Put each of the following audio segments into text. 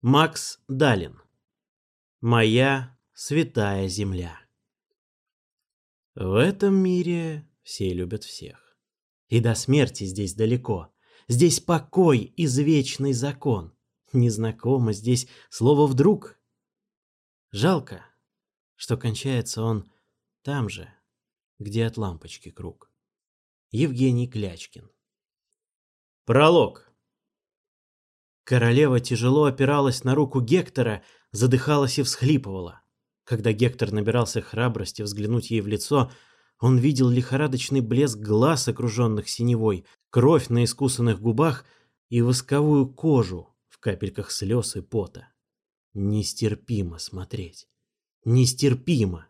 Макс Далин. Моя святая земля. В этом мире все любят всех. И до смерти здесь далеко. Здесь покой, и вечный закон. Незнакомо здесь слово «вдруг». Жалко, что кончается он там же, где от лампочки круг. Евгений Клячкин. Пролог. Королева тяжело опиралась на руку Гектора, задыхалась и всхлипывала. Когда Гектор набирался храбрости взглянуть ей в лицо, он видел лихорадочный блеск глаз, окруженных синевой, кровь на искусанных губах и восковую кожу в капельках слез и пота. Нестерпимо смотреть. Нестерпимо.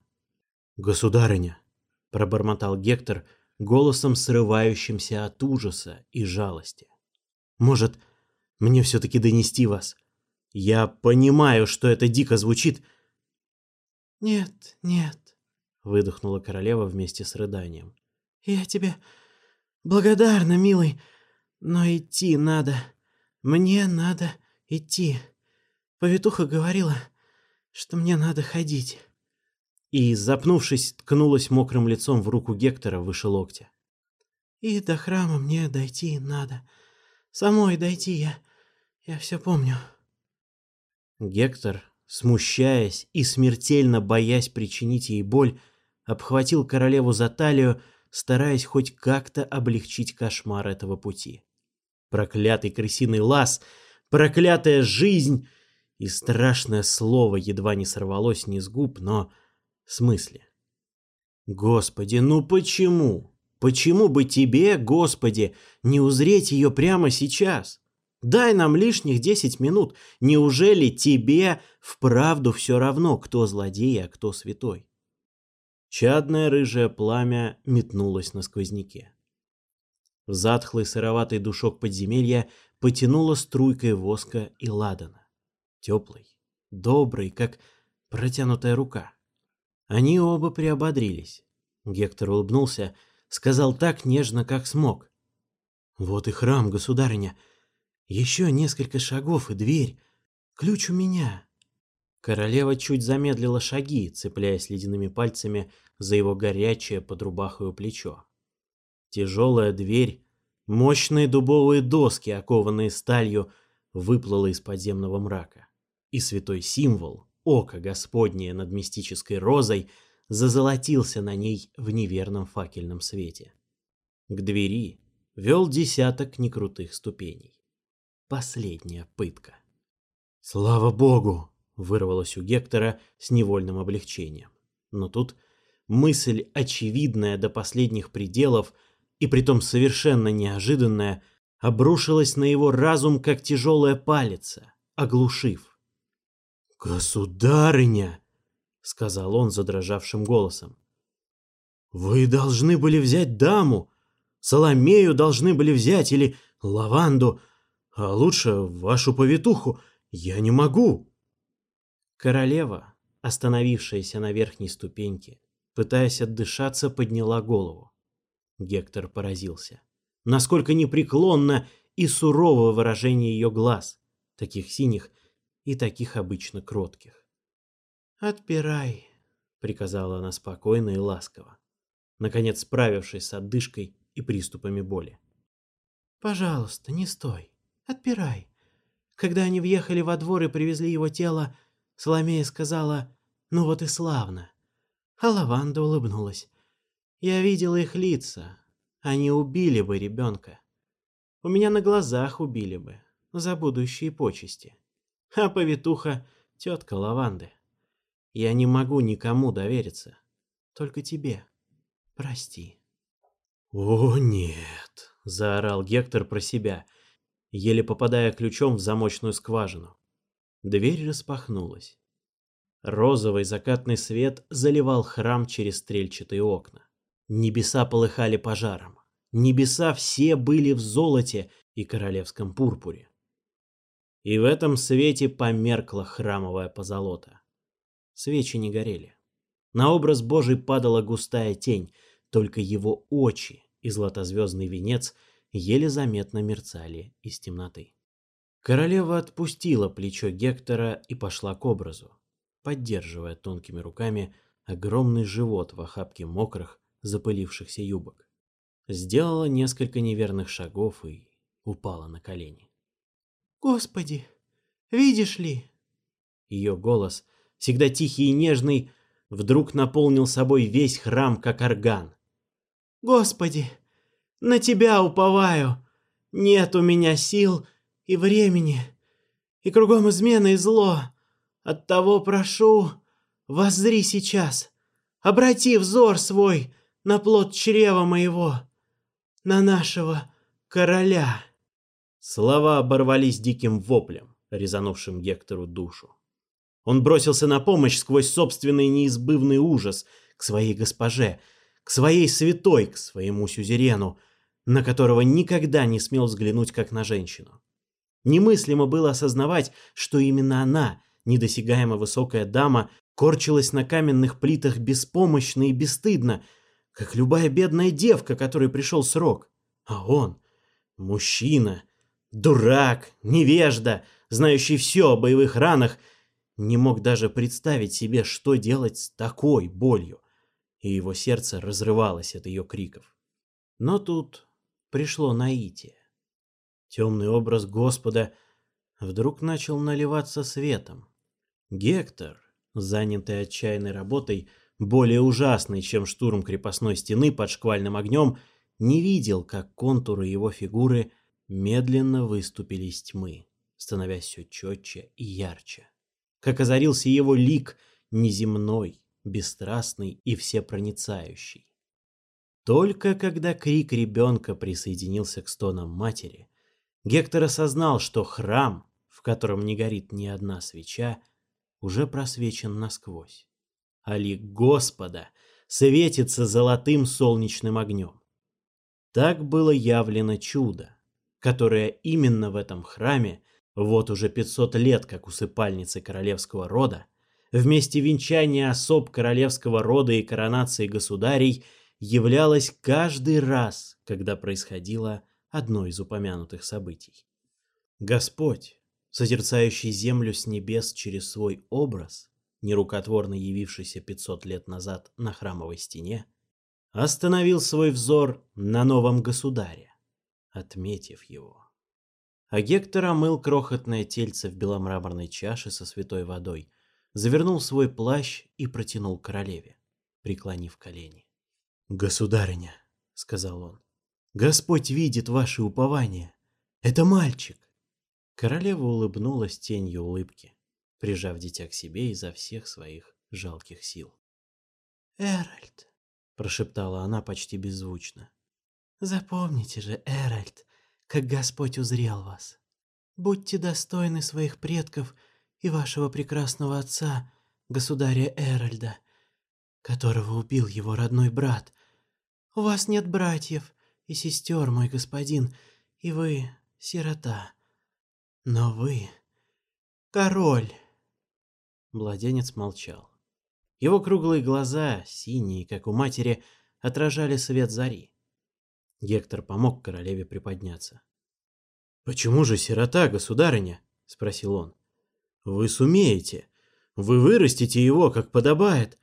«Государыня!» — пробормотал Гектор голосом, срывающимся от ужаса и жалости. «Может, — мне все-таки донести вас. Я понимаю, что это дико звучит». «Нет, нет», — выдохнула королева вместе с рыданием. «Я тебе благодарна, милый, но идти надо. Мне надо идти. Повитуха говорила, что мне надо ходить». И, запнувшись, ткнулась мокрым лицом в руку Гектора выше локтя. «И до храма мне дойти надо. Самой дойти я я все помню. Гектор, смущаясь и смертельно боясь причинить ей боль, обхватил королеву за талию, стараясь хоть как-то облегчить кошмар этого пути. Проклятый крысиный лаз, проклятая жизнь и страшное слово едва не сорвалось ни с губ, но в смысле. Господи, ну почему? Почему бы тебе, Господи, не узреть ее прямо сейчас? Дай нам лишних десять минут. Неужели тебе вправду все равно, кто злодей, а кто святой? Чадное рыжее пламя метнулось на сквозняке. В затхлый сыроватый душок подземелья потянуло струйкой воска и ладана. Теплый, добрый, как протянутая рука. Они оба приободрились. Гектор улыбнулся, сказал так нежно, как смог. «Вот и храм, государыня!» Еще несколько шагов и дверь. Ключ у меня. Королева чуть замедлила шаги, цепляясь ледяными пальцами за его горячее под рубахою плечо. Тяжелая дверь, мощные дубовые доски, окованные сталью, выплыла из подземного мрака. И святой символ, око Господнее над мистической розой, зазолотился на ней в неверном факельном свете. К двери вел десяток некрутых ступеней последняя пытка. «Слава богу!» — вырвалось у Гектора с невольным облегчением. Но тут мысль, очевидная до последних пределов и притом совершенно неожиданная, обрушилась на его разум, как тяжелая палица, оглушив. «Государыня!» — сказал он задрожавшим голосом. «Вы должны были взять даму! Соломею должны были взять или лаванду, а лучше вашу повитуху. Я не могу!» Королева, остановившаяся на верхней ступеньке, пытаясь отдышаться, подняла голову. Гектор поразился. Насколько непреклонно и сурово выражение ее глаз, таких синих и таких обычно кротких. «Отпирай», — приказала она спокойно и ласково, наконец справившись с отдышкой и приступами боли. «Пожалуйста, не стой». Отпирай. Когда они въехали во двор и привезли его тело, Соломея сказала «Ну вот и славно». А Лаванда улыбнулась. Я видела их лица. Они убили бы ребенка. У меня на глазах убили бы. За будущие почести. А повитуха — тетка Лаванды. Я не могу никому довериться. Только тебе. Прости. «О, нет!» — заорал Гектор про себя — еле попадая ключом в замочную скважину. Дверь распахнулась. Розовый закатный свет заливал храм через стрельчатые окна. Небеса полыхали пожаром. Небеса все были в золоте и королевском пурпуре. И в этом свете померкла храмовая позолота. Свечи не горели. На образ Божий падала густая тень, только его очи и златозвездный венец — еле заметно мерцали из темноты. Королева отпустила плечо Гектора и пошла к образу, поддерживая тонкими руками огромный живот в охапке мокрых, запылившихся юбок. Сделала несколько неверных шагов и упала на колени. «Господи, видишь ли?» Ее голос, всегда тихий и нежный, вдруг наполнил собой весь храм, как орган. «Господи, на тебя уповаю. Нет у меня сил и времени. И кругом измена и зло. Оттого прошу, воззри сейчас. Обрати взор свой на плод чрева моего, на нашего короля». Слова оборвались диким воплем, резанувшим Гектору душу. Он бросился на помощь сквозь собственный неизбывный ужас к своей госпоже, к своей святой, к своему сюзерену, на которого никогда не смел взглянуть как на женщину. Немыслимо было осознавать, что именно она, недосягаемо высокая дама, корчилась на каменных плитах беспомощно и бесстыдно, как любая бедная девка, которой пришел срок. А он, мужчина, дурак, невежда, знающий все о боевых ранах, не мог даже представить себе, что делать с такой болью, и его сердце разрывалось от ее криков. Но тут пришло наитие. Темный образ Господа вдруг начал наливаться светом. Гектор, занятый отчаянной работой, более ужасный, чем штурм крепостной стены под шквальным огнем, не видел, как контуры его фигуры медленно выступили из тьмы, становясь все четче и ярче. Как озарился его лик, неземной, бесстрастный и всепроницающий. Только когда крик ребенка присоединился к стонам матери, Гектор осознал, что храм, в котором не горит ни одна свеча, уже просвечен насквозь. Алик Господа светится золотым солнечным огнем. Так было явлено чудо, которое именно в этом храме вот уже 500 лет как усыпальницы королевского рода, вместе венчания особ королевского рода и коронации государей – являлась каждый раз, когда происходило одно из упомянутых событий. Господь, созерцающий землю с небес через свой образ, нерукотворно явившийся 500 лет назад на храмовой стене, остановил свой взор на новом государе, отметив его. А Гектор омыл крохотное тельце в беломраморной чаше со святой водой, завернул свой плащ и протянул королеве, преклонив колени. «Государыня», — сказал он, — «Господь видит ваши упования. Это мальчик». Королева улыбнулась тенью улыбки, прижав дитя к себе изо всех своих жалких сил. «Эральд», — прошептала она почти беззвучно, — «запомните же, Эральд, как Господь узрел вас. Будьте достойны своих предков и вашего прекрасного отца, государя Эральда, которого убил его родной брат. У вас нет братьев и сестер, мой господин, и вы сирота. Но вы король. Младенец молчал. Его круглые глаза, синие, как у матери, отражали свет зари. Гектор помог королеве приподняться. «Почему же сирота, государыня?» — спросил он. «Вы сумеете. Вы вырастите его, как подобает.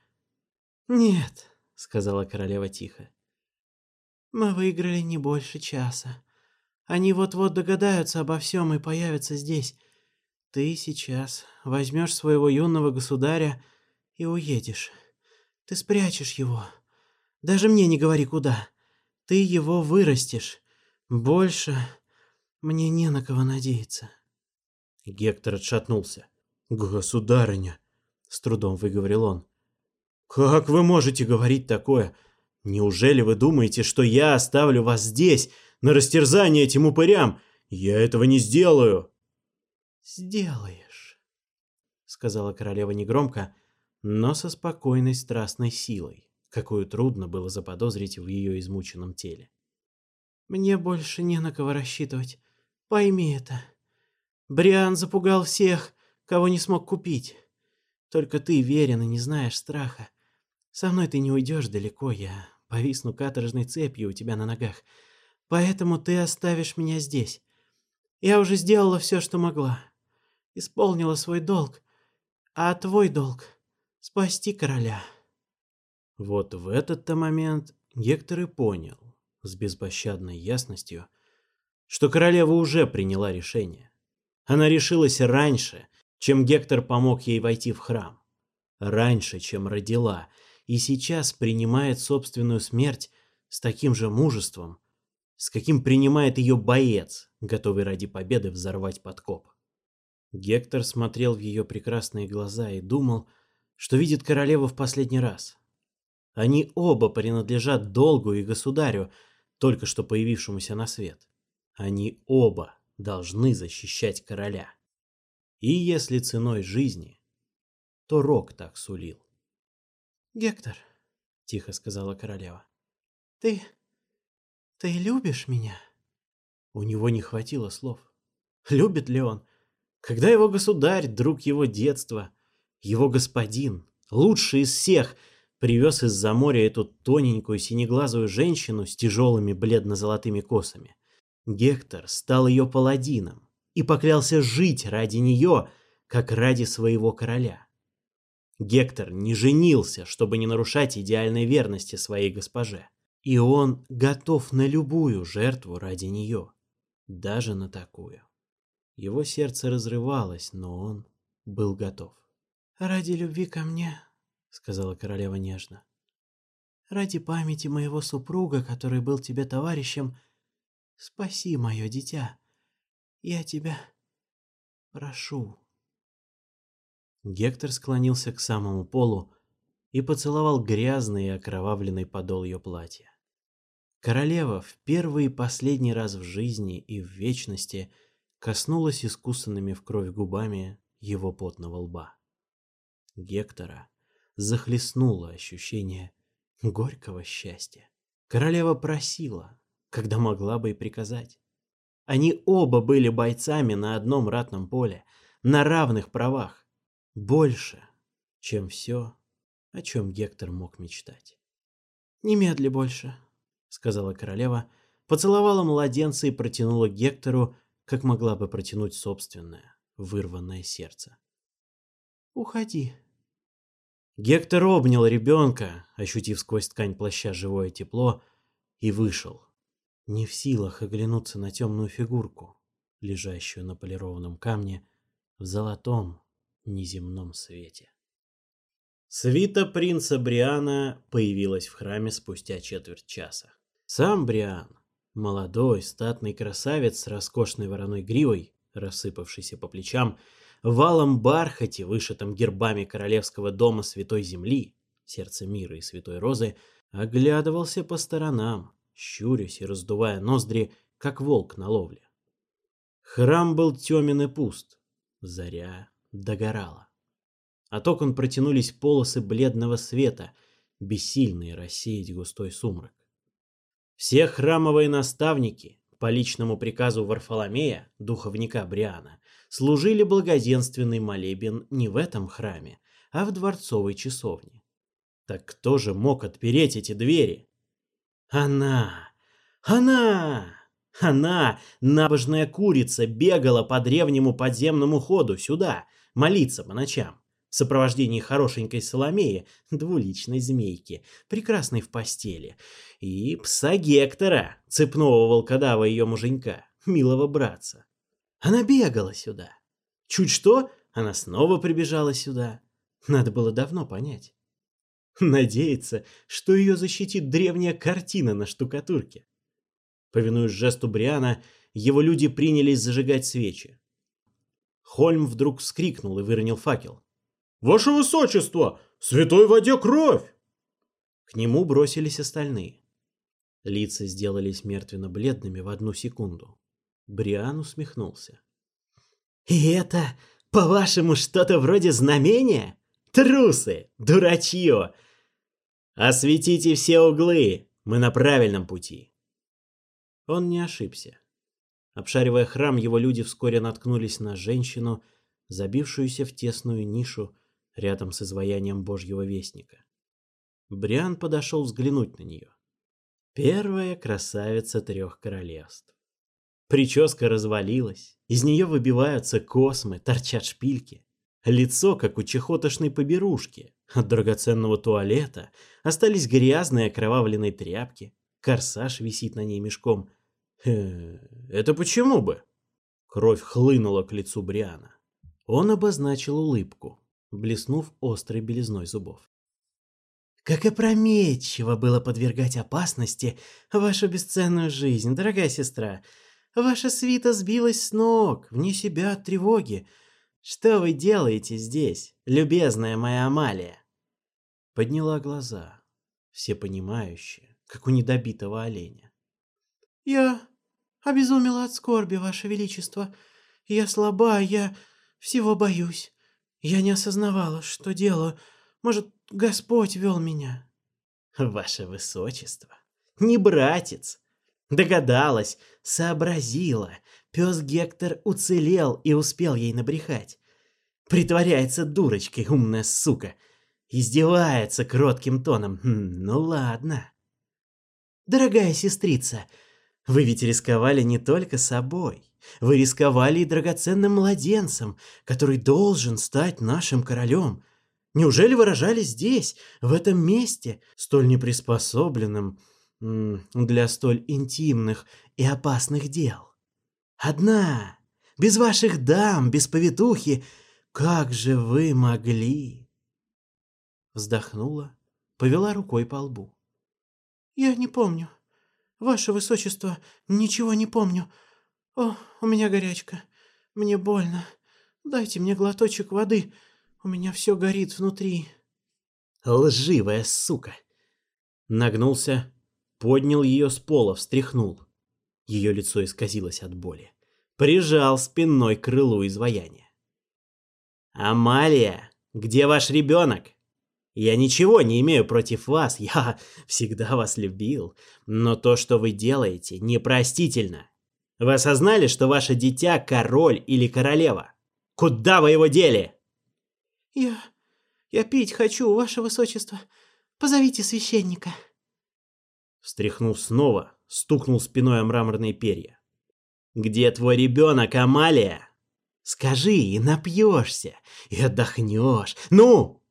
«Нет», — сказала королева тихо. «Мы выиграли не больше часа. Они вот-вот догадаются обо всем и появятся здесь. Ты сейчас возьмешь своего юного государя и уедешь. Ты спрячешь его. Даже мне не говори куда. Ты его вырастешь. Больше мне не на кого надеяться». Гектор отшатнулся. «Государыня!» — с трудом выговорил он. «Как вы можете говорить такое? Неужели вы думаете, что я оставлю вас здесь, на растерзание этим упырям? Я этого не сделаю!» «Сделаешь», — сказала королева негромко, но со спокойной страстной силой, какую трудно было заподозрить в ее измученном теле. «Мне больше не на кого рассчитывать. Пойми это. Бриан запугал всех, кого не смог купить. Только ты Верина, не знаешь страха. Со мной ты не уйдешь далеко, я повисну каторжной цепью у тебя на ногах. Поэтому ты оставишь меня здесь. Я уже сделала все, что могла. Исполнила свой долг. А твой долг — спасти короля. Вот в этот-то момент Гектор и понял с беспощадной ясностью, что королева уже приняла решение. Она решилась раньше, чем Гектор помог ей войти в храм. Раньше, чем родила — и сейчас принимает собственную смерть с таким же мужеством, с каким принимает ее боец, готовый ради победы взорвать подкоп. Гектор смотрел в ее прекрасные глаза и думал, что видит королеву в последний раз. Они оба принадлежат долгу и государю, только что появившемуся на свет. Они оба должны защищать короля. И если ценой жизни, то Рок так сулил. «Гектор», — тихо сказала королева, — «ты... ты любишь меня?» У него не хватило слов. Любит ли он? Когда его государь, друг его детства, его господин, лучший из всех, привез из-за моря эту тоненькую синеглазую женщину с тяжелыми бледно-золотыми косами, Гектор стал ее паладином и поклялся жить ради нее, как ради своего короля. Гектор не женился, чтобы не нарушать идеальной верности своей госпоже. И он готов на любую жертву ради нее. Даже на такую. Его сердце разрывалось, но он был готов. «Ради любви ко мне», — сказала королева нежно. «Ради памяти моего супруга, который был тебе товарищем, спаси мое дитя. Я тебя прошу». Гектор склонился к самому полу и поцеловал грязный и окровавленный подол ее платья. Королева в первый и последний раз в жизни и в вечности коснулась искусанными в кровь губами его потного лба. Гектора захлестнуло ощущение горького счастья. Королева просила, когда могла бы и приказать. Они оба были бойцами на одном ратном поле, на равных правах. Больше, чем все, о чем Гектор мог мечтать. «Немедли больше», — сказала королева, поцеловала младенца и протянула Гектору, как могла бы протянуть собственное, вырванное сердце. «Уходи». Гектор обнял ребенка, ощутив сквозь ткань плаща живое тепло, и вышел, не в силах оглянуться на темную фигурку, лежащую на полированном камне в золотом, неземном свете. Свита принца Бриана появилась в храме спустя четверть часа. Сам Бриан, молодой, статный красавец с роскошной вороной гривой, рассыпавшейся по плечам, валом бархате, вышитым гербами королевского дома Святой Земли, сердце мира и Святой Розы, оглядывался по сторонам, щурясь и раздувая ноздри, как волк на ловле. Храм был темен и пуст. Заря догорала. От окон протянулись полосы бледного света, бессильные рассеять густой сумрак. Все храмовые наставники, по личному приказу Варфоломея, духовника Бриана, служили благоденственный молебен не в этом храме, а в дворцовой часовне. Так кто же мог отпереть эти двери? Она! Она! Она, набожная курица, бегала по древнему подземному ходу сюда, молиться по ночам в сопровождении хорошенькой Соломеи, двуличной змейки, прекрасной в постели, и пса Гектора, цепного волкодава ее муженька, милого братца. Она бегала сюда. Чуть что, она снова прибежала сюда. Надо было давно понять. Надеется, что ее защитит древняя картина на штукатурке. Повинуясь жесту Бриана, его люди принялись зажигать свечи. Хольм вдруг вскрикнул и выронил факел. «Ваше высочество! В святой воде кровь!» К нему бросились остальные. Лица сделались мертвенно-бледными в одну секунду. Бриан усмехнулся. «И это, по-вашему, что-то вроде знамения? Трусы! Дурачье! Осветите все углы! Мы на правильном пути!» Он не ошибся. Обшаривая храм, его люди вскоре наткнулись на женщину, забившуюся в тесную нишу рядом с изваянием Божьего Вестника. Бриан подошел взглянуть на нее. Первая красавица трех королевств. Прическа развалилась, из нее выбиваются космы, торчат шпильки. Лицо, как у чехотошной поберушки. От драгоценного туалета остались грязные окровавленные тряпки. Корсаж висит на ней мешком – Хм, «Это почему бы?» Кровь хлынула к лицу Бриана. Он обозначил улыбку, блеснув острой белизной зубов. «Как опрометчиво было подвергать опасности вашу бесценную жизнь, дорогая сестра. Ваша свита сбилась с ног, вне себя от тревоги. Что вы делаете здесь, любезная моя Амалия?» Подняла глаза, все понимающие, как у недобитого оленя. Я обезумела от скорби, Ваше Величество. Я слаба, я всего боюсь. Я не осознавала, что делаю. Может, Господь вел меня. Ваше Высочество, не братец. Догадалась, сообразила. Пес Гектор уцелел и успел ей набрехать. Притворяется дурочкой, умная сука. Издевается кротким тоном. Хм, ну ладно. Дорогая сестрица, — вы ведь рисковали не только собой. Вы рисковали и драгоценным младенцем, который должен стать нашим королем. Неужели выражали здесь, в этом месте, столь неприспособленным для столь интимных и опасных дел? Одна, без ваших дам, без повитухи, как же вы могли? Вздохнула, повела рукой по лбу. Я не помню. «Ваше Высочество, ничего не помню. О, у меня горячка. Мне больно. Дайте мне глоточек воды. У меня все горит внутри». «Лживая сука!» Нагнулся, поднял ее с пола, встряхнул. Ее лицо исказилось от боли. Прижал спиной крылу изваяния. «Амалия, где ваш ребенок?» Я ничего не имею против вас, я всегда вас любил, но то, что вы делаете, непростительно. Вы осознали, что ваше дитя король или королева? Куда вы его дели? Я... я пить хочу, ваше высочество. Позовите священника. Встряхнув снова, стукнул спиной о мраморные перья. «Где твой ребенок, Амалия? Скажи, и напьешься, и отдохнешь. Ну!»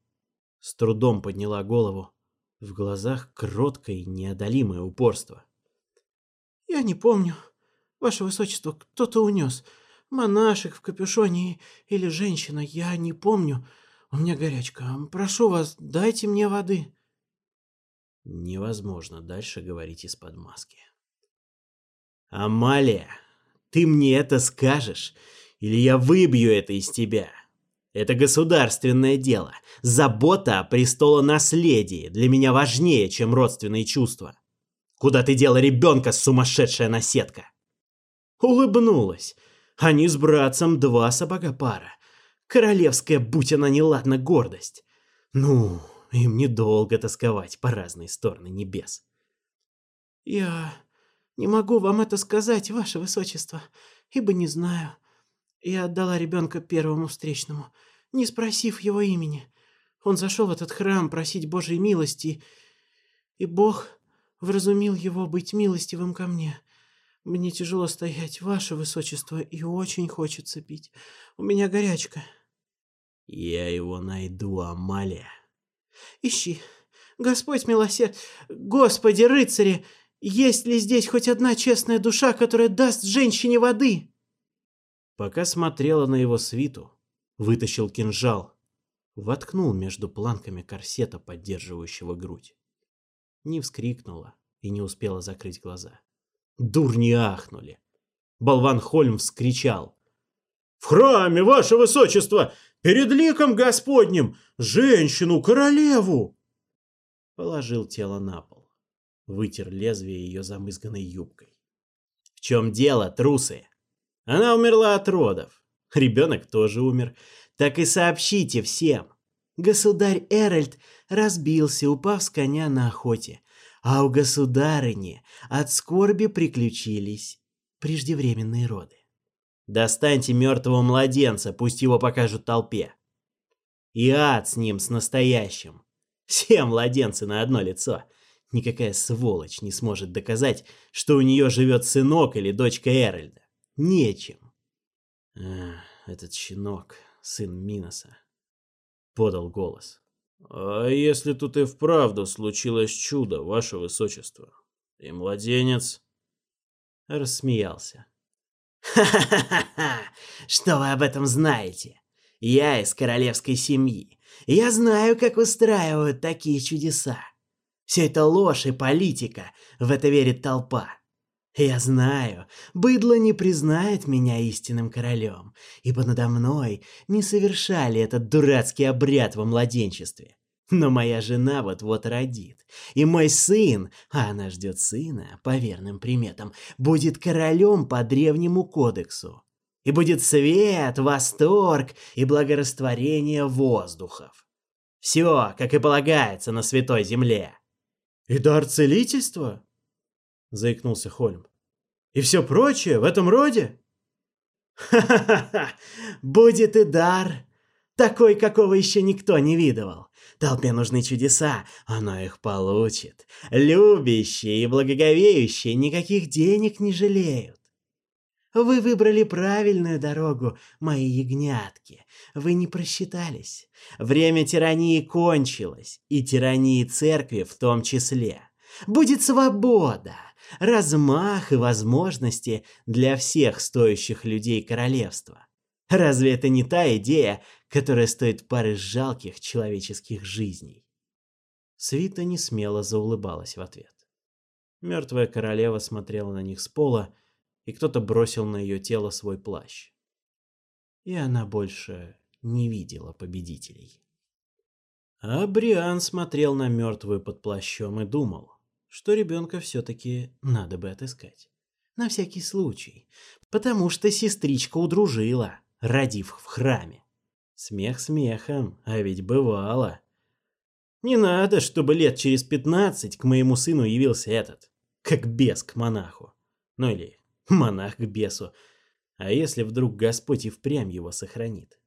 с трудом подняла голову. В глазах кроткое неодолимое упорство. «Я не помню. Ваше Высочество, кто-то унес. Монашек в капюшоне или женщина, я не помню. У меня горячка. Прошу вас, дайте мне воды». Невозможно дальше говорить из-под маски. «Амалия, ты мне это скажешь, или я выбью это из тебя!» Это государственное дело. Забота о престолонаследии для меня важнее, чем родственные чувства. Куда ты дела ребенка, сумасшедшая наседка?» Улыбнулась. Они с братцем два собака пара. Королевская, будь она неладна, гордость. Ну, им недолго тосковать по разные стороны небес. «Я не могу вам это сказать, ваше высочество, ибо не знаю. Я отдала ребенка первому встречному, не спросив его имени. Он зашел в этот храм просить Божьей милости, и Бог вразумил его быть милостивым ко мне. Мне тяжело стоять, ваше высочество, и очень хочется пить. У меня горячка. Я его найду, Амалия. Ищи. Господь милосерд... Господи, рыцари! Есть ли здесь хоть одна честная душа, которая даст женщине воды?» Пока смотрела на его свиту, вытащил кинжал, воткнул между планками корсета, поддерживающего грудь. Не вскрикнула и не успела закрыть глаза. Дурни ахнули. Болван Хольм вскричал. «В храме, ваше высочество, перед ликом Господним, женщину, королеву!» Положил тело на пол. Вытер лезвие ее замызганной юбкой. «В чем дело, трусы?» Она умерла от родов. Ребенок тоже умер. Так и сообщите всем. Государь Эральд разбился, упав с коня на охоте. А у государыни от скорби приключились преждевременные роды. Достаньте мертвого младенца, пусть его покажут толпе. И ад с ним, с настоящим. Все младенцы на одно лицо. Никакая сволочь не сможет доказать, что у нее живет сынок или дочка Эральда нечем. «Этот щенок, сын Миноса», — подал голос. «А если тут и вправду случилось чудо, ваше высочество? И младенец...» Рассмеялся. «Ха-ха-ха! Что вы об этом знаете? Я из королевской семьи. Я знаю, как устраивают такие чудеса. Все это ложь и политика, в это верит толпа. Я знаю, быдло не признает меня истинным королем, ибо надо мной не совершали этот дурацкий обряд во младенчестве. Но моя жена вот-вот родит, и мой сын, а она ждет сына, по верным приметам, будет королем по древнему кодексу. И будет свет, восторг и благорастворение воздухов. Все, как и полагается на святой земле. И дар целительства? — заикнулся Хольм. «И все прочее в этом роде?» «Ха-ха-ха! Будет и дар! Такой, какого еще никто не видывал! Толпе нужны чудеса, она их получит! Любящие и благоговеющие никаких денег не жалеют! Вы выбрали правильную дорогу, мои ягнятки. Вы не просчитались. Время тирании кончилось, и тирании церкви в том числе. Будет свобода, размах и возможности для всех стоящих людей королевства. Разве это не та идея, которая стоит пары жалких человеческих жизней? Свита не смело заулыбалась в ответ. Мертвая королева смотрела на них с пола, и кто-то бросил на ее тело свой плащ. И она больше не видела победителей. А Бриан смотрел на мертвую под плащом и думал что ребенка все-таки надо бы отыскать. На всякий случай. Потому что сестричка удружила, родив в храме. Смех смехом, а ведь бывало. Не надо, чтобы лет через пятнадцать к моему сыну явился этот, как бес к монаху. Ну или монах к бесу. А если вдруг Господь и впрямь его сохранит?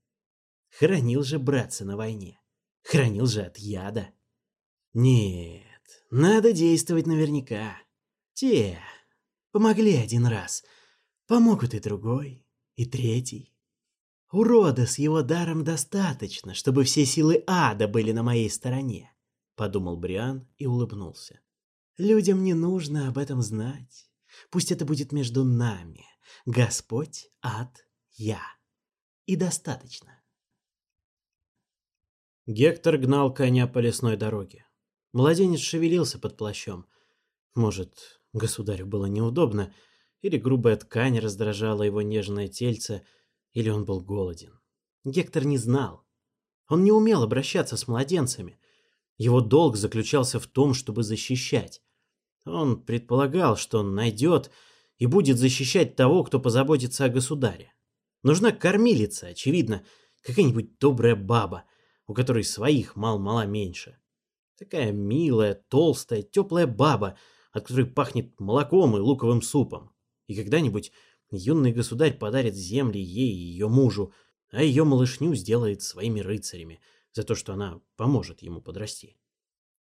Хранил же братца на войне. Хранил же от яда. Нет надо действовать наверняка. Те помогли один раз, помогут и другой, и третий. Урода с его даром достаточно, чтобы все силы ада были на моей стороне, подумал Бриан и улыбнулся. Людям не нужно об этом знать. Пусть это будет между нами. Господь, ад, я. И достаточно. Гектор гнал коня по лесной дороге. Младенец шевелился под плащом. Может, государю было неудобно, или грубая ткань раздражала его нежное тельце, или он был голоден. Гектор не знал. Он не умел обращаться с младенцами. Его долг заключался в том, чтобы защищать. Он предполагал, что он найдет и будет защищать того, кто позаботится о государе. Нужна кормилица, очевидно, какая-нибудь добрая баба, у которой своих мал-мала меньше. Такая милая, толстая, теплая баба, от которой пахнет молоком и луковым супом. И когда-нибудь юный государь подарит земли ей и ее мужу, а ее малышню сделает своими рыцарями за то, что она поможет ему подрасти.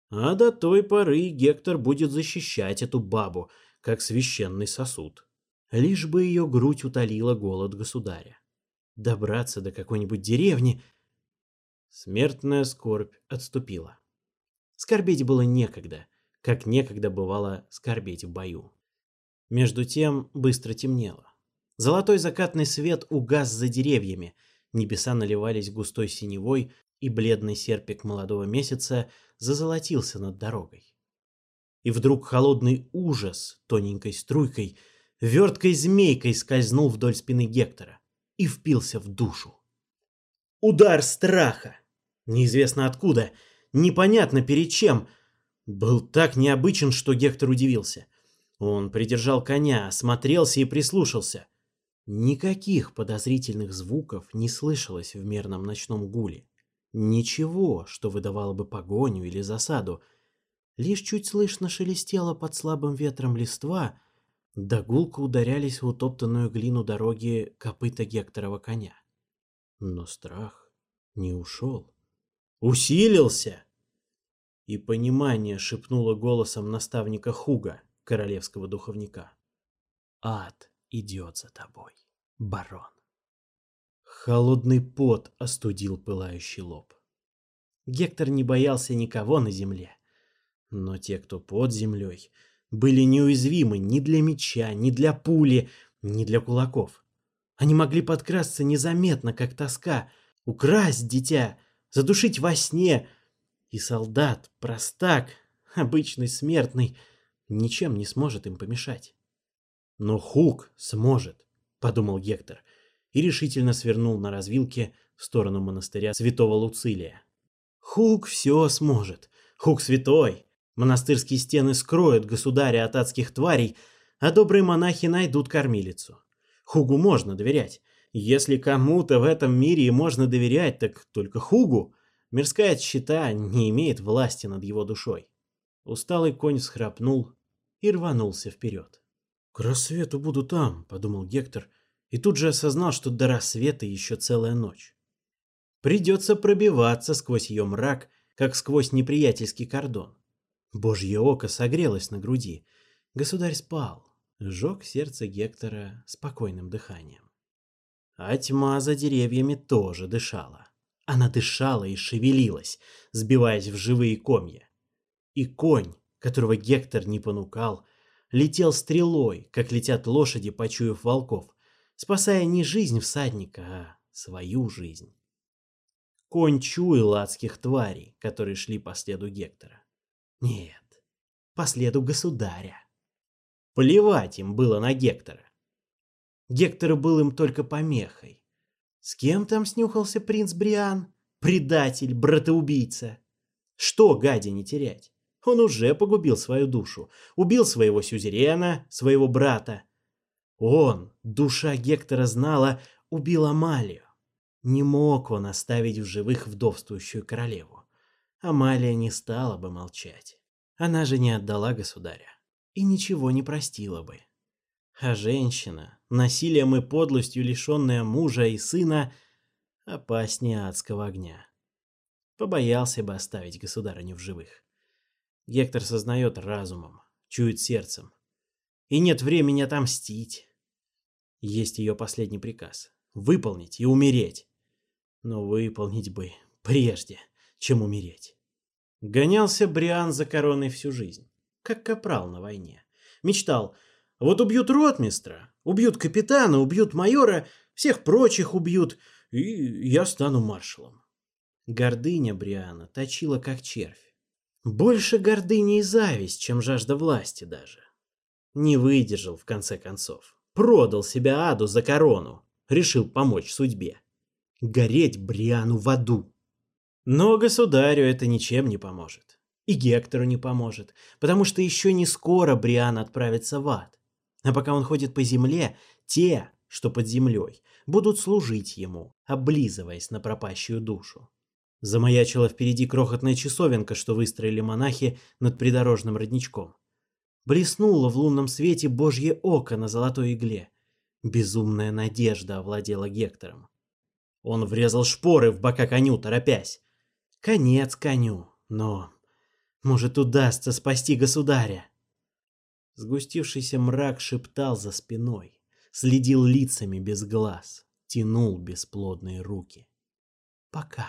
А до той поры Гектор будет защищать эту бабу, как священный сосуд. Лишь бы ее грудь утолила голод государя. Добраться до какой-нибудь деревни... Смертная скорбь отступила. Скорбеть было некогда, как некогда бывало скорбеть в бою. Между тем быстро темнело. Золотой закатный свет угас за деревьями, небеса наливались густой синевой, и бледный серпик молодого месяца зазолотился над дорогой. И вдруг холодный ужас тоненькой струйкой, верткой змейкой скользнул вдоль спины Гектора и впился в душу. Удар страха! Неизвестно откуда — непонятно перед чем, был так необычен, что Гектор удивился. Он придержал коня, осмотрелся и прислушался. Никаких подозрительных звуков не слышалось в мерном ночном гуле. Ничего, что выдавало бы погоню или засаду. Лишь чуть слышно шелестело под слабым ветром листва, да гулко ударялись в утоптанную глину дороги копыта Гекторова коня. Но страх не ушел усилился!» И понимание шепнуло голосом наставника Хуга, королевского духовника. «Ад идет за тобой, барон!» Холодный пот остудил пылающий лоб. Гектор не боялся никого на земле. Но те, кто под землей, были неуязвимы ни для меча, ни для пули, ни для кулаков. Они могли подкрасться незаметно, как тоска, украсть дитя, задушить во сне. И солдат, простак, обычный смертный, ничем не сможет им помешать. Но Хук сможет, подумал Гектор, и решительно свернул на развилке в сторону монастыря Святого Луцилия. Хук все сможет. Хук святой. Монастырские стены скроют государя от адских тварей, а добрые монахи найдут кормилицу. Хугу можно доверять. Если кому-то в этом мире и можно доверять, так только Хугу. Мирская тщета не имеет власти над его душой. Усталый конь схрапнул и рванулся вперед. «К рассвету буду там», — подумал Гектор, и тут же осознал, что до рассвета еще целая ночь. Придется пробиваться сквозь ее мрак, как сквозь неприятельский кордон. Божье око согрелось на груди. Государь спал, сжег сердце Гектора спокойным дыханием а тьма за деревьями тоже дышала. Она дышала и шевелилась, сбиваясь в живые комья. И конь, которого Гектор не понукал, летел стрелой, как летят лошади, почуяв волков, спасая не жизнь всадника, а свою жизнь. Конь чуял адских тварей, которые шли по следу Гектора. Нет, по следу государя. Плевать им было на Гектора. Гектор был им только помехой. С кем там снюхался принц Бриан? Предатель, братоубийца. Что гаде не терять? Он уже погубил свою душу, убил своего сюзерена, своего брата. Он, душа Гектора знала, убил Амалию. Не мог он оставить в живых вдовствующую королеву. Амалия не стала бы молчать. Она же не отдала государя и ничего не простила бы. А женщина, насилием и подлостью лишенная мужа и сына, опаснее адского огня. Побоялся бы оставить государыню в живых. Гектор сознает разумом, чует сердцем. И нет времени отомстить. Есть ее последний приказ — выполнить и умереть. Но выполнить бы прежде, чем умереть. Гонялся Бриан за короной всю жизнь, как капрал на войне. Мечтал, вот убьют ротмистра, Убьют капитана, убьют майора, всех прочих убьют, и я стану маршалом. Гордыня Бриана точила как червь. Больше гордыни и зависть, чем жажда власти даже. Не выдержал, в конце концов. Продал себя аду за корону. Решил помочь судьбе. Гореть Бриану в аду. Но государю это ничем не поможет. И Гектору не поможет, потому что еще не скоро Бриан отправится в ад. А пока он ходит по земле, те, что под землей, будут служить ему, облизываясь на пропащую душу. Замаячила впереди крохотная часовенка, что выстроили монахи над придорожным родничком. Блеснуло в лунном свете божье око на золотой игле. Безумная надежда овладела Гектором. Он врезал шпоры в бока коню, торопясь. Конец коню, но... Может, удастся спасти государя. Сгустившийся мрак шептал за спиной, следил лицами без глаз, тянул бесплодные руки. Пока,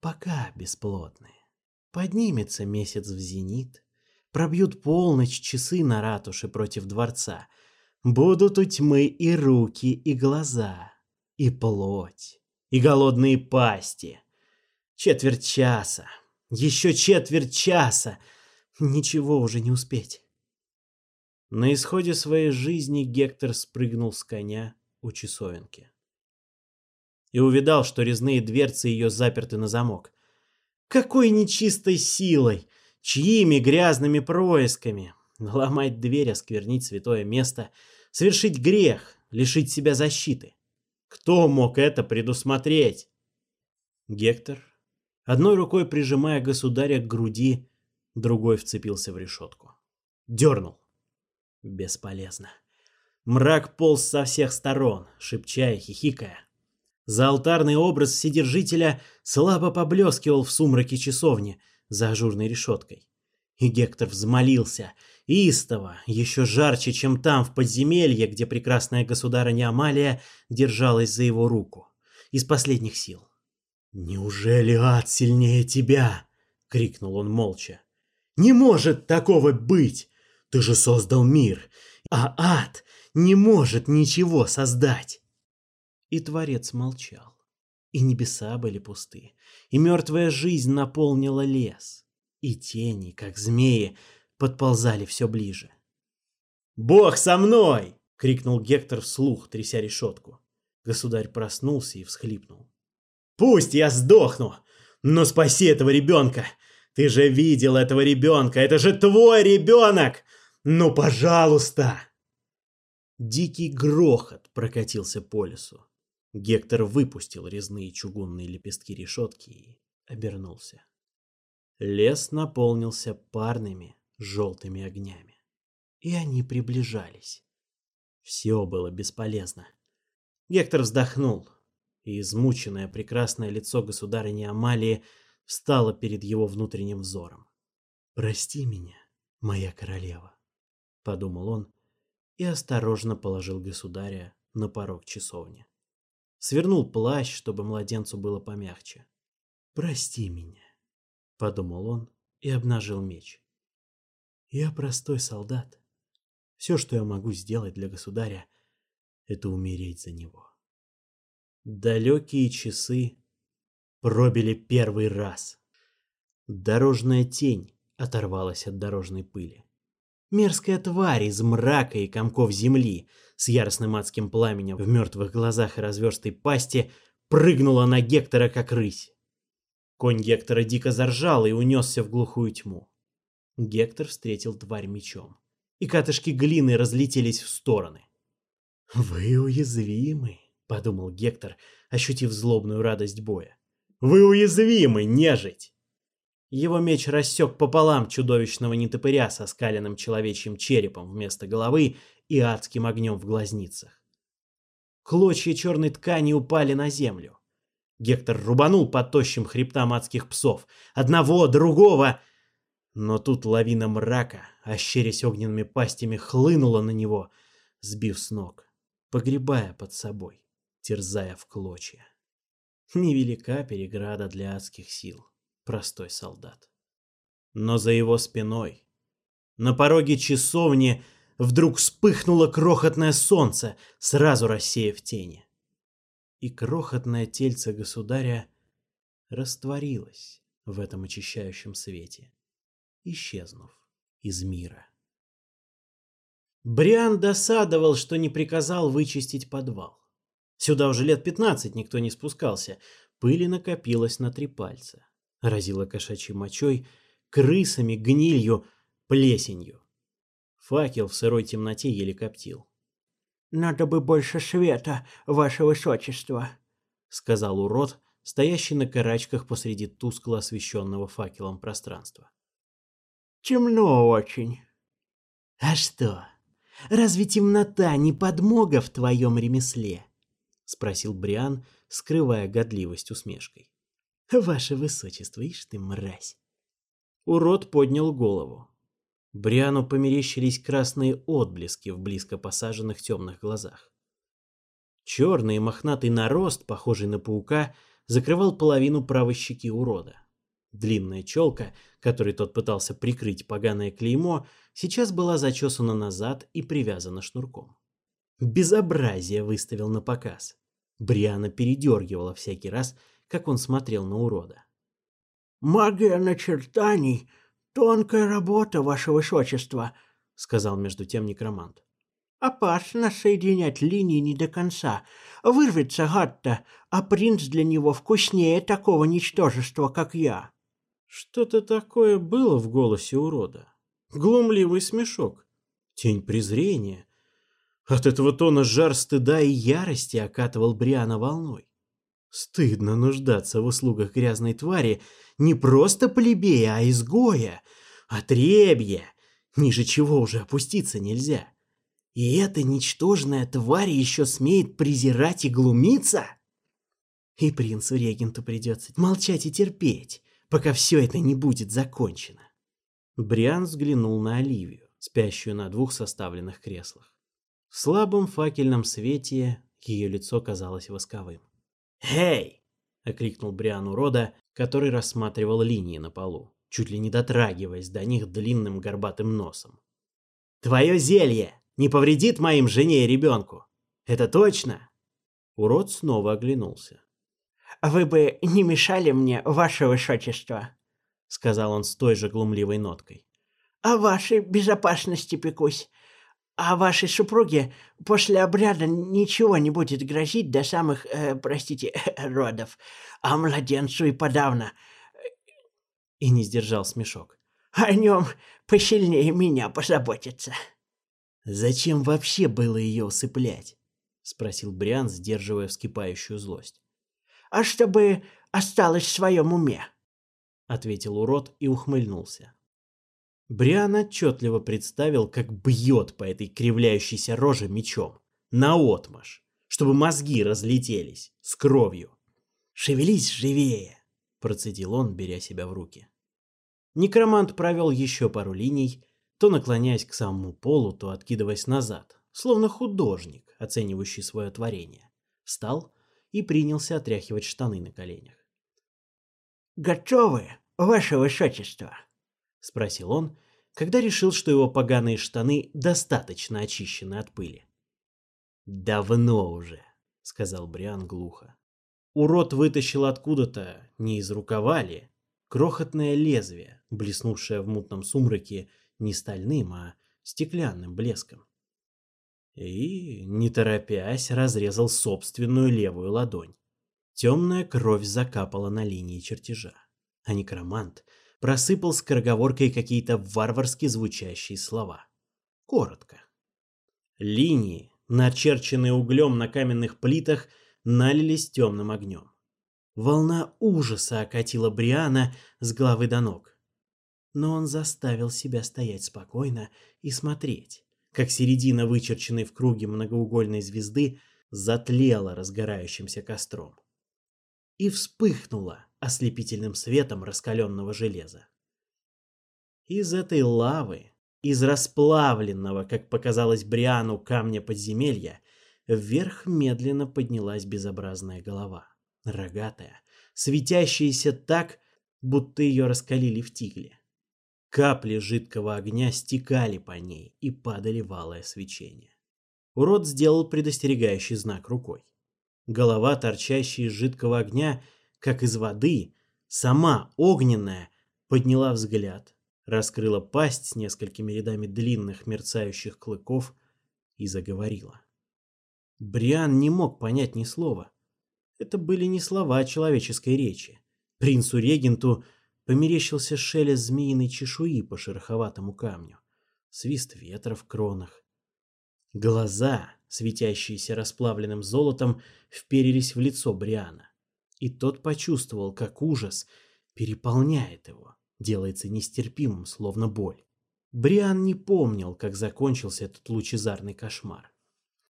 пока бесплодные. Поднимется месяц в зенит, пробьют полночь часы на ратуше против дворца. Будут у тьмы и руки, и глаза, и плоть, и голодные пасти. Четверть часа, еще четверть часа, ничего уже не успеть. На исходе своей жизни Гектор спрыгнул с коня у часовенки. И увидал, что резные дверцы ее заперты на замок. Какой нечистой силой! Чьими грязными происками! Ломать дверь, осквернить святое место, совершить грех, лишить себя защиты. Кто мог это предусмотреть? Гектор, одной рукой прижимая государя к груди, другой вцепился в решетку. Дернул. Бесполезно. Мрак полз со всех сторон, шепча и хихикая. За алтарный образ Вседержителя слабо поблескивал в сумраке часовни за ажурной решеткой. И Гектор взмолился, истово, еще жарче, чем там, в подземелье, где прекрасная государыня Амалия держалась за его руку. Из последних сил. «Неужели ад сильнее тебя?» — крикнул он молча. «Не может такого быть! Ты же создал мир, а ад не может ничего создать. И Творец молчал. И небеса были пусты, и мертвая жизнь наполнила лес, и тени, как змеи, подползали все ближе. «Бог со мной!» — крикнул Гектор вслух, тряся решетку. Государь проснулся и всхлипнул. «Пусть я сдохну, но спаси этого ребенка! Ты же видел этого ребенка! Это же твой ребенок!» «Ну, пожалуйста!» Дикий грохот прокатился по лесу. Гектор выпустил резные чугунные лепестки решетки и обернулся. Лес наполнился парными желтыми огнями. И они приближались. Все было бесполезно. Гектор вздохнул, и измученное прекрасное лицо государыни Амалии встало перед его внутренним взором. «Прости меня, моя королева», подумал он и осторожно положил государя на порог часовни. Свернул плащ, чтобы младенцу было помягче. «Прости меня», — подумал он и обнажил меч. «Я простой солдат. Все, что я могу сделать для государя, это умереть за него». Далекие часы пробили первый раз. Дорожная тень оторвалась от дорожной пыли. Мерзкая тварь из мрака и комков земли, с яростным адским пламенем в мертвых глазах и разверстой пасти, прыгнула на Гектора, как рысь. Конь Гектора дико заржал и унесся в глухую тьму. Гектор встретил тварь мечом, и катышки глины разлетелись в стороны. «Вы уязвимы», — подумал Гектор, ощутив злобную радость боя. «Вы уязвимы, нежить!» Его меч рассек пополам чудовищного нетопыря со скаленным человечьим черепом вместо головы и адским огнем в глазницах. Клочья черной ткани упали на землю. Гектор рубанул по тощим хребтам адских псов. Одного, другого. Но тут лавина мрака, ощерясь огненными пастями, хлынула на него, сбив с ног, погребая под собой, терзая в клочья. Невелика переграда для адских сил простой солдат. Но за его спиной, на пороге часовни, вдруг вспыхнуло крохотное солнце, сразу рассеяв тени. И крохотное тельце государя растворилось в этом очищающем свете, исчезнув из мира. Бриан досадовал, что не приказал вычистить подвал. Сюда уже лет пятнадцать никто не спускался, пыли накопилось на три пальца разило кошачьей мочой, крысами, гнилью, плесенью. Факел в сырой темноте еле коптил. «Надо бы больше света, ваше высочество», — сказал урод, стоящий на карачках посреди тускло освещенного факелом пространства. «Темно очень». «А что, разве темнота не подмога в твоем ремесле?» — спросил Бриан, скрывая годливость усмешкой. Ваше Высочество, ишь ты, мразь!» Урод поднял голову. Бриану померещились красные отблески в близко посаженных темных глазах. Черный мохнатый нарост, похожий на паука, закрывал половину правой щеки урода. Длинная челка, которой тот пытался прикрыть поганое клеймо, сейчас была зачесана назад и привязана шнурком. Безобразие выставил на показ. Бриана передергивала всякий раз, как он смотрел на урода. «Магия начертаний — тонкая работа, ваше высочество», — сказал между тем некромант. «Опасно соединять линии не до конца. Вырвется гад-то, а принц для него вкуснее такого ничтожества, как я». Что-то такое было в голосе урода. Глумливый смешок, тень презрения. От этого тона жар стыда и ярости окатывал Бриана волной. Стыдно нуждаться в услугах грязной твари не просто плебея, а изгоя, отребья, а ниже чего уже опуститься нельзя. И эта ничтожная тварь еще смеет презирать и глумиться? И принцу-регенту придется молчать и терпеть, пока все это не будет закончено. Бриан взглянул на Оливию, спящую на двух составленных креслах. В слабом факельном свете ее лицо казалось восковым. «Эй!» — окликнул Бриану Урода, который рассматривал линии на полу, чуть ли не дотрагиваясь до них длинным горбатым носом. «Твое зелье не повредит моим жене и ребенку! Это точно?» Урод снова оглянулся. «Вы бы не мешали мне, ваше высочество!» — сказал он с той же глумливой ноткой. «О вашей безопасности пекусь. А вашей супруге после обряда ничего не будет грозить до самых, э, простите, родов, а младенцу и подавно. И не сдержал смешок. О нем посильнее меня позаботиться. Зачем вообще было ее усыплять? Спросил Бриан, сдерживая вскипающую злость. А чтобы осталось в своем Бриан отчетливо представил, как бьет по этой кривляющейся роже мечом. Наотмашь, чтобы мозги разлетелись с кровью. «Шевелись живее!» – процедил он, беря себя в руки. Некромант провел еще пару линий, то наклоняясь к самому полу, то откидываясь назад, словно художник, оценивающий свое творение. Встал и принялся отряхивать штаны на коленях. «Готовы, ваше высочество!» — спросил он, когда решил, что его поганые штаны достаточно очищены от пыли. «Давно уже», — сказал Бриан глухо. Урод вытащил откуда-то, не из рукава ли, крохотное лезвие, блеснувшее в мутном сумраке не стальным, а стеклянным блеском. И, не торопясь, разрезал собственную левую ладонь. Темная кровь закапала на линии чертежа, а некромант — просыпал скороговоркой какие-то варварски звучащие слова. Коротко. Линии, начерченные углем на каменных плитах, налились темным огнем. Волна ужаса окатила Бриана с головы до ног. Но он заставил себя стоять спокойно и смотреть, как середина, вычерченной в круге многоугольной звезды, затлела разгорающимся костром. И вспыхнула, ослепительным светом раскаленного железа. Из этой лавы, из расплавленного, как показалось Бриану, камня подземелья, вверх медленно поднялась безобразная голова, рогатая, светящаяся так, будто ее раскалили в тигле. Капли жидкого огня стекали по ней и падали в свечение. Урод сделал предостерегающий знак рукой. Голова, торчащая из жидкого огня, как из воды, сама огненная, подняла взгляд, раскрыла пасть с несколькими рядами длинных мерцающих клыков и заговорила. Бриан не мог понять ни слова. Это были не слова человеческой речи. Принцу-регенту померещился шелест змеиной чешуи по шероховатому камню, свист ветра в кронах. Глаза, светящиеся расплавленным золотом, вперились в лицо Бриана и тот почувствовал, как ужас переполняет его, делается нестерпимым, словно боль. Бриан не помнил, как закончился этот лучезарный кошмар.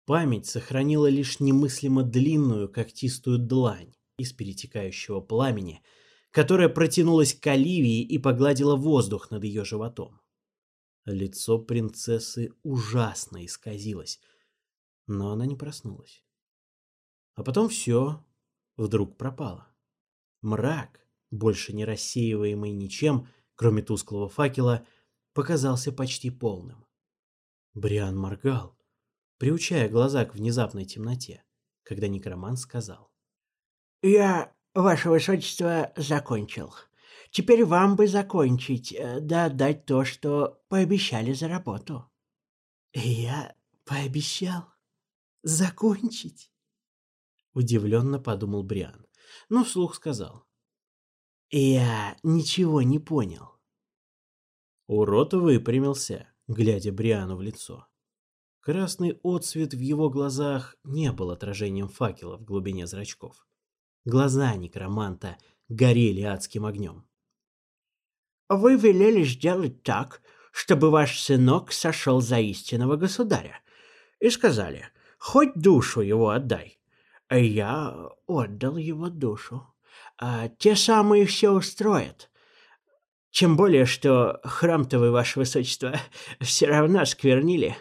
Память сохранила лишь немыслимо длинную когтистую длань из перетекающего пламени, которая протянулась к Оливии и погладила воздух над ее животом. Лицо принцессы ужасно исказилось, но она не проснулась. А потом все вдруг пропала. Мрак, больше не рассеиваемый ничем, кроме тусклого факела, показался почти полным. Бриан моргал, приучая глаза к внезапной темноте, когда некроман сказал. «Я, ваше высочество, закончил. Теперь вам бы закончить, э, да отдать то, что пообещали за работу». «Я пообещал закончить?» удивленно подумал Бриан, но вслух сказал. «Я ничего не понял». Урод выпрямился, глядя Бриану в лицо. Красный отсвет в его глазах не был отражением факела в глубине зрачков. Глаза некроманта горели адским огнем. «Вы велели сделать так, чтобы ваш сынок сошел за истинного государя, и сказали, хоть душу его отдай. Э, я отдал его душу. А те самые все устроят. Тем более, что храм-то вы, ваше высочество, все равно сквернили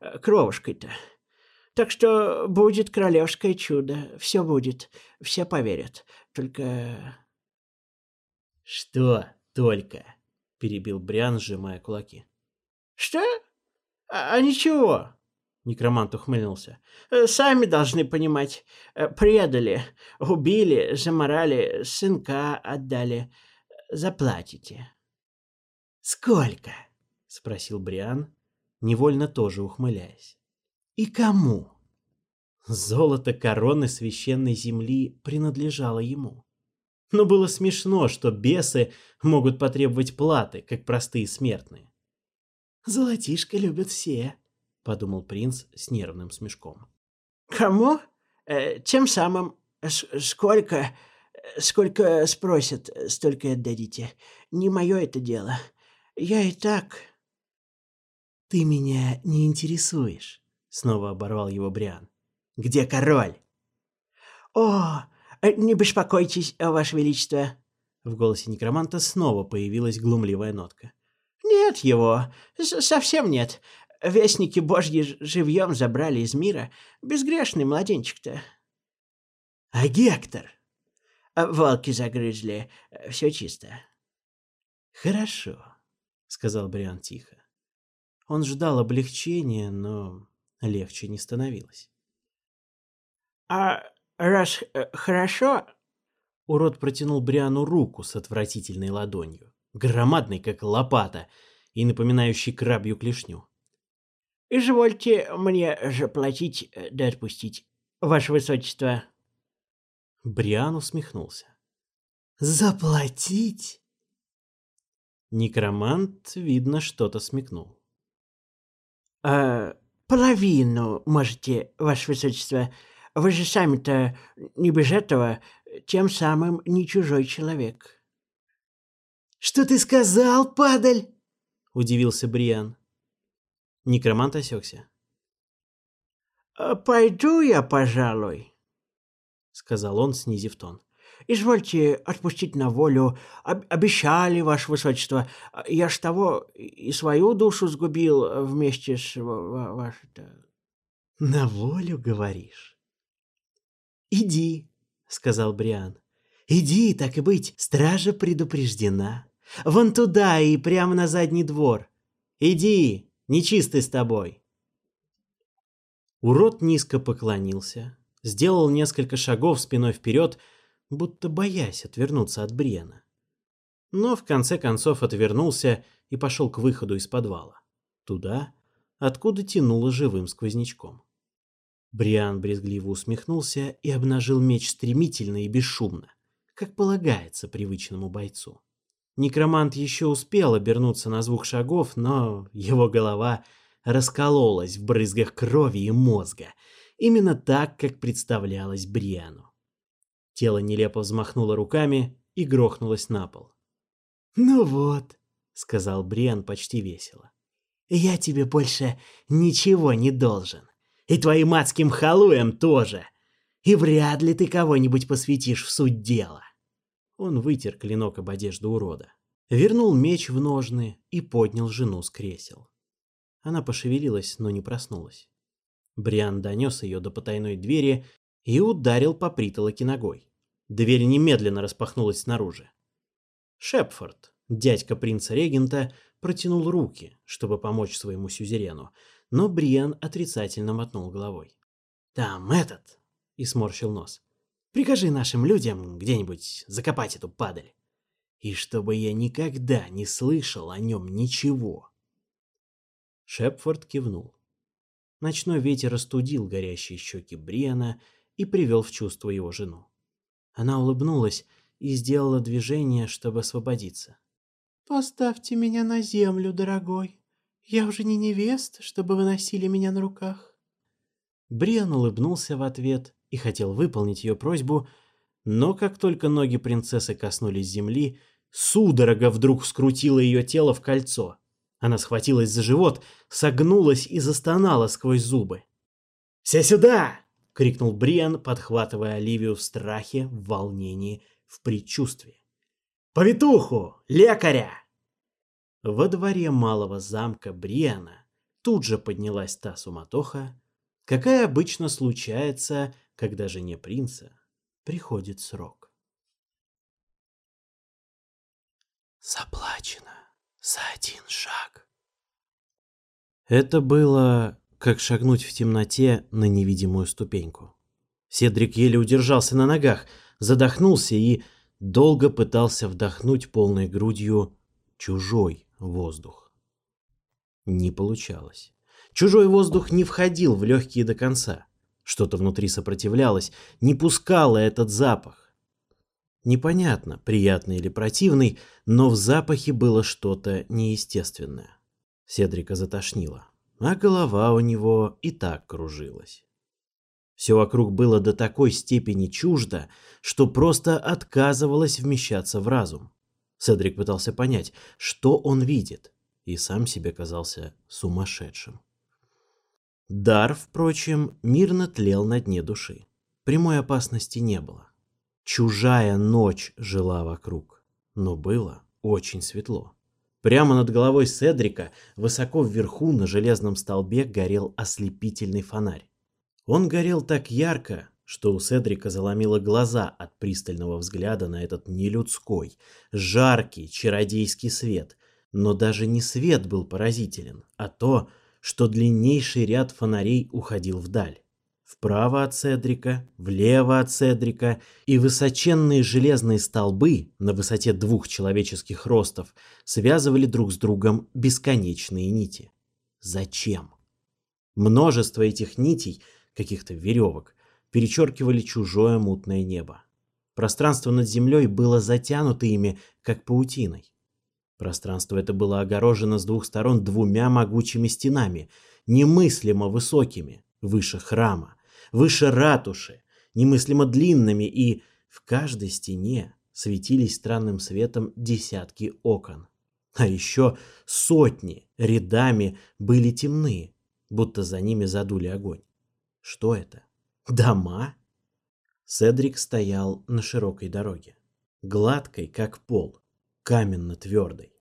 э, кровушкой-то. Так что будет королевское чудо. Все будет. Все поверят. Только... Что только? Перебил Брян, сжимая кулаки. Что? А, а ничего. Некромант ухмыльнулся. «Э, «Сами должны понимать. Э, предали, убили, заморали, сынка отдали. Заплатите». «Сколько?» — спросил Бриан, невольно тоже ухмыляясь. «И кому?» Золото короны священной земли принадлежало ему. Но было смешно, что бесы могут потребовать платы, как простые смертные. «Золотишко любят все», — подумал принц с нервным смешком. «Кому? Э, тем самым. С сколько? Сколько спросят, столько и отдадите. Не мое это дело. Я и так...» «Ты меня не интересуешь», — снова оборвал его Бриан. «Где король?» «О, э, не беспокойтесь, Ваше Величество!» В голосе некроманта снова появилась глумливая нотка. «Нет его, совсем нет. Вестники божьи живьем забрали из мира. Безгрешный младенчик-то. А Гектор? А волки загрызли. Все чисто. Хорошо, сказал Бриан тихо. Он ждал облегчения, но легче не становилось. А раз э, хорошо... Урод протянул Бриану руку с отвратительной ладонью, громадной, как лопата, и напоминающей крабью клешню. Извольте мне же платить э, да отпустить, ваше высочество. Бриан усмехнулся. Заплатить? Некромант, видно, что-то смекнул. А, половину можете, ваше высочество. Вы же сами-то не без этого, тем самым не чужой человек. Что ты сказал, падаль? Удивился Бриан. Некромант осекся. «Э, «Пойду я, пожалуй», — сказал он, снизив тон. «Извольте отпустить на волю. Об обещали, ваше высочество. Я ж того и свою душу сгубил вместе с вашей...» «На волю, говоришь?» «Иди», — сказал Бриан. «Иди, так и быть, стража предупреждена. Вон туда и прямо на задний двор. Иди!» Нечистый с тобой!» Урод низко поклонился, сделал несколько шагов спиной вперед, будто боясь отвернуться от Бриена. Но в конце концов отвернулся и пошел к выходу из подвала. Туда, откуда тянуло живым сквознячком. Бриан брезгливо усмехнулся и обнажил меч стремительно и бесшумно, как полагается привычному бойцу. Некромант еще успел обернуться на звук шагов, но его голова раскололась в брызгах крови и мозга, именно так, как представлялось Бриану. Тело нелепо взмахнуло руками и грохнулось на пол. «Ну вот», — сказал Бриан почти весело, — «я тебе больше ничего не должен. И твоим адским халуям тоже. И вряд ли ты кого-нибудь посвятишь в суть дела». Он вытер клинок об одежду урода, вернул меч в ножны и поднял жену с кресел. Она пошевелилась, но не проснулась. Бриан донес ее до потайной двери и ударил по притолоке ногой. Дверь немедленно распахнулась снаружи. Шепфорд, дядька принца-регента, протянул руки, чтобы помочь своему сюзерену, но Бриан отрицательно мотнул головой. «Там этот!» — и сморщил нос. Прикажи нашим людям где-нибудь закопать эту падаль. И чтобы я никогда не слышал о нем ничего. Шепфорд кивнул. Ночной ветер остудил горящие щеки Бриана и привел в чувство его жену. Она улыбнулась и сделала движение, чтобы освободиться. «Поставьте меня на землю, дорогой. Я уже не невеста, чтобы вы носили меня на руках». Бриан улыбнулся в ответ и хотел выполнить ее просьбу, но как только ноги принцессы коснулись земли, судорога вдруг скрутила ее тело в кольцо. Она схватилась за живот, согнулась и застонала сквозь зубы. «Все сюда!» — крикнул Бриан, подхватывая Оливию в страхе, в волнении, в предчувствии. «Повитуху! Лекаря!» Во дворе малого замка Бриана тут же поднялась та суматоха, какая обычно случается, когда жене принца приходит срок. Заплачено за один шаг. Это было как шагнуть в темноте на невидимую ступеньку. Седрик еле удержался на ногах, задохнулся и долго пытался вдохнуть полной грудью чужой воздух. Не получалось. Чужой воздух не входил в легкие до конца. Что-то внутри сопротивлялось, не пускало этот запах. Непонятно, приятный или противный, но в запахе было что-то неестественное. Седрика затошнило, а голова у него и так кружилась. Все вокруг было до такой степени чуждо, что просто отказывалось вмещаться в разум. Седрик пытался понять, что он видит, и сам себе казался сумасшедшим. Дар, впрочем, мирно тлел на дне души. Прямой опасности не было. Чужая ночь жила вокруг, но было очень светло. Прямо над головой Седрика, высоко вверху на железном столбе, горел ослепительный фонарь. Он горел так ярко, что у Седрика заломило глаза от пристального взгляда на этот нелюдской, жаркий, чародейский свет. Но даже не свет был поразителен, а то, что длиннейший ряд фонарей уходил вдаль. Вправо от Седрика, влево от Седрика, и высоченные железные столбы на высоте двух человеческих ростов связывали друг с другом бесконечные нити. Зачем? Множество этих нитей, каких-то веревок, перечеркивали чужое мутное небо. Пространство над землей было затянуто ими, как паутиной. Пространство это было огорожено с двух сторон двумя могучими стенами, немыслимо высокими, выше храма, выше ратуши, немыслимо длинными, и в каждой стене светились странным светом десятки окон. А еще сотни рядами были темны, будто за ними задули огонь. Что это? Дома? Седрик стоял на широкой дороге, гладкой, как пол, каменно-твердой.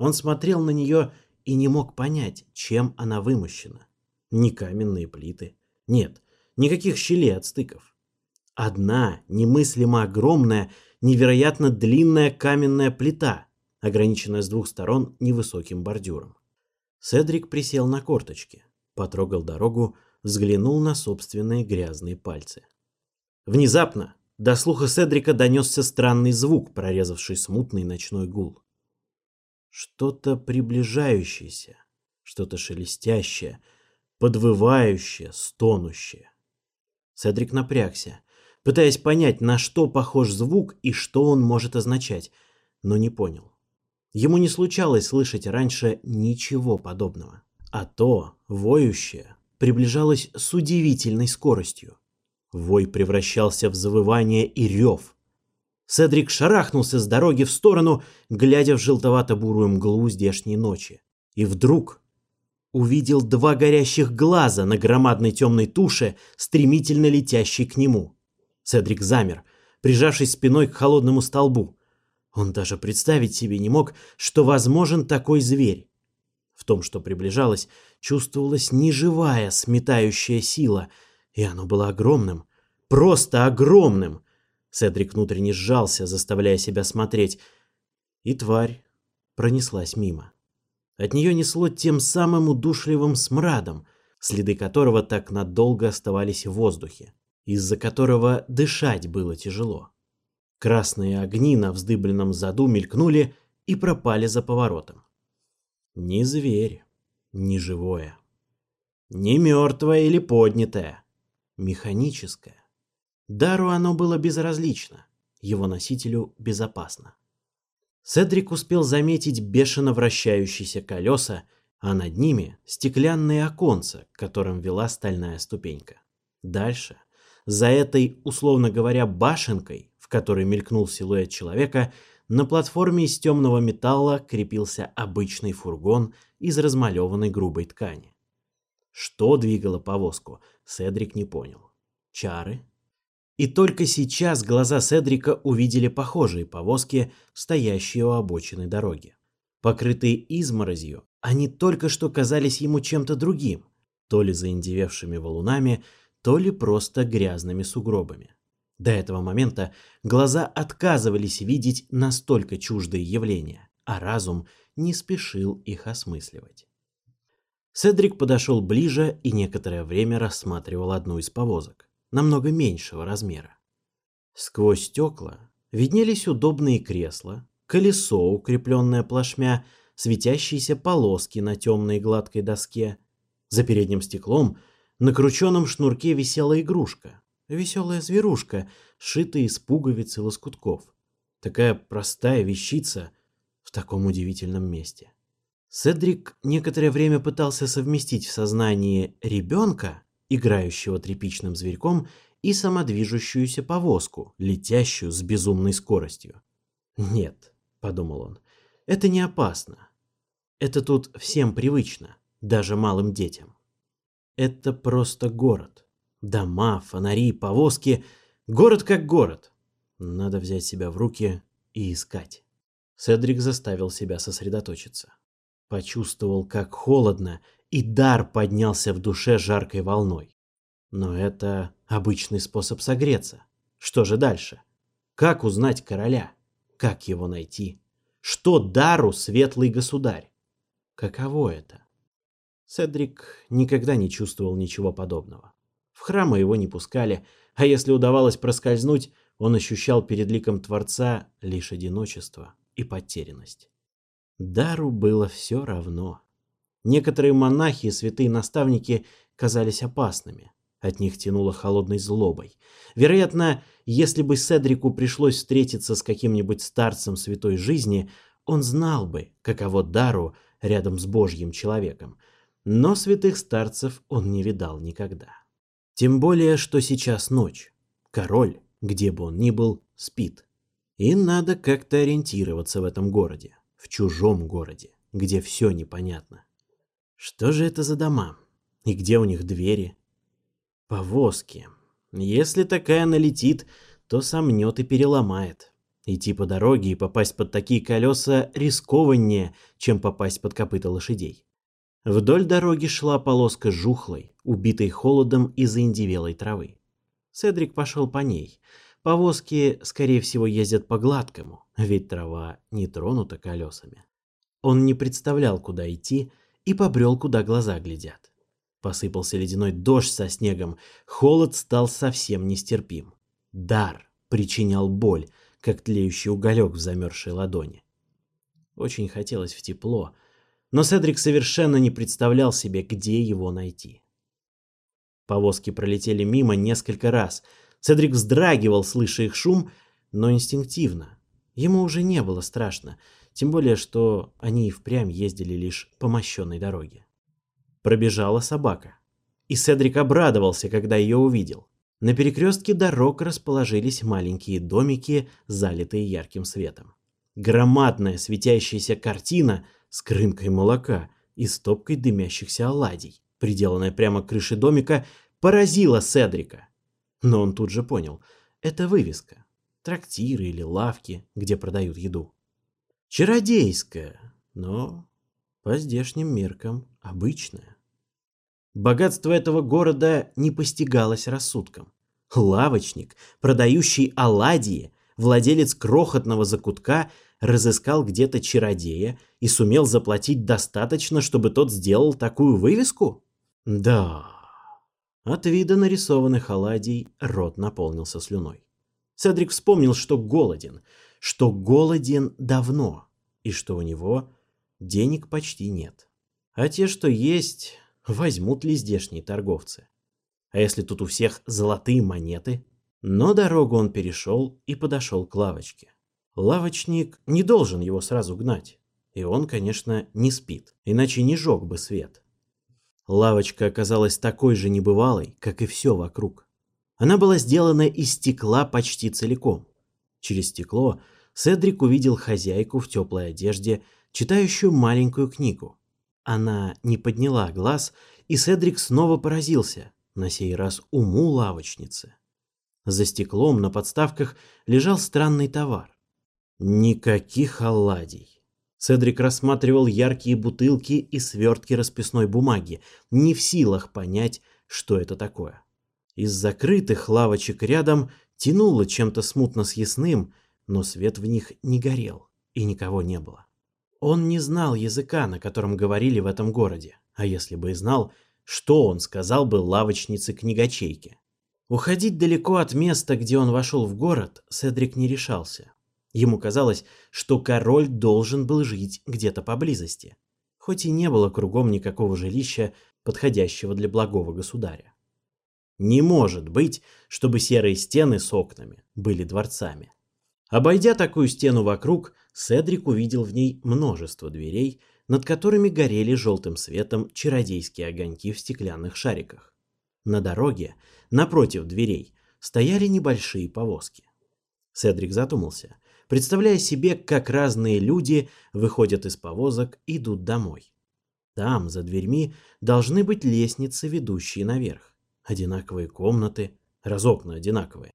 Он смотрел на нее и не мог понять, чем она вымощена. Ни каменные плиты. Нет, никаких щелей от стыков. Одна, немыслимо огромная, невероятно длинная каменная плита, ограниченная с двух сторон невысоким бордюром. Седрик присел на корточки, потрогал дорогу, взглянул на собственные грязные пальцы. Внезапно до слуха Седрика донесся странный звук, прорезавший смутный ночной гул что-то приближающееся, что-то шелестящее, подвывающее, стонущее. Седрик напрягся, пытаясь понять, на что похож звук и что он может означать, но не понял. Ему не случалось слышать раньше ничего подобного, а то, воющее, приближалось с удивительной скоростью. Вой превращался в завывание и рев, Седрик шарахнулся с дороги в сторону, глядя в желтовато-бурую мглу здешней ночи. И вдруг увидел два горящих глаза на громадной темной туше, стремительно летящей к нему. Седрик замер, прижавшись спиной к холодному столбу. Он даже представить себе не мог, что возможен такой зверь. В том, что приближалось, чувствовалась неживая, сметающая сила, и оно было огромным, просто огромным — Седрик внутренне сжался, заставляя себя смотреть. И тварь пронеслась мимо. От нее несло тем самым удушливым смрадом, следы которого так надолго оставались в воздухе, из-за которого дышать было тяжело. Красные огни на вздыбленном заду мелькнули и пропали за поворотом. Ни зверь, ни живое. Не мертвое или поднятое. Механическое. Дару оно было безразлично, его носителю безопасно. Седрик успел заметить бешено вращающиеся колеса, а над ними стеклянные оконца, к которым вела стальная ступенька. Дальше, за этой, условно говоря, башенкой, в которой мелькнул силуэт человека, на платформе из темного металла крепился обычный фургон из размалеванной грубой ткани. Что двигало повозку, Седрик не понял. Чары? И только сейчас глаза Седрика увидели похожие повозки, стоящие у обочины дороги. Покрытые изморозью, они только что казались ему чем-то другим, то ли заиндевевшими валунами, то ли просто грязными сугробами. До этого момента глаза отказывались видеть настолько чуждые явления, а разум не спешил их осмысливать. Седрик подошел ближе и некоторое время рассматривал одну из повозок намного меньшего размера. Сквозь стекла виднелись удобные кресла, колесо, укрепленное плашмя, светящиеся полоски на темной гладкой доске. За передним стеклом на крученном шнурке висела игрушка, веселая зверушка, сшитая из пуговиц и лоскутков. Такая простая вещица в таком удивительном месте. Седрик некоторое время пытался совместить в сознании ребенка играющего тряпичным зверьком, и самодвижущуюся повозку, летящую с безумной скоростью. «Нет», — подумал он, — «это не опасно. Это тут всем привычно, даже малым детям. Это просто город. Дома, фонари, повозки. Город как город. Надо взять себя в руки и искать». Седрик заставил себя сосредоточиться. Почувствовал, как холодно и дар поднялся в душе жаркой волной. Но это обычный способ согреться. Что же дальше? Как узнать короля? Как его найти? Что дару светлый государь? Каково это? Седрик никогда не чувствовал ничего подобного. В храмы его не пускали, а если удавалось проскользнуть, он ощущал перед ликом Творца лишь одиночество и потерянность. Дару было все равно. Некоторые монахи и святые наставники казались опасными. От них тянуло холодной злобой. Вероятно, если бы Седрику пришлось встретиться с каким-нибудь старцем святой жизни, он знал бы, каково дару рядом с божьим человеком. Но святых старцев он не видал никогда. Тем более, что сейчас ночь. Король, где бы он ни был, спит. И надо как-то ориентироваться в этом городе, в чужом городе, где все непонятно. Что же это за дома? И где у них двери? Повозки. Если такая налетит, то сомнет и переломает. Идти по дороге и попасть под такие колеса рискованнее, чем попасть под копыта лошадей. Вдоль дороги шла полоска жухлой, убитой холодом и заиндевелой травы. Седрик пошел по ней. Повозки, скорее всего, ездят по гладкому, ведь трава не тронута колесами. Он не представлял, куда идти, и побрел, куда глаза глядят. Посыпался ледяной дождь со снегом, холод стал совсем нестерпим. Дар причинял боль, как тлеющий уголек в замерзшей ладони. Очень хотелось в тепло, но Седрик совершенно не представлял себе, где его найти. Повозки пролетели мимо несколько раз. Седрик вздрагивал, слыша их шум, но инстинктивно. Ему уже не было страшно — тем более, что они и впрямь ездили лишь по мощенной дороге. Пробежала собака. И Седрик обрадовался, когда ее увидел. На перекрестке дорог расположились маленькие домики, залитые ярким светом. Громадная светящаяся картина с крынкой молока и стопкой дымящихся оладий, приделанная прямо к крыше домика, поразила Седрика. Но он тут же понял – это вывеска. Трактиры или лавки, где продают еду. Чародейская, но по здешним меркам обычная. Богатство этого города не постигалось рассудком. Лавочник, продающий оладьи, владелец крохотного закутка, разыскал где-то чародея и сумел заплатить достаточно, чтобы тот сделал такую вывеску? Да. От вида нарисованных оладий рот наполнился слюной. Седрик вспомнил, что голоден – что голоден давно и что у него денег почти нет. А те, что есть, возьмут ли здешние торговцы? А если тут у всех золотые монеты? Но дорогу он перешел и подошел к лавочке. Лавочник не должен его сразу гнать. И он, конечно, не спит, иначе не жег бы свет. Лавочка оказалась такой же небывалой, как и все вокруг. Она была сделана из стекла почти целиком. Через стекло Седрик увидел хозяйку в теплой одежде, читающую маленькую книгу. Она не подняла глаз, и Седрик снова поразился, на сей раз уму лавочницы. За стеклом на подставках лежал странный товар. Никаких оладий. Седрик рассматривал яркие бутылки и свертки расписной бумаги, не в силах понять, что это такое. Из закрытых лавочек рядом тянуло чем-то смутно съестным, но свет в них не горел, и никого не было. Он не знал языка, на котором говорили в этом городе, а если бы и знал, что он сказал бы лавочнице-книгачейке. Уходить далеко от места, где он вошел в город, Седрик не решался. Ему казалось, что король должен был жить где-то поблизости, хоть и не было кругом никакого жилища, подходящего для благого государя. Не может быть, чтобы серые стены с окнами были дворцами. Обойдя такую стену вокруг, Седрик увидел в ней множество дверей, над которыми горели желтым светом чародейские огоньки в стеклянных шариках. На дороге, напротив дверей, стояли небольшие повозки. Седрик задумался, представляя себе, как разные люди выходят из повозок и идут домой. Там, за дверьми, должны быть лестницы, ведущие наверх одинаковые комнаты, разокна одинаковые.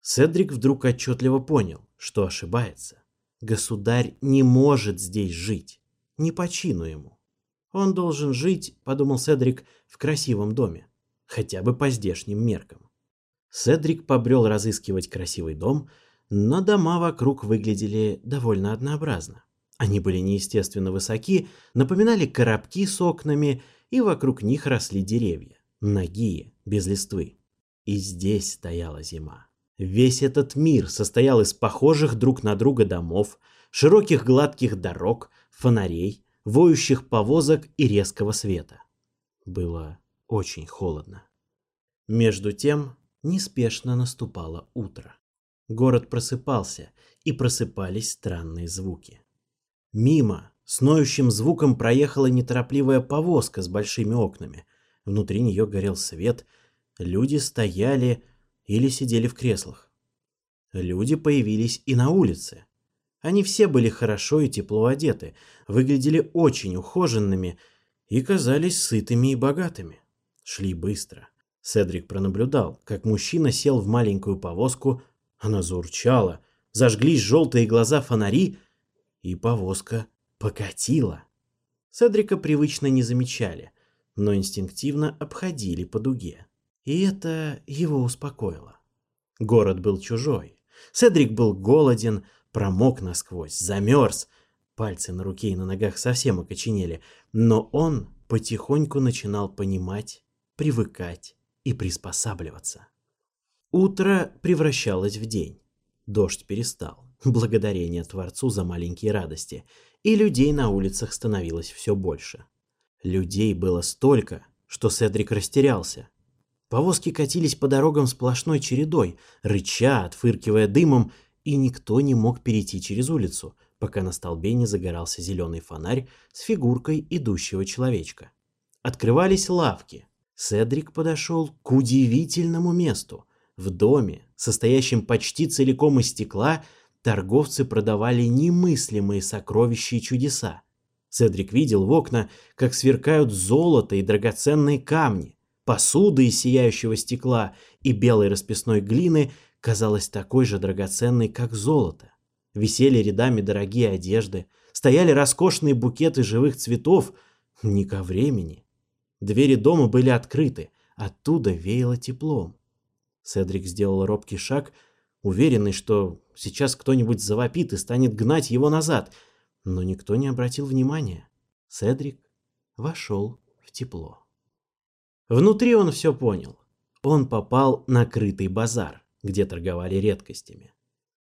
Седрик вдруг отчетливо понял, что ошибается. Государь не может здесь жить, не почину ему. Он должен жить, подумал Седрик, в красивом доме, хотя бы по здешним меркам. Седрик побрел разыскивать красивый дом, но дома вокруг выглядели довольно однообразно. Они были неестественно высоки, напоминали коробки с окнами, и вокруг них росли деревья ноги, без листвы. И здесь стояла зима. Весь этот мир состоял из похожих друг на друга домов, широких гладких дорог, фонарей, воющих повозок и резкого света. Было очень холодно. Между тем, неспешно наступало утро. Город просыпался, и просыпались странные звуки. Мимо с ноющим звуком проехала неторопливая повозка с большими окнами, внутри нее горел свет, люди стояли или сидели в креслах. Люди появились и на улице. Они все были хорошо и тепло одеты, выглядели очень ухоженными и казались сытыми и богатыми. Шли быстро. Седрик пронаблюдал, как мужчина сел в маленькую повозку, она заурчала, зажглись желтые глаза фонари, и повозка покатила. Седрика привычно не замечали но инстинктивно обходили по дуге. И это его успокоило. Город был чужой. Седрик был голоден, промок насквозь, замерз. Пальцы на руке и на ногах совсем окоченели, но он потихоньку начинал понимать, привыкать и приспосабливаться. Утро превращалось в день. Дождь перестал. Благодарение Творцу за маленькие радости. И людей на улицах становилось все больше. Людей было столько, что Седрик растерялся. Повозки катились по дорогам сплошной чередой, рыча, отфыркивая дымом, и никто не мог перейти через улицу, пока на столбе не загорался зеленый фонарь с фигуркой идущего человечка. Открывались лавки. Седрик подошел к удивительному месту. В доме, состоящем почти целиком из стекла, торговцы продавали немыслимые сокровища и чудеса. Седрик видел в окна, как сверкают золото и драгоценные камни. Посуда из сияющего стекла и белой расписной глины казалась такой же драгоценной, как золото. Висели рядами дорогие одежды, стояли роскошные букеты живых цветов. Не ко времени. Двери дома были открыты, оттуда веяло теплом. Седрик сделал робкий шаг, уверенный, что сейчас кто-нибудь завопит и станет гнать его назад — но никто не обратил внимания. Седрик вошел в тепло. Внутри он все понял. Он попал на крытый базар, где торговали редкостями.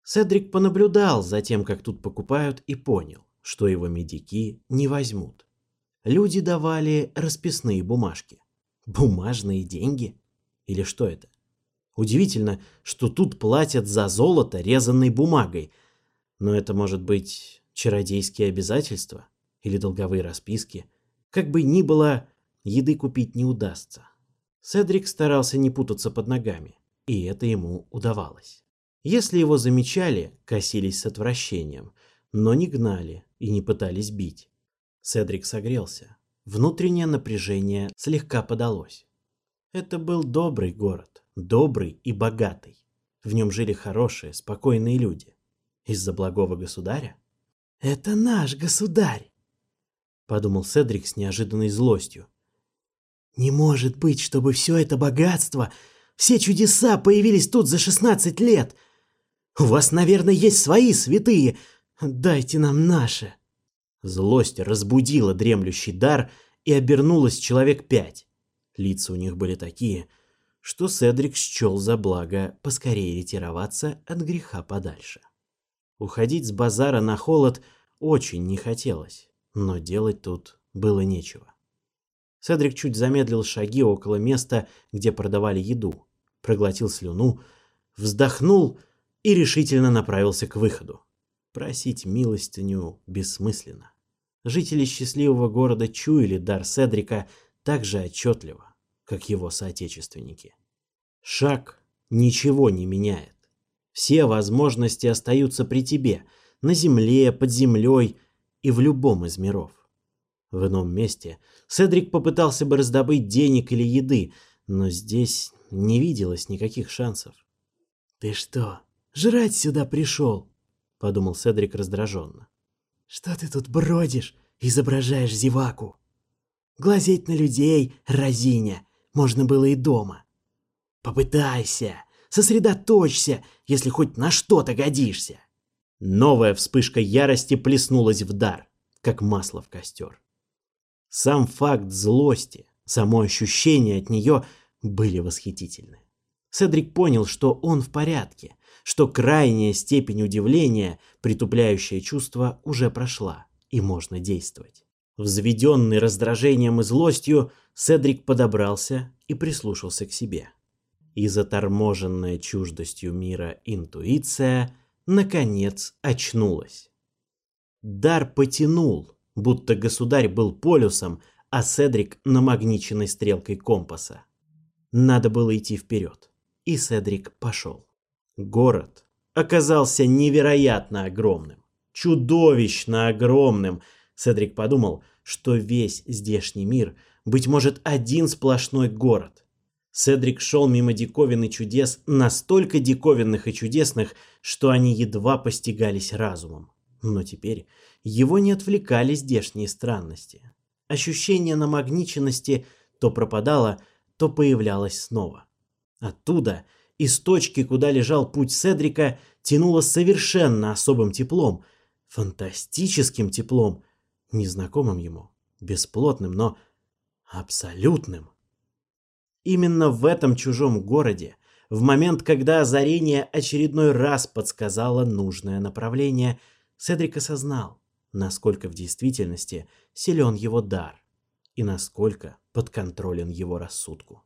Седрик понаблюдал за тем, как тут покупают, и понял, что его медики не возьмут. Люди давали расписные бумажки. Бумажные деньги? Или что это? Удивительно, что тут платят за золото резанной бумагой. Но это может быть Чародейские обязательства или долговые расписки, как бы ни было, еды купить не удастся. Седрик старался не путаться под ногами, и это ему удавалось. Если его замечали, косились с отвращением, но не гнали и не пытались бить. Седрик согрелся. Внутреннее напряжение слегка подалось. Это был добрый город, добрый и богатый. В нем жили хорошие, спокойные люди. Из-за благого государя? «Это наш государь!» — подумал Седрик с неожиданной злостью. «Не может быть, чтобы все это богатство, все чудеса появились тут за шестнадцать лет! У вас, наверное, есть свои святые, дайте нам наши!» Злость разбудила дремлющий дар, и обернулось человек пять. Лица у них были такие, что Седрик счел за благо поскорее ретироваться от греха подальше. Уходить с базара на холод очень не хотелось, но делать тут было нечего. Седрик чуть замедлил шаги около места, где продавали еду, проглотил слюну, вздохнул и решительно направился к выходу. Просить милостыню бессмысленно. Жители счастливого города чуяли дар Седрика так же отчетливо, как его соотечественники. Шаг ничего не меняет. Все возможности остаются при тебе, на земле, под землей и в любом из миров. В ином месте Седрик попытался бы раздобыть денег или еды, но здесь не виделось никаких шансов. «Ты что, жрать сюда пришел?» — подумал Седрик раздраженно. «Что ты тут бродишь, изображаешь зеваку? Глазеть на людей, разиня, можно было и дома. Попытайся, Сосредоточься, если хоть на что-то годишься!» Новая вспышка ярости плеснулась в дар, как масло в костер. Сам факт злости, само ощущение от нее были восхитительны. Седрик понял, что он в порядке, что крайняя степень удивления, притупляющее чувство, уже прошла, и можно действовать. Взведенный раздражением и злостью, Седрик подобрался и прислушался к себе и заторможенная чуждостью мира интуиция наконец очнулась. Дар потянул, будто государь был полюсом, а Седрик намагниченной стрелкой компаса. Надо было идти вперед, и Седрик пошел. Город оказался невероятно огромным, чудовищно огромным. Седрик подумал, что весь здешний мир, быть может, один сплошной город. Седрик шел мимо диковин и чудес, настолько диковинных и чудесных, что они едва постигались разумом. Но теперь его не отвлекали здешние странности. Ощущение намагниченности то пропадало, то появлялось снова. Оттуда, из точки, куда лежал путь Седрика, тянуло совершенно особым теплом, фантастическим теплом, незнакомым ему, бесплотным, но абсолютным. Именно в этом чужом городе, в момент, когда озарение очередной раз подсказало нужное направление, Седрик осознал, насколько в действительности силен его дар и насколько подконтролен его рассудку.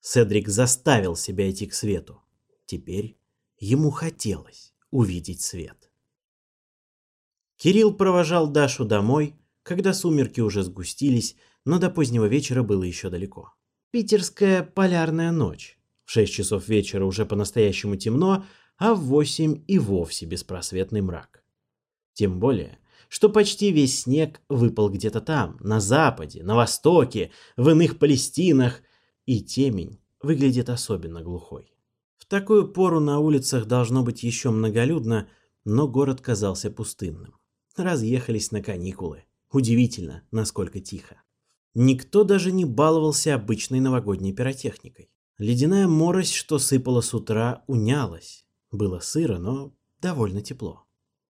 Седрик заставил себя идти к свету. Теперь ему хотелось увидеть свет. Кирилл провожал Дашу домой, когда сумерки уже сгустились, но до позднего вечера было еще далеко. Питерская полярная ночь. В 6 часов вечера уже по-настоящему темно, а в 8 и вовсе беспросветный мрак. Тем более, что почти весь снег выпал где-то там, на западе, на востоке, в иных Палестинах, и темень выглядит особенно глухой. В такую пору на улицах должно быть еще многолюдно, но город казался пустынным. Разъехались на каникулы. Удивительно, насколько тихо. Никто даже не баловался обычной новогодней пиротехникой. Ледяная морось, что сыпала с утра, унялась. Было сыро, но довольно тепло.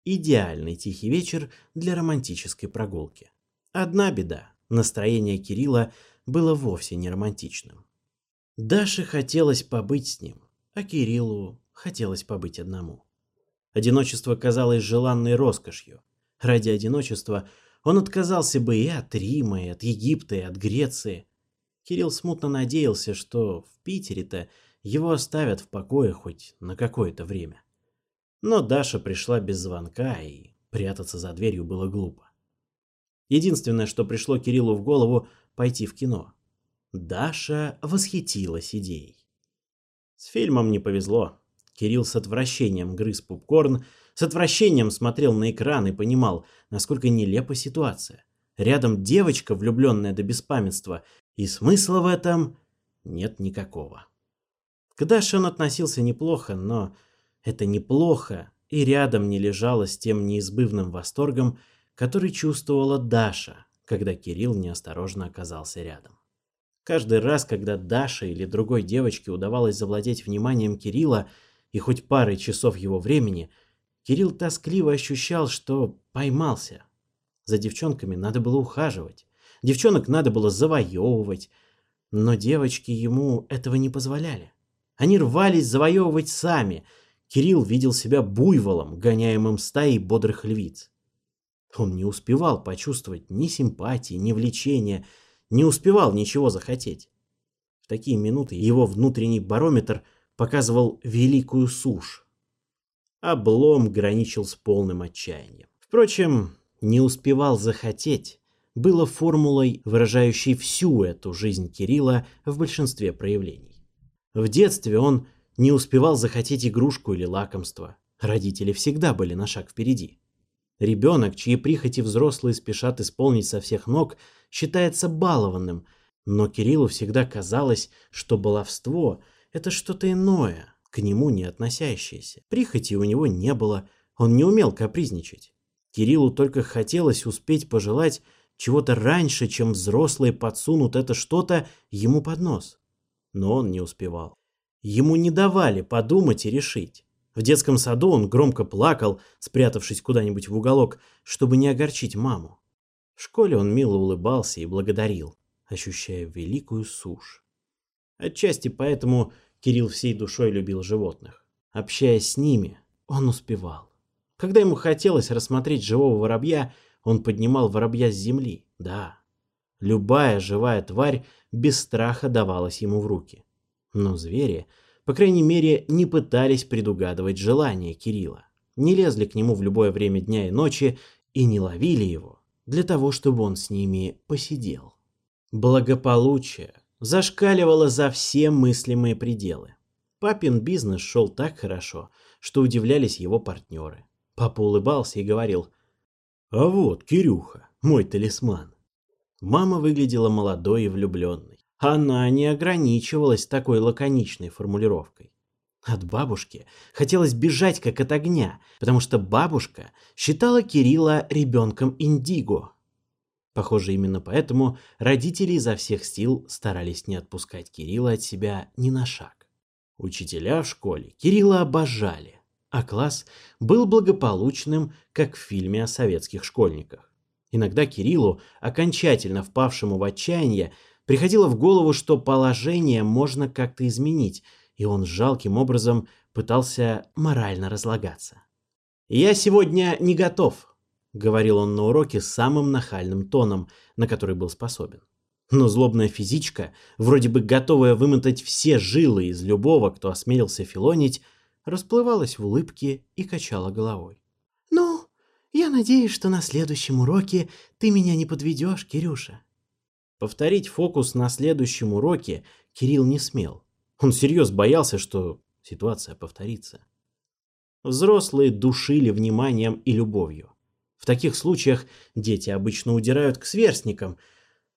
Идеальный тихий вечер для романтической прогулки. Одна беда – настроение Кирилла было вовсе не романтичным. Даше хотелось побыть с ним, а Кириллу хотелось побыть одному. Одиночество казалось желанной роскошью. Ради одиночества – он отказался бы и от Рима, и от Египта, и от Греции. Кирилл смутно надеялся, что в Питере-то его оставят в покое хоть на какое-то время. Но Даша пришла без звонка, и прятаться за дверью было глупо. Единственное, что пришло Кириллу в голову – пойти в кино. Даша восхитилась идеей. С фильмом не повезло. Кирилл с отвращением грыз попкорн – с отвращением смотрел на экран и понимал, насколько нелепа ситуация. Рядом девочка, влюбленная до беспамятства, и смысла в этом нет никакого. К Даше он относился неплохо, но это неплохо и рядом не лежало с тем неизбывным восторгом, который чувствовала Даша, когда Кирилл неосторожно оказался рядом. Каждый раз, когда Даше или другой девочке удавалось завладеть вниманием Кирилла и хоть парой часов его времени, Кирилл тоскливо ощущал, что поймался. За девчонками надо было ухаживать, девчонок надо было завоевывать, но девочки ему этого не позволяли. Они рвались завоевывать сами. Кирилл видел себя буйволом, гоняемым стаей бодрых львиц. Он не успевал почувствовать ни симпатии, ни влечения, не успевал ничего захотеть. В такие минуты его внутренний барометр показывал великую сушь, облом граничил с полным отчаянием. Впрочем, не успевал захотеть было формулой, выражающей всю эту жизнь Кирилла в большинстве проявлений. В детстве он не успевал захотеть игрушку или лакомство. Родители всегда были на шаг впереди. Ребенок, чьи прихоти взрослые спешат исполнить со всех ног, считается балованным, но Кириллу всегда казалось, что баловство – это что-то иное, к нему не относящиеся. Прихоти у него не было, он не умел капризничать. Кириллу только хотелось успеть пожелать чего-то раньше, чем взрослые подсунут это что-то ему под нос. Но он не успевал. Ему не давали подумать и решить. В детском саду он громко плакал, спрятавшись куда-нибудь в уголок, чтобы не огорчить маму. В школе он мило улыбался и благодарил, ощущая великую сушь. Отчасти поэтому Кирилл всей душой любил животных. Общаясь с ними, он успевал. Когда ему хотелось рассмотреть живого воробья, он поднимал воробья с земли, да. Любая живая тварь без страха давалась ему в руки. Но звери, по крайней мере, не пытались предугадывать желания Кирилла, не лезли к нему в любое время дня и ночи и не ловили его для того, чтобы он с ними посидел. Благополучие Зашкаливало за все мыслимые пределы. Папин бизнес шел так хорошо, что удивлялись его партнеры. Папа улыбался и говорил «А вот, Кирюха, мой талисман». Мама выглядела молодой и влюбленной. Она не ограничивалась такой лаконичной формулировкой. От бабушки хотелось бежать как от огня, потому что бабушка считала Кирилла ребенком Индиго, Похоже, именно поэтому родители изо всех сил старались не отпускать Кирилла от себя ни на шаг. Учителя в школе Кирилла обожали, а класс был благополучным, как в фильме о советских школьниках. Иногда Кириллу, окончательно впавшему в отчаяние, приходило в голову, что положение можно как-то изменить, и он жалким образом пытался морально разлагаться. «Я сегодня не готов», говорил он на уроке самым нахальным тоном, на который был способен. Но злобная физичка, вроде бы готовая вымотать все жилы из любого, кто осмелился филонить, расплывалась в улыбке и качала головой. «Ну, я надеюсь, что на следующем уроке ты меня не подведешь, Кирюша». Повторить фокус на следующем уроке Кирилл не смел. Он всерьез боялся, что ситуация повторится. Взрослые душили вниманием и любовью. В таких случаях дети обычно удирают к сверстникам,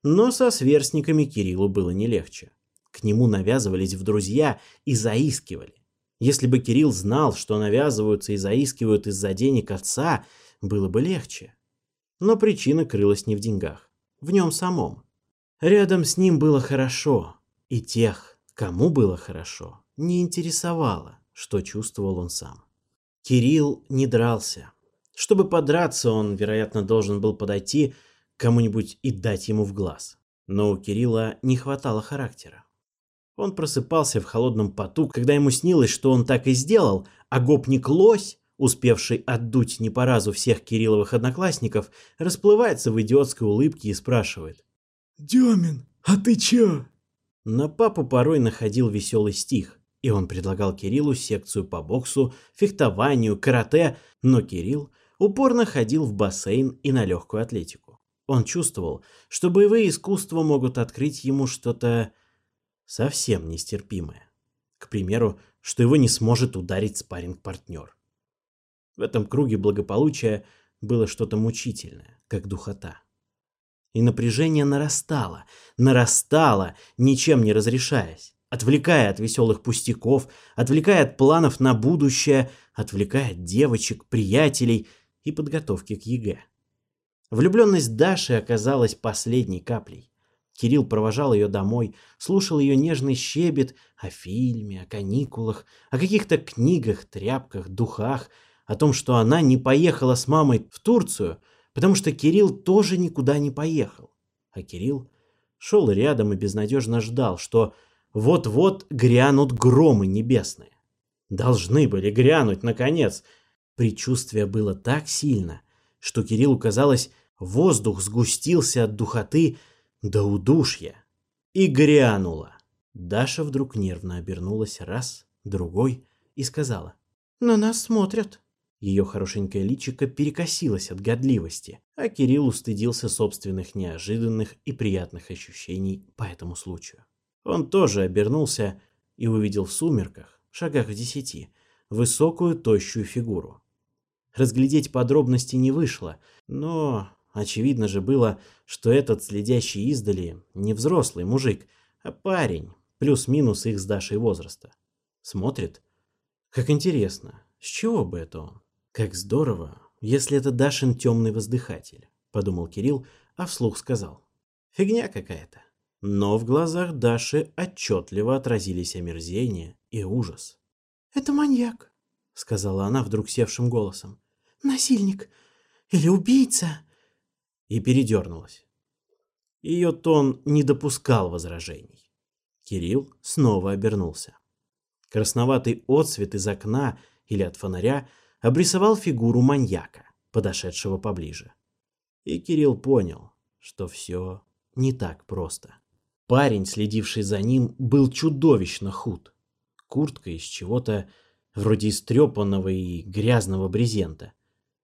но со сверстниками Кириллу было не легче. К нему навязывались в друзья и заискивали. Если бы Кирилл знал, что навязываются и заискивают из-за денег отца, было бы легче. Но причина крылась не в деньгах, в нем самом. Рядом с ним было хорошо, и тех, кому было хорошо, не интересовало, что чувствовал он сам. Кирилл не дрался, чтобы подраться, он, вероятно, должен был подойти к кому-нибудь и дать ему в глаз. Но у Кирилла не хватало характера. Он просыпался в холодном поту, когда ему снилось, что он так и сделал, а гопник Лось, успевший отдуть не по разу всех Кирилловых одноклассников, расплывается в идиотской улыбке и спрашивает. «Демин, а ты чё?» На папу порой находил веселый стих, и он предлагал Кириллу секцию по боксу, фехтованию, карате, но Кирилл упорно ходил в бассейн и на легкую атлетику. Он чувствовал, что боевые искусства могут открыть ему что-то совсем нестерпимое. К примеру, что его не сможет ударить спарринг-партнер. В этом круге благополучия было что-то мучительное, как духота. И напряжение нарастало, нарастало, ничем не разрешаясь, отвлекая от веселых пустяков, отвлекая от планов на будущее, отвлекая от девочек, приятелей — и подготовки к ЕГЭ. Влюбленность Даши оказалась последней каплей. Кирилл провожал ее домой, слушал ее нежный щебет о фильме, о каникулах, о каких-то книгах, тряпках, духах, о том, что она не поехала с мамой в Турцию, потому что Кирилл тоже никуда не поехал. А Кирилл шел рядом и безнадежно ждал, что вот-вот грянут громы небесные. Должны были грянуть, наконец, Причувствие было так сильно, что Кириллу казалось, воздух сгустился от духоты до удушья. И грянуло. Даша вдруг нервно обернулась раз, другой и сказала. «На нас смотрят». Ее хорошенькое личико перекосилось от годливости, а Кирилл устыдился собственных неожиданных и приятных ощущений по этому случаю. Он тоже обернулся и увидел в сумерках, шагах в десяти, высокую тощую фигуру. Разглядеть подробности не вышло, но очевидно же было, что этот следящий издали не взрослый мужик, а парень, плюс-минус их с Дашей возраста. Смотрит. Как интересно, с чего бы это он? Как здорово, если это Дашин темный воздыхатель, подумал Кирилл, а вслух сказал. Фигня какая-то. Но в глазах Даши отчетливо отразились омерзение и ужас. «Это маньяк», — сказала она вдруг севшим голосом насильник или убийца. И передернулась. Ее тон не допускал возражений. Кирилл снова обернулся. Красноватый отсвет из окна или от фонаря обрисовал фигуру маньяка, подошедшего поближе. И Кирилл понял, что все не так просто. Парень, следивший за ним, был чудовищно худ. Куртка из чего-то вроде истрепанного и грязного брезента –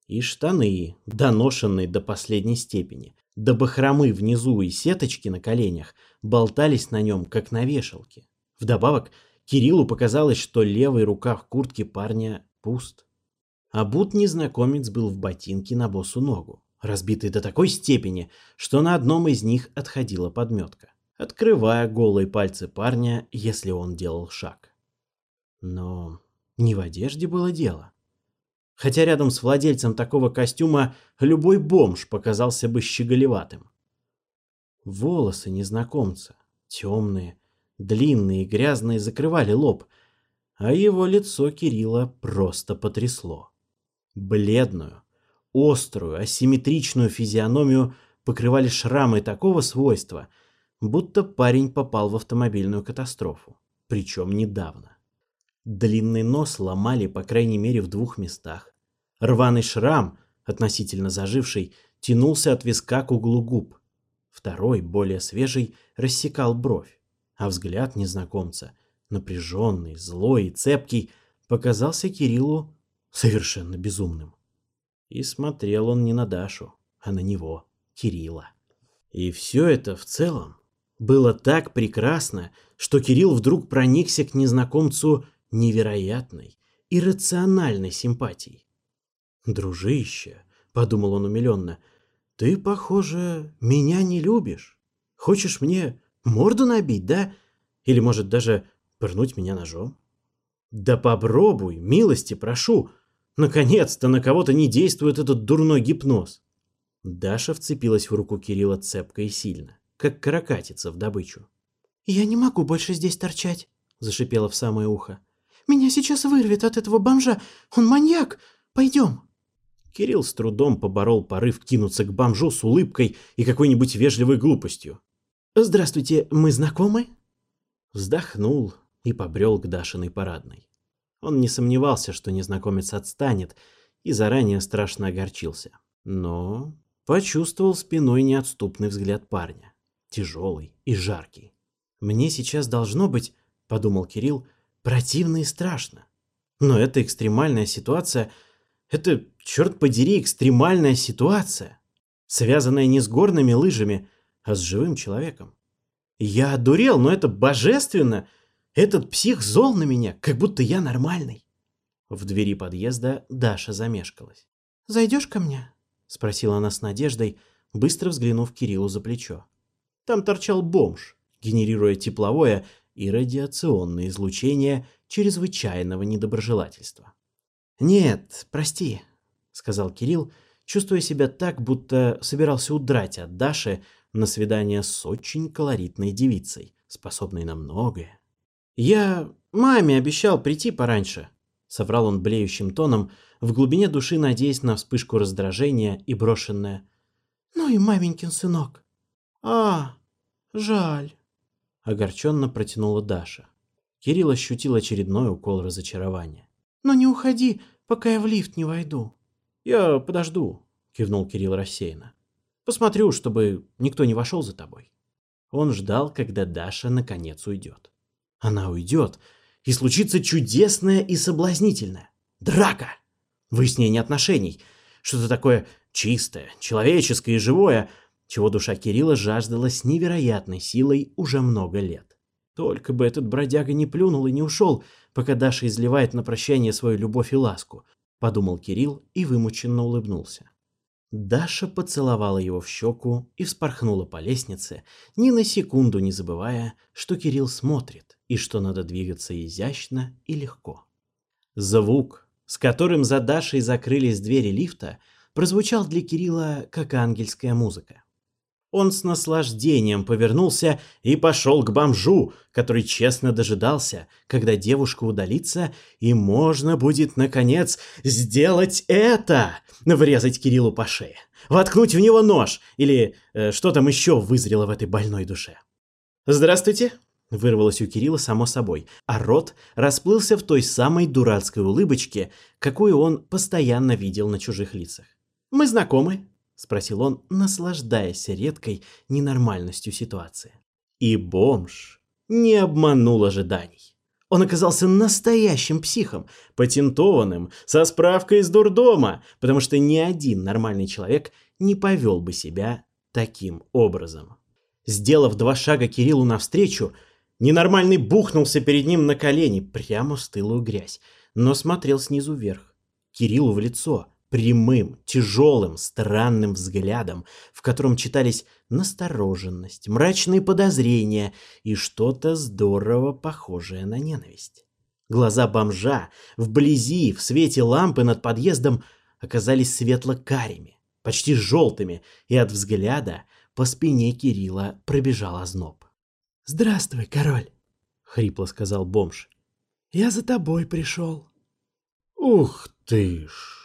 и штаны, доношенные до последней степени, до бахромы внизу и сеточки на коленях, болтались на нем, как на вешалке. Вдобавок, Кириллу показалось, что левый рукав куртки парня пуст. Обут а незнакомец был в ботинке на босу ногу, разбитый до такой степени, что на одном из них отходила подметка, открывая голые пальцы парня, если он делал шаг. Но не в одежде было дело хотя рядом с владельцем такого костюма любой бомж показался бы щеголеватым. Волосы незнакомца, темные, длинные и грязные, закрывали лоб, а его лицо Кирилла просто потрясло. Бледную, острую, асимметричную физиономию покрывали шрамы такого свойства, будто парень попал в автомобильную катастрофу, причем недавно. Длинный нос ломали по крайней мере в двух местах. Рваный шрам, относительно заживший, тянулся от виска к углу губ. Второй, более свежий, рассекал бровь, а взгляд незнакомца, напряженный, злой и цепкий, показался Кириллу совершенно безумным. И смотрел он не на Дашу, а на него, Кирилла. И все это в целом было так прекрасно, что Кирилл вдруг проникся к незнакомцу невероятной, иррациональной симпатией. «Дружище», — подумал он умиленно, — «ты, похоже, меня не любишь. Хочешь мне морду набить, да? Или, может, даже пырнуть меня ножом?» «Да попробуй, милости прошу! Наконец-то на кого-то не действует этот дурной гипноз!» Даша вцепилась в руку Кирилла цепко и сильно, как каракатица в добычу. «Я не могу больше здесь торчать», — зашипела в самое ухо. «Меня сейчас вырвет от этого бомжа! Он маньяк! Пойдем!» Кирилл с трудом поборол порыв кинуться к бомжу с улыбкой и какой-нибудь вежливой глупостью. «Здравствуйте, мы знакомы?» Вздохнул и побрел к Дашиной парадной. Он не сомневался, что незнакомец отстанет, и заранее страшно огорчился. Но почувствовал спиной неотступный взгляд парня. Тяжелый и жаркий. «Мне сейчас должно быть, — подумал Кирилл, — противно и страшно. Но эта экстремальная ситуация — это, черт подери, экстремальная ситуация, связанная не с горными лыжами, а с живым человеком. Я одурел, но это божественно. Этот псих зол на меня, как будто я нормальный. В двери подъезда Даша замешкалась. «Зайдешь ко мне?» — спросила она с надеждой, быстро взглянув Кириллу за плечо. Там торчал бомж, генерируя тепловое и радиационное излучение чрезвычайного недоброжелательства. «Нет, прости», — сказал Кирилл, чувствуя себя так, будто собирался удрать от Даши на свидание с очень колоритной девицей, способной на многое. «Я маме обещал прийти пораньше», — соврал он блеющим тоном, в глубине души надеясь на вспышку раздражения и брошенное «Ну и маменькин сынок». «А, жаль», — огорченно протянула Даша. Кирилл ощутил очередной укол разочарования. Но не уходи, пока я в лифт не войду». «Я подожду», — кивнул Кирилл рассеянно. «Посмотрю, чтобы никто не вошел за тобой». Он ждал, когда Даша наконец уйдет. Она уйдет, и случится чудесное и соблазнительное. Драка! Выяснение отношений. Что-то такое чистое, человеческое и живое, чего душа Кирилла жаждала с невероятной силой уже много лет. Только бы этот бродяга не плюнул и не ушел, пока Даша изливает на прощание свою любовь и ласку, подумал Кирилл и вымученно улыбнулся. Даша поцеловала его в щеку и вспорхнула по лестнице, ни на секунду не забывая, что Кирилл смотрит и что надо двигаться изящно и легко. Звук, с которым за Дашей закрылись двери лифта, прозвучал для Кирилла как ангельская музыка. Он с наслаждением повернулся и пошел к бомжу, который честно дожидался, когда девушка удалится, и можно будет, наконец, сделать это! Врезать Кириллу по шее, воткнуть в него нож или э, что там еще вызрело в этой больной душе. «Здравствуйте!» — вырвалось у Кирилла само собой, а рот расплылся в той самой дурацкой улыбочке, какую он постоянно видел на чужих лицах. «Мы знакомы, спросил он, наслаждаясь редкой ненормальностью ситуации. И бомж не обманул ожиданий. Он оказался настоящим психом, патентованным, со справкой из дурдома, потому что ни один нормальный человек не повел бы себя таким образом. Сделав два шага Кириллу навстречу, ненормальный бухнулся перед ним на колени, прямо в стылую грязь, но смотрел снизу вверх, Кириллу в лицо, прямым, тяжелым, странным взглядом, в котором читались настороженность, мрачные подозрения и что-то здорово похожее на ненависть. Глаза бомжа вблизи, в свете лампы над подъездом, оказались светло-карими, почти желтыми, и от взгляда по спине Кирилла пробежал озноб. «Здравствуй, король!» — хрипло сказал бомж. «Я за тобой пришел». «Ух ты ж!»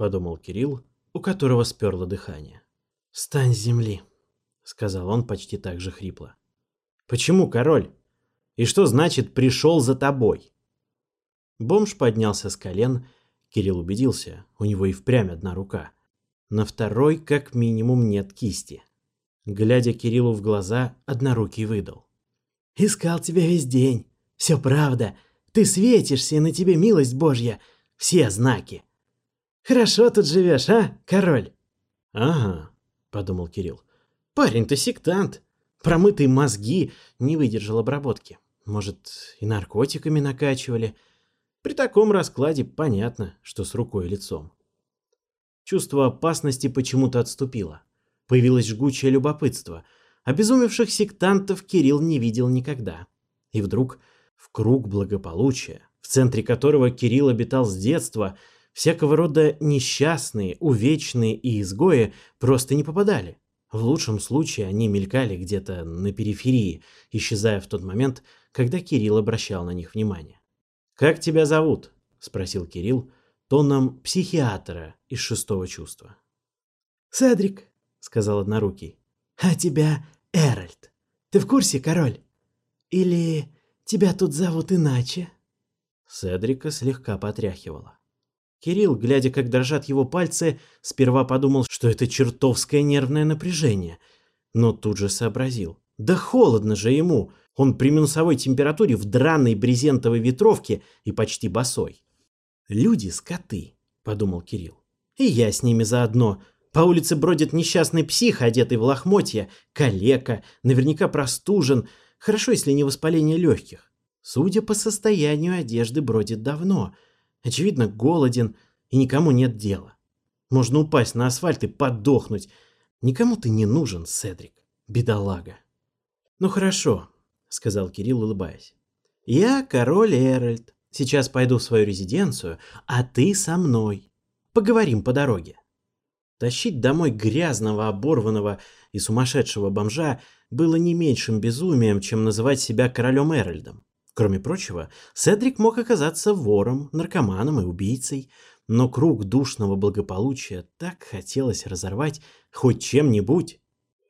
подумал Кирилл, у которого сперло дыхание. «Стань с земли», — сказал он почти так же хрипло. «Почему, король? И что значит «пришел за тобой»?» Бомж поднялся с колен, Кирилл убедился, у него и впрямь одна рука. На второй, как минимум, нет кисти. Глядя Кириллу в глаза, однорукий выдал. «Искал тебя весь день. Все правда. Ты светишься, и на тебе милость Божья. Все знаки. Хорошо тут живешь, а, король?» «Ага», — подумал Кирилл. «Парень, ты сектант. Промытые мозги не выдержал обработки. Может, и наркотиками накачивали? При таком раскладе понятно, что с рукой и лицом». Чувство опасности почему-то отступило. Появилось жгучее любопытство. Обезумевших сектантов Кирилл не видел никогда. И вдруг в круг благополучия, в центре которого Кирилл обитал с детства — Всякого рода несчастные, увечные и изгои просто не попадали. В лучшем случае они мелькали где-то на периферии, исчезая в тот момент, когда Кирилл обращал на них внимание. «Как тебя зовут?» – спросил Кирилл тоном психиатра из шестого чувства. «Седрик», – сказал Однорукий. «А тебя Эральд. Ты в курсе, король? Или тебя тут зовут иначе?» Седрика слегка потряхивала. Кирилл, глядя, как дрожат его пальцы, сперва подумал, что это чертовское нервное напряжение, но тут же сообразил. Да холодно же ему! Он при минусовой температуре в драной брезентовой ветровке и почти босой. «Люди-скоты», — подумал Кирилл. «И я с ними заодно. По улице бродит несчастный псих, одетый в лохмотья, калека, наверняка простужен. Хорошо, если не воспаление легких. Судя по состоянию, одежды бродит давно. Очевидно, голоден и никому нет дела. Можно упасть на асфальт и подохнуть. Никому ты не нужен, Седрик, бедолага. Ну хорошо, сказал Кирилл, улыбаясь. Я король Эральд. Сейчас пойду в свою резиденцию, а ты со мной. Поговорим по дороге. Тащить домой грязного, оборванного и сумасшедшего бомжа было не меньшим безумием, чем называть себя королем Эральдом. Кроме прочего, Седрик мог оказаться вором, наркоманом и убийцей, но круг душного благополучия так хотелось разорвать хоть чем-нибудь.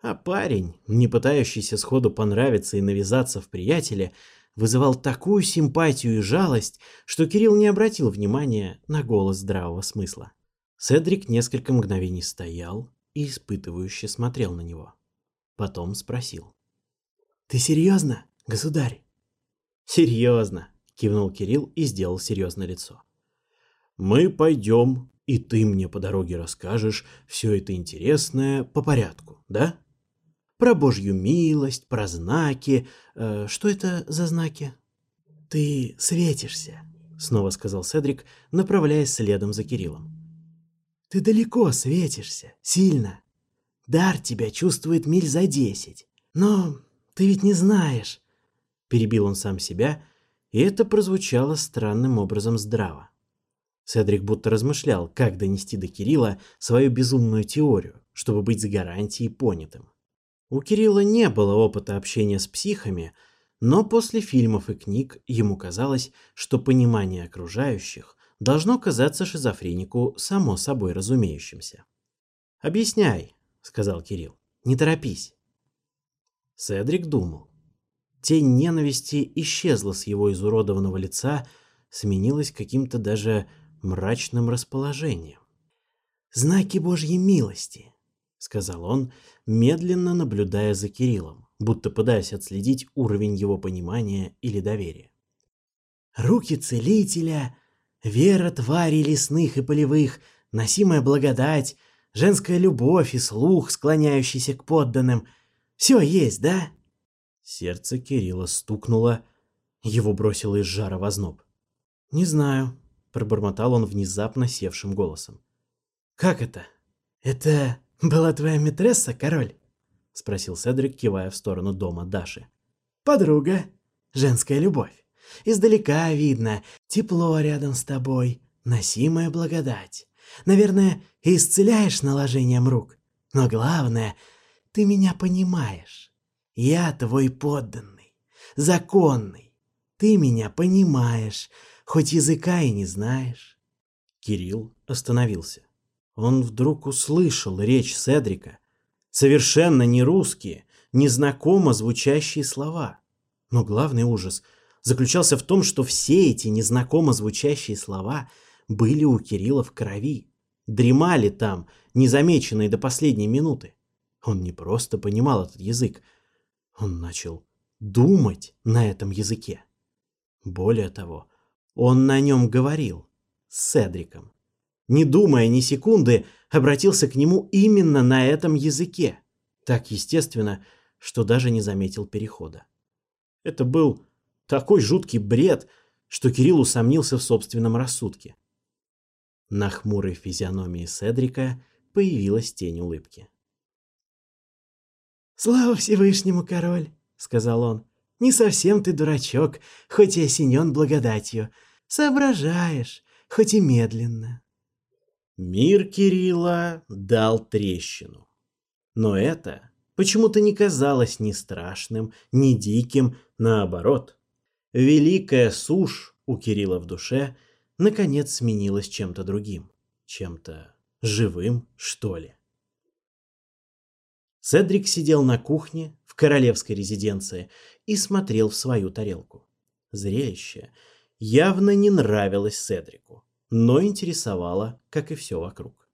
А парень, не пытающийся сходу понравиться и навязаться в приятеле, вызывал такую симпатию и жалость, что Кирилл не обратил внимания на голос здравого смысла. Седрик несколько мгновений стоял и испытывающе смотрел на него. Потом спросил. «Ты серьезно, государь?» «Серьезно!» — кивнул Кирилл и сделал серьезное лицо. «Мы пойдем, и ты мне по дороге расскажешь все это интересное по порядку, да? Про божью милость, про знаки. Э, что это за знаки?» «Ты светишься», — снова сказал Седрик, направляясь следом за Кириллом. «Ты далеко светишься, сильно. Дар тебя чувствует миль за десять. Но ты ведь не знаешь, перебил он сам себя, и это прозвучало странным образом здраво. Седрик будто размышлял, как донести до Кирилла свою безумную теорию, чтобы быть с гарантией понятым. У Кирилла не было опыта общения с психами, но после фильмов и книг ему казалось, что понимание окружающих должно казаться шизофренику само собой разумеющимся. «Объясняй», — сказал Кирилл, — «не торопись». Седрик думал. Тень ненависти исчезла с его изуродованного лица, сменилась каким-то даже мрачным расположением. «Знаки Божьей милости», — сказал он, медленно наблюдая за Кириллом, будто пытаясь отследить уровень его понимания или доверия. «Руки целителя, вера тварей лесных и полевых, носимая благодать, женская любовь и слух, склоняющийся к подданным — все есть, да?» Сердце Кирилла стукнуло, его бросило из жара в озноб. «Не знаю», — пробормотал он внезапно севшим голосом. «Как это? Это была твоя митресса, король?» — спросил Седрик, кивая в сторону дома Даши. «Подруга. Женская любовь. Издалека видно. Тепло рядом с тобой. Носимая благодать. Наверное, исцеляешь наложением рук. Но главное, ты меня понимаешь». Я твой подданный, законный. Ты меня понимаешь, хоть языка и не знаешь. Кирилл остановился. Он вдруг услышал речь Седрика. Совершенно не русские, незнакомо звучащие слова. Но главный ужас заключался в том, что все эти незнакомо звучащие слова были у Кирилла в крови. Дремали там, незамеченные до последней минуты. Он не просто понимал этот язык, он начал думать на этом языке. Более того, он на нем говорил с Седриком. Не думая ни секунды, обратился к нему именно на этом языке. Так естественно, что даже не заметил перехода. Это был такой жуткий бред, что Кирилл усомнился в собственном рассудке. На хмурой физиономии Седрика появилась тень улыбки. «Слава Всевышнему, король!» — сказал он. «Не совсем ты дурачок, хоть и осенен благодатью. Соображаешь, хоть и медленно». Мир Кирилла дал трещину. Но это почему-то не казалось ни страшным, ни диким, наоборот. Великая сушь у Кирилла в душе наконец сменилась чем-то другим, чем-то живым, что ли. Седрик сидел на кухне в королевской резиденции и смотрел в свою тарелку. Зрелище явно не нравилось Седрику, но интересовало, как и все вокруг.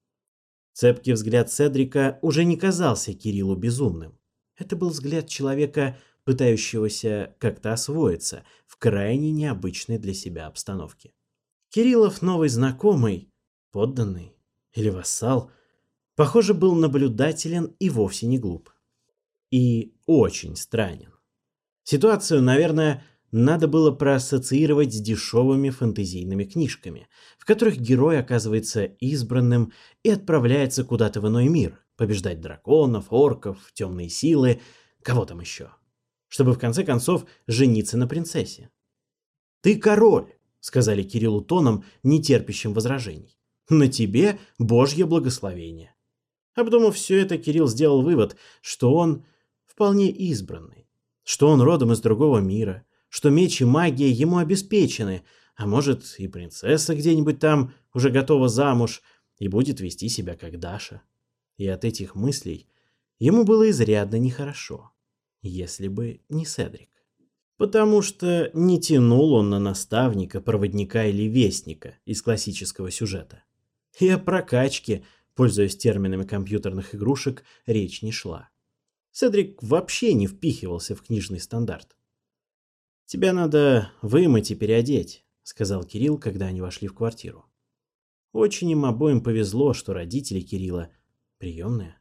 Цепкий взгляд Седрика уже не казался Кириллу безумным. Это был взгляд человека, пытающегося как-то освоиться в крайне необычной для себя обстановке. Кириллов новый знакомый, подданный или вассал – Похоже, был наблюдателен и вовсе не глуп. И очень странен. Ситуацию, наверное, надо было проассоциировать с дешевыми фэнтезийными книжками, в которых герой оказывается избранным и отправляется куда-то в иной мир, побеждать драконов, орков, темные силы, кого там еще, чтобы в конце концов жениться на принцессе. «Ты король!» — сказали Кириллу тоном, не терпящим возражений. «На тебе божье благословение. Обдумав все это, Кирилл сделал вывод, что он вполне избранный, что он родом из другого мира, что меч и магия ему обеспечены, а может и принцесса где-нибудь там уже готова замуж и будет вести себя как Даша. И от этих мыслей ему было изрядно нехорошо, если бы не Седрик. Потому что не тянул он на наставника, проводника или вестника из классического сюжета. И о прокачке – Пользуясь терминами компьютерных игрушек, речь не шла. Седрик вообще не впихивался в книжный стандарт. «Тебя надо вымыть и переодеть», — сказал Кирилл, когда они вошли в квартиру. Очень им обоим повезло, что родители Кирилла, приемные,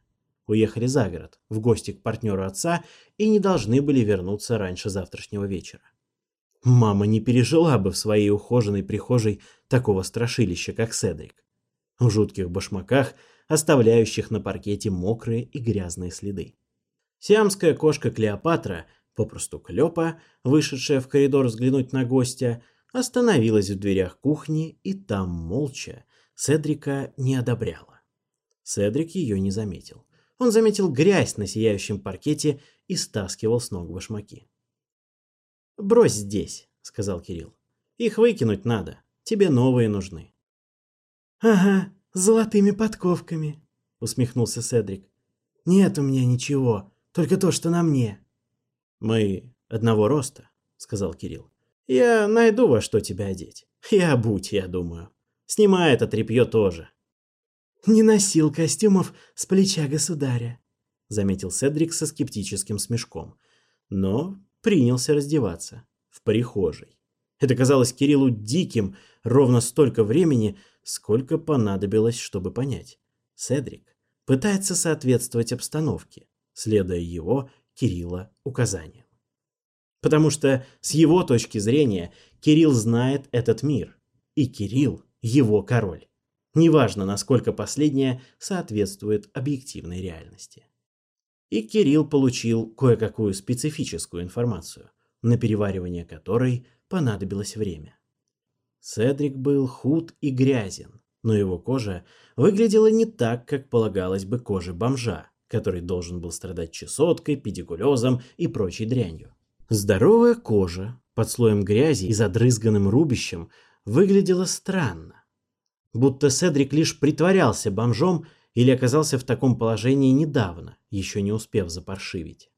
уехали за город, в гости к партнеру отца и не должны были вернуться раньше завтрашнего вечера. Мама не пережила бы в своей ухоженной прихожей такого страшилища, как Седрик в жутких башмаках, оставляющих на паркете мокрые и грязные следы. Сиамская кошка Клеопатра, попросту Клёпа, вышедшая в коридор взглянуть на гостя, остановилась в дверях кухни и там молча Седрика не одобряла. Седрик ее не заметил. Он заметил грязь на сияющем паркете и стаскивал с ног башмаки. «Брось здесь», — сказал Кирилл. «Их выкинуть надо. Тебе новые нужны». «Ага, с золотыми подковками», — усмехнулся Седрик. «Нет у меня ничего, только то, что на мне». «Мы одного роста», — сказал Кирилл. «Я найду во что тебя одеть. Я будь, я думаю. Снимай это тряпье тоже». «Не носил костюмов с плеча государя», — заметил Седрик со скептическим смешком. Но принялся раздеваться в прихожей. Это казалось Кириллу диким ровно столько времени, сколько понадобилось, чтобы понять. Седрик пытается соответствовать обстановке, следуя его, Кирилла, указаниям. Потому что с его точки зрения Кирилл знает этот мир, и Кирилл его король. Неважно, насколько последнее соответствует объективной реальности. И Кирилл получил кое-какую специфическую информацию, на переваривание которой понадобилось время. Седрик был худ и грязен, но его кожа выглядела не так, как полагалось бы коже бомжа, который должен был страдать чесоткой, педикулезом и прочей дрянью. Здоровая кожа под слоем грязи и задрызганным рубищем выглядела странно. Будто Седрик лишь притворялся бомжом или оказался в таком положении недавно, еще не успев запаршивить.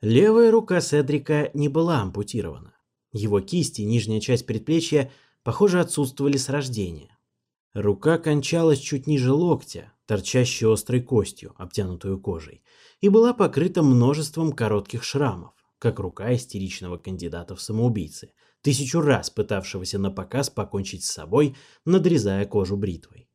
Левая рука Седрика не была ампутирована. Его кисть и нижняя часть предплечья похоже, отсутствовали с рождения. Рука кончалась чуть ниже локтя, торчащей острой костью, обтянутую кожей, и была покрыта множеством коротких шрамов, как рука истеричного кандидата в самоубийцы, тысячу раз пытавшегося на показ покончить с собой, надрезая кожу бритвой.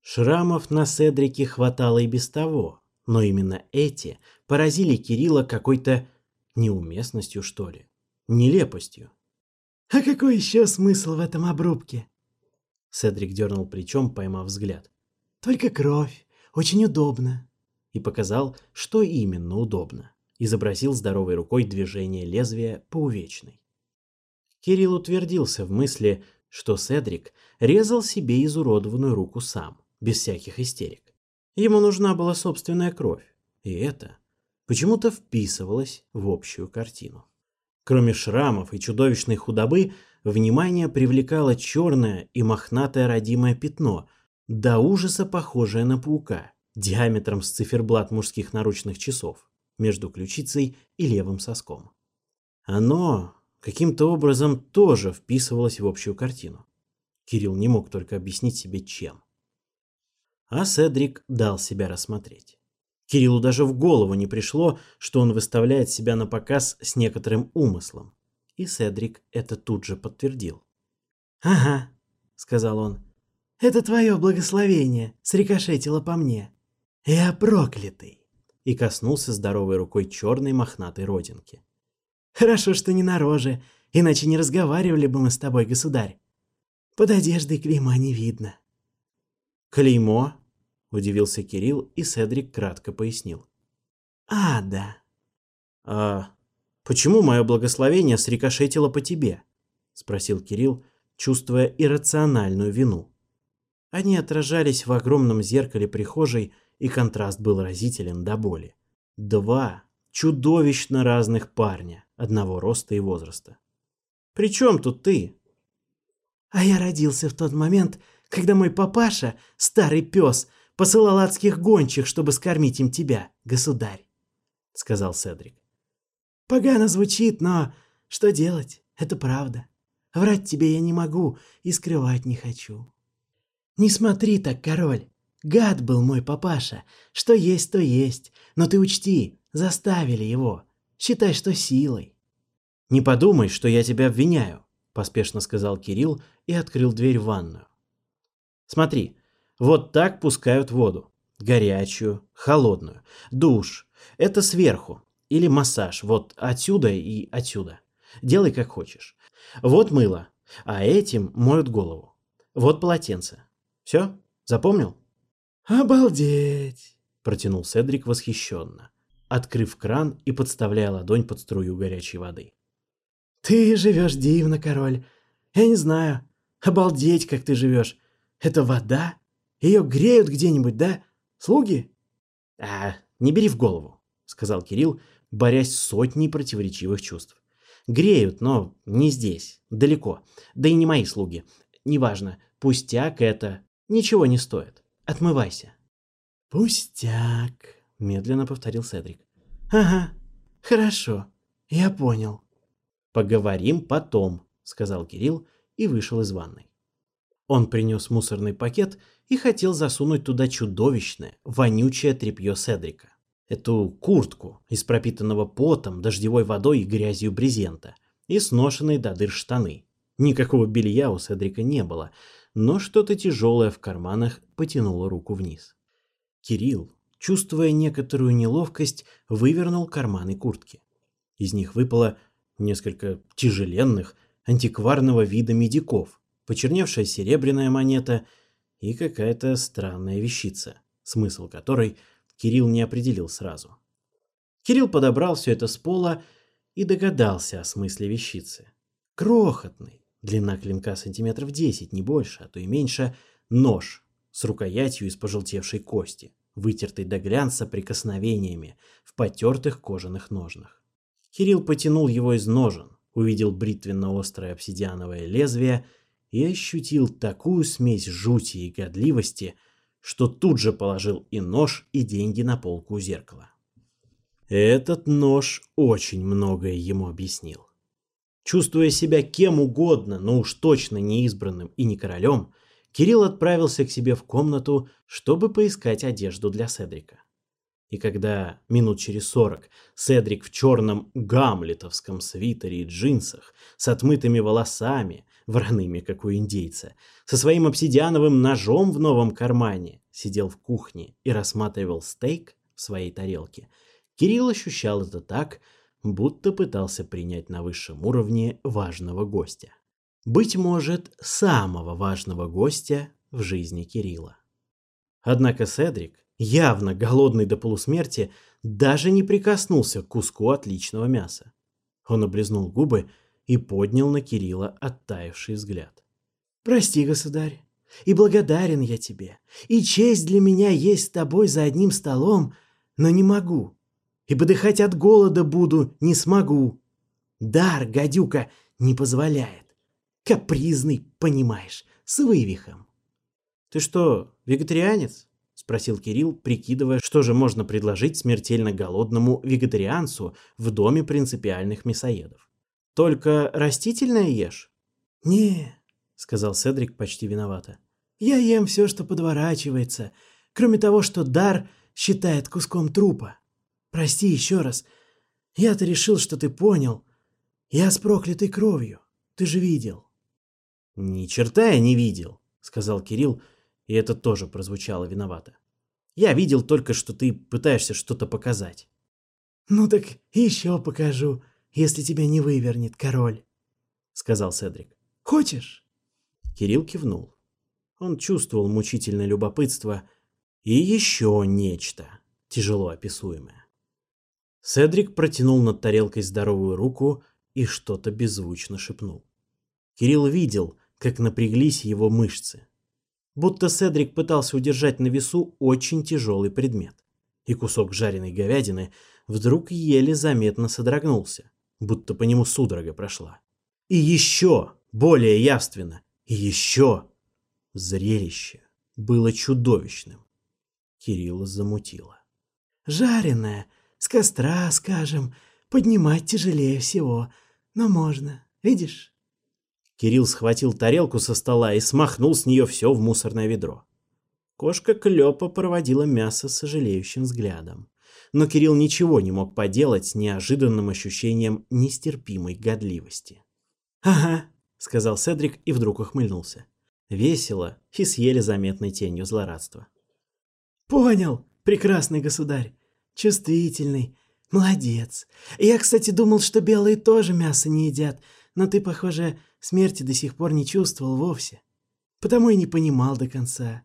Шрамов на Седрике хватало и без того, но именно эти поразили Кирилла какой-то неуместностью, что ли, нелепостью. «А какой еще смысл в этом обрубке?» Седрик дернул плечом, поймав взгляд. «Только кровь. Очень удобно». И показал, что именно удобно. Изобразил здоровой рукой движение лезвия по увечной. Кирилл утвердился в мысли, что Седрик резал себе изуродованную руку сам, без всяких истерик. Ему нужна была собственная кровь, и это почему-то вписывалось в общую картину. Кроме шрамов и чудовищной худобы, внимание привлекало черное и мохнатое родимое пятно, до ужаса похожее на паука, диаметром с циферблат мужских наручных часов, между ключицей и левым соском. Оно каким-то образом тоже вписывалось в общую картину. Кирилл не мог только объяснить себе, чем. А Седрик дал себя рассмотреть. Кириллу даже в голову не пришло, что он выставляет себя на показ с некоторым умыслом. И Седрик это тут же подтвердил. «Ага», — сказал он, — «это твое благословение срикошетило по мне. Я проклятый!» И коснулся здоровой рукой черной мохнатой родинки. «Хорошо, что не на роже, иначе не разговаривали бы мы с тобой, государь. Под одеждой клейма не видно». «Клеймо?» Удивился Кирилл, и Седрик кратко пояснил. «Ада!» «А почему мое благословение срикошетило по тебе?» — спросил Кирилл, чувствуя иррациональную вину. Они отражались в огромном зеркале прихожей, и контраст был разителен до боли. Два чудовищно разных парня, одного роста и возраста. «При чем тут ты?» «А я родился в тот момент, когда мой папаша, старый пес, — посылал адских гончих, чтобы скормить им тебя, государь», — сказал Седрик. «Погано звучит, но что делать? Это правда. Врать тебе я не могу и скрывать не хочу». «Не смотри так, король. Гад был мой папаша. Что есть, то есть. Но ты учти, заставили его. Считай, что силой». «Не подумай, что я тебя обвиняю», — поспешно сказал Кирилл и открыл дверь в ванную. «Смотри, вот так пускают воду. Горячую, холодную. Душ. Это сверху. Или массаж. Вот отсюда и отсюда. Делай как хочешь. Вот мыло. А этим моют голову. Вот полотенце. Все? Запомнил? Обалдеть! Протянул Седрик восхищенно, открыв кран и подставляя ладонь под струю горячей воды. Ты живешь дивно, король. Я не знаю. Обалдеть, как ты живешь. Это вода? Ее греют где-нибудь, да? Слуги?» «А, не бери в голову», — сказал Кирилл, борясь с сотней противоречивых чувств. «Греют, но не здесь, далеко. Да и не мои слуги. Неважно, пустяк это. Ничего не стоит. Отмывайся». «Пустяк», — медленно повторил Седрик. «Ага, хорошо, я понял». «Поговорим потом», — сказал Кирилл и вышел из ванной. Он принес мусорный пакет и хотел засунуть туда чудовищное, вонючее тряпье Седрика. Эту куртку из пропитанного потом, дождевой водой и грязью брезента и сношенные до дыр штаны. Никакого белья у Седрика не было, но что-то тяжелое в карманах потянуло руку вниз. Кирилл, чувствуя некоторую неловкость, вывернул карманы куртки. Из них выпало несколько тяжеленных, антикварного вида медиков – почерневшая серебряная монета и какая-то странная вещица, смысл которой Кирилл не определил сразу. Кирилл подобрал все это с пола и догадался о смысле вещицы. Крохотный, длина клинка сантиметров 10, не больше, а то и меньше, нож с рукоятью из пожелтевшей кости, вытертый до глянца прикосновениями в потертых кожаных ножнах. Кирилл потянул его из ножен, увидел бритвенно-острое обсидиановое лезвие – и ощутил такую смесь жути и годливости, что тут же положил и нож, и деньги на полку у зеркала. Этот нож очень многое ему объяснил. Чувствуя себя кем угодно, но уж точно не избранным и не королем, Кирилл отправился к себе в комнату, чтобы поискать одежду для Седрика. И когда минут через сорок Седрик в черном гамлетовском свитере и джинсах, с отмытыми волосами, ворными, как у индейца, со своим обсидиановым ножом в новом кармане, сидел в кухне и рассматривал стейк в своей тарелке. Кирилл ощущал это так, будто пытался принять на высшем уровне важного гостя. Быть может, самого важного гостя в жизни Кирилла. Однако Седрик, явно голодный до полусмерти, даже не прикоснулся к куску отличного мяса. Он облизнул губы и поднял на Кирилла оттаивший взгляд. «Прости, государь, и благодарен я тебе, и честь для меня есть с тобой за одним столом, но не могу, и подыхать от голода буду не смогу. Дар, гадюка, не позволяет. Капризный, понимаешь, с вывихом». «Ты что, вегетарианец?» — спросил Кирилл, прикидывая, что же можно предложить смертельно голодному вегетарианцу в доме принципиальных мясоедов. Только растительное ешь?» «Не», — сказал Седрик почти виновато. «Я ем все, что подворачивается, кроме того, что дар считает куском трупа. Прости еще раз. Я-то решил, что ты понял. Я с проклятой кровью. Ты же видел». «Ни черта я не видел», — сказал Кирилл, и это тоже прозвучало виновато. «Я видел только, что ты пытаешься что-то показать». «Ну так еще покажу», если тебя не вывернет король», — сказал Седрик. «Хочешь?» Кирилл кивнул. Он чувствовал мучительное любопытство и еще нечто, тяжело описуемое. Седрик протянул над тарелкой здоровую руку и что-то беззвучно шепнул. Кирилл видел, как напряглись его мышцы. Будто Седрик пытался удержать на весу очень тяжелый предмет, и кусок жареной говядины вдруг еле заметно содрогнулся будто по нему судорога прошла. И еще, более явственно, и еще зрелище было чудовищным. Кирилла замутило. «Жареное, с костра, скажем, поднимать тяжелее всего, но можно, видишь?» Кирилл схватил тарелку со стола и смахнул с нее все в мусорное ведро. Кошка Клёпа проводила мясо с сожалеющим взглядом но Кирилл ничего не мог поделать с неожиданным ощущением нестерпимой годливости. «Ага», — сказал Седрик и вдруг охмыльнулся. Весело и съели заметной тенью злорадства. «Понял, прекрасный государь. Чувствительный. Молодец. Я, кстати, думал, что белые тоже мясо не едят, но ты, похоже, смерти до сих пор не чувствовал вовсе. Потому и не понимал до конца.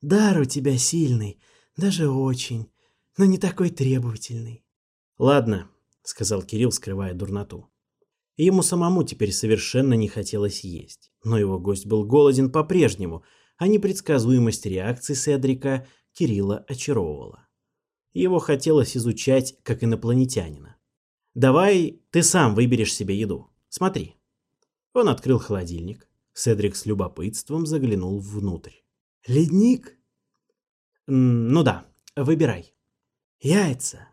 Дар у тебя сильный, даже очень но не такой требовательный. «Ладно», — сказал Кирилл, скрывая дурноту. Ему самому теперь совершенно не хотелось есть, но его гость был голоден по-прежнему, а непредсказуемость реакции Седрика Кирилла очаровывала. Его хотелось изучать как инопланетянина. «Давай ты сам выберешь себе еду. Смотри». Он открыл холодильник. Седрик с любопытством заглянул внутрь. «Ледник?» «Ну да, выбирай». «Яйца!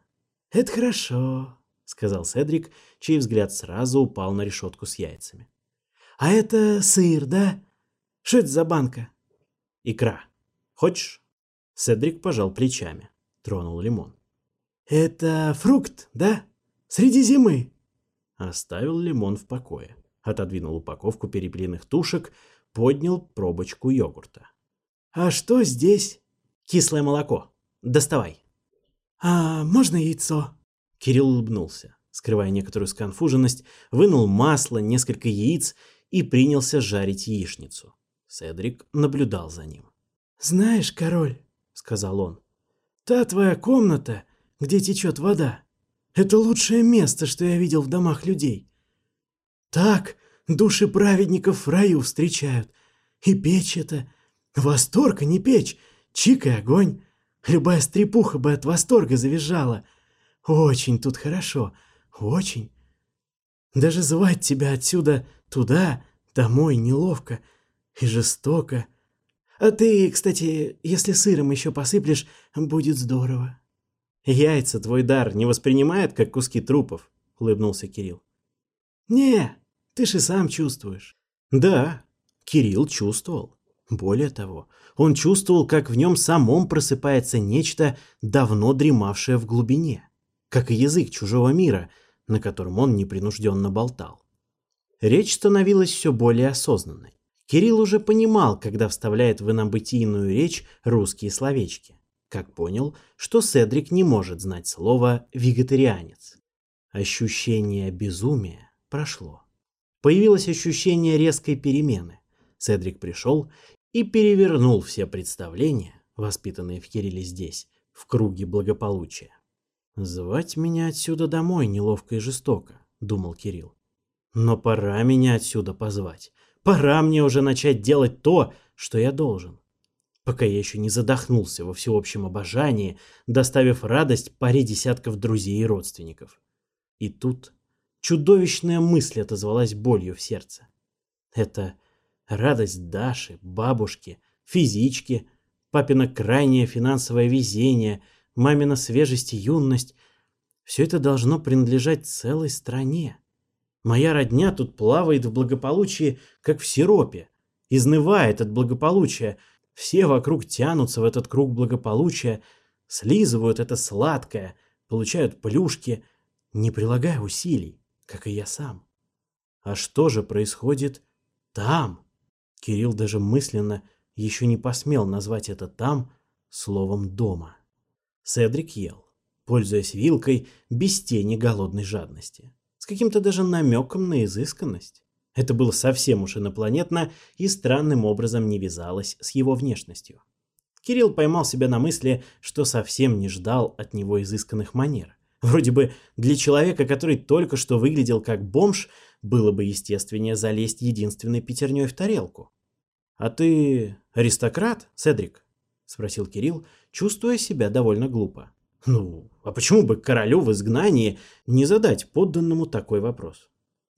Это хорошо!» — сказал Седрик, чей взгляд сразу упал на решетку с яйцами. «А это сыр, да? Что это за банка?» «Икра. Хочешь?» Седрик пожал плечами, тронул лимон. «Это фрукт, да? Среди зимы?» Оставил лимон в покое, отодвинул упаковку перепелиных тушек, поднял пробочку йогурта. «А что здесь?» «Кислое молоко. Доставай!» «А можно яйцо?» Кирилл улыбнулся, скрывая некоторую сконфуженность, вынул масло, несколько яиц и принялся жарить яичницу. Седрик наблюдал за ним. «Знаешь, король», — сказал он, — «та твоя комната, где течет вода, это лучшее место, что я видел в домах людей. Так души праведников в раю встречают. И печь это... Восторг, а не печь, чик и огонь. Любая стрепуха бы от восторга завизжала. Очень тут хорошо, очень. Даже звать тебя отсюда туда, домой, неловко и жестоко. А ты, кстати, если сыром еще посыплешь, будет здорово. Яйца твой дар не воспринимает, как куски трупов, улыбнулся Кирилл. Не, ты же сам чувствуешь. Да, Кирилл чувствовал. Более того, он чувствовал, как в нем самом просыпается нечто, давно дремавшее в глубине, как и язык чужого мира, на котором он непринужденно болтал. Речь становилась все более осознанной. Кирилл уже понимал, когда вставляет в инобытийную речь русские словечки, как понял, что Седрик не может знать слово «вегетарианец». Ощущение безумия прошло. Появилось ощущение резкой перемены. Седрик пришел и перевернул все представления, воспитанные в Кирилле здесь, в круге благополучия. «Звать меня отсюда домой неловко и жестоко», — думал Кирилл. «Но пора меня отсюда позвать. Пора мне уже начать делать то, что я должен» пока я еще не задохнулся во всеобщем обожании, доставив радость паре десятков друзей и родственников. И тут чудовищная мысль отозвалась болью в сердце. Это Радость Даши, бабушки, физички, папина крайнее финансовое везение, мамина свежесть и юность – все это должно принадлежать целой стране. Моя родня тут плавает в благополучии, как в сиропе, изнывает от благополучия. Все вокруг тянутся в этот круг благополучия, слизывают это сладкое, получают плюшки, не прилагая усилий, как и я сам. А что же происходит там? Кирилл даже мысленно еще не посмел назвать это там словом «дома». Седрик ел, пользуясь вилкой без тени голодной жадности, с каким-то даже намеком на изысканность. Это было совсем уж инопланетно и странным образом не вязалось с его внешностью. Кирилл поймал себя на мысли, что совсем не ждал от него изысканных манер. Вроде бы для человека, который только что выглядел как бомж, было бы естественнее залезть единственной пятерней в тарелку. «А ты аристократ, Седрик?» — спросил Кирилл, чувствуя себя довольно глупо. «Ну, а почему бы королю в изгнании не задать подданному такой вопрос?»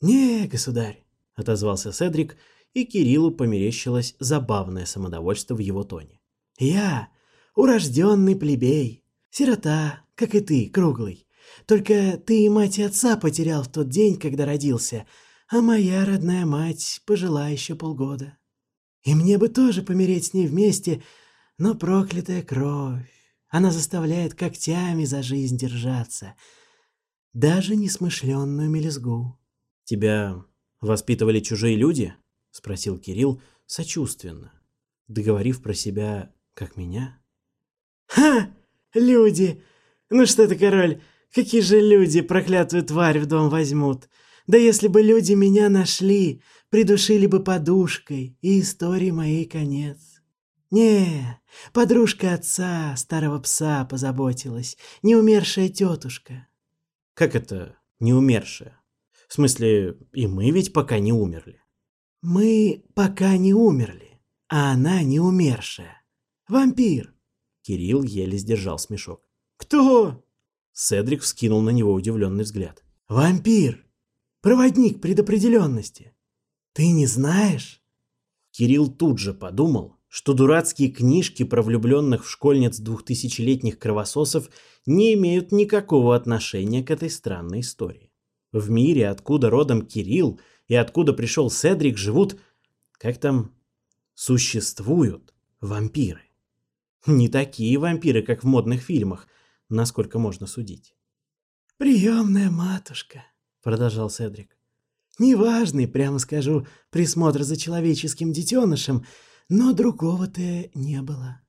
«Не, государь», — отозвался Седрик, и Кириллу померещилось забавное самодовольство в его тоне. «Я урожденный плебей, сирота, как и ты, круглый. Только ты и мать и отца потерял в тот день, когда родился, а моя родная мать пожила еще полгода. И мне бы тоже помереть с ней вместе, но проклятая кровь. Она заставляет когтями за жизнь держаться. Даже несмышленную мелизгу. «Тебя воспитывали чужие люди?» — спросил Кирилл сочувственно, договорив про себя, как меня. «Ха! Люди! Ну что ты, король, Какие же люди проклятую тварь в дом возьмут? Да если бы люди меня нашли, придушили бы подушкой, и истории моей конец. Не, подружка отца, старого пса, позаботилась, неумершая тетушка. Как это неумершая? В смысле, и мы ведь пока не умерли. Мы пока не умерли, а она не умершая. Вампир. Кирилл еле сдержал смешок. Кто? Седрик вскинул на него удивленный взгляд. «Вампир! Проводник предопределенности! Ты не знаешь?» Кирилл тут же подумал, что дурацкие книжки про влюбленных в школьниц двухтысячелетних кровососов не имеют никакого отношения к этой странной истории. В мире, откуда родом Кирилл и откуда пришел Седрик, живут, как там, существуют вампиры. Не такие вампиры, как в модных фильмах – насколько можно судить. «Приемная матушка», — продолжал Седрик. «Неважный, прямо скажу, присмотр за человеческим детенышем, но другого-то не было.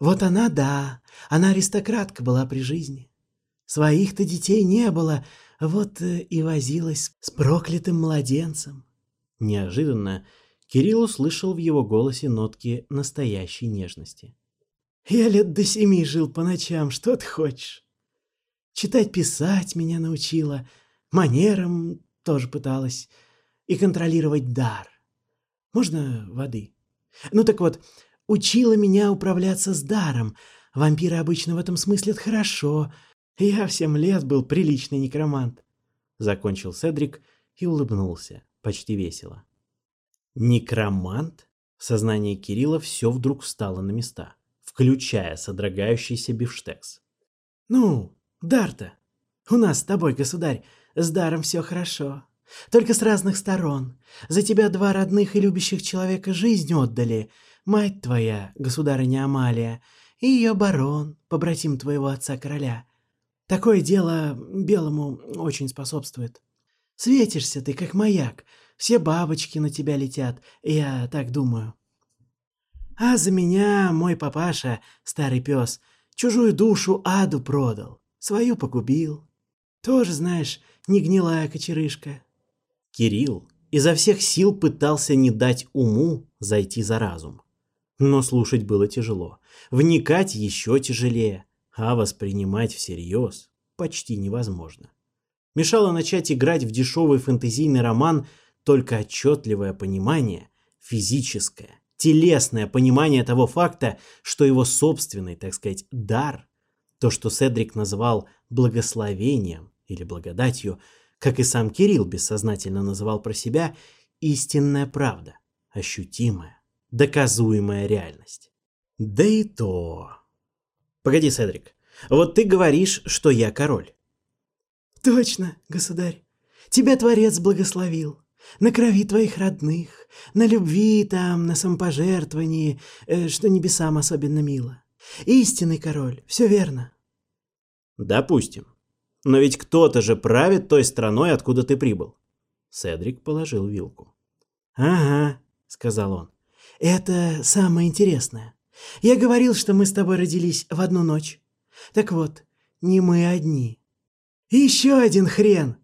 Вот она, да, она аристократка была при жизни. Своих-то детей не было, вот э, и возилась с проклятым младенцем». Неожиданно Кирилл услышал в его голосе нотки настоящей нежности. «Я лет до семи жил по ночам, что ты хочешь? Читать-писать меня научила, манерам тоже пыталась, и контролировать дар. Можно воды? Ну так вот, учила меня управляться с даром. Вампиры обычно в этом смысле хорошо. Я в семь лет был приличный некромант. Закончил Седрик и улыбнулся, почти весело. Некромант? В сознании Кирилла все вдруг встало на места, включая содрогающийся бифштекс. «Ну, Дарта, у нас с тобой, государь, с даром все хорошо. Только с разных сторон. За тебя два родных и любящих человека жизнь отдали. Мать твоя, государыня Амалия, и ее барон, побратим твоего отца-короля. Такое дело белому очень способствует. Светишься ты, как маяк. Все бабочки на тебя летят, я так думаю. А за меня мой папаша, старый пес, чужую душу аду продал, свою погубил. Тоже, знаешь, не гнилая кочерышка. Кирилл изо всех сил пытался не дать уму зайти за разум. Но слушать было тяжело, вникать еще тяжелее, а воспринимать всерьез почти невозможно. Мешало начать играть в дешевый фэнтезийный роман только отчетливое понимание, физическое, телесное понимание того факта, что его собственный, так сказать, дар, то, что Седрик называл благословением или благодатью, как и сам Кирилл бессознательно называл про себя, истинная правда, ощутимая, доказуемая реальность. Да и то... Погоди, Седрик, вот ты говоришь, что я король. Точно, государь. Тебя Творец благословил. На крови твоих родных, на любви там, на самопожертвовании, э, что небесам особенно мило. Истинный король, все верно. Допустим. Но ведь кто-то же правит той страной, откуда ты прибыл. Седрик положил вилку. «Ага», — сказал он. «Это самое интересное. Я говорил, что мы с тобой родились в одну ночь. Так вот, не мы одни. И еще один хрен,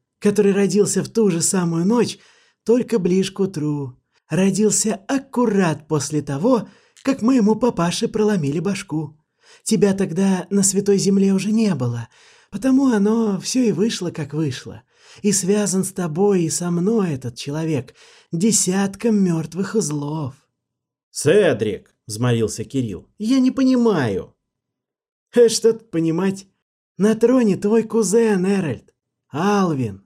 только ближе к утру. Родился аккурат после того, как моему папаше проломили башку. Тебя тогда на Святой Земле уже не было, потому оно все и вышло, как вышло. И связан с тобой и со мной этот человек десятком мертвых злов. «Седрик!» — взмолился Кирилл. «Я не понимаю». «Э, что тут понимать? На троне твой кузен, Эральд. Алвин.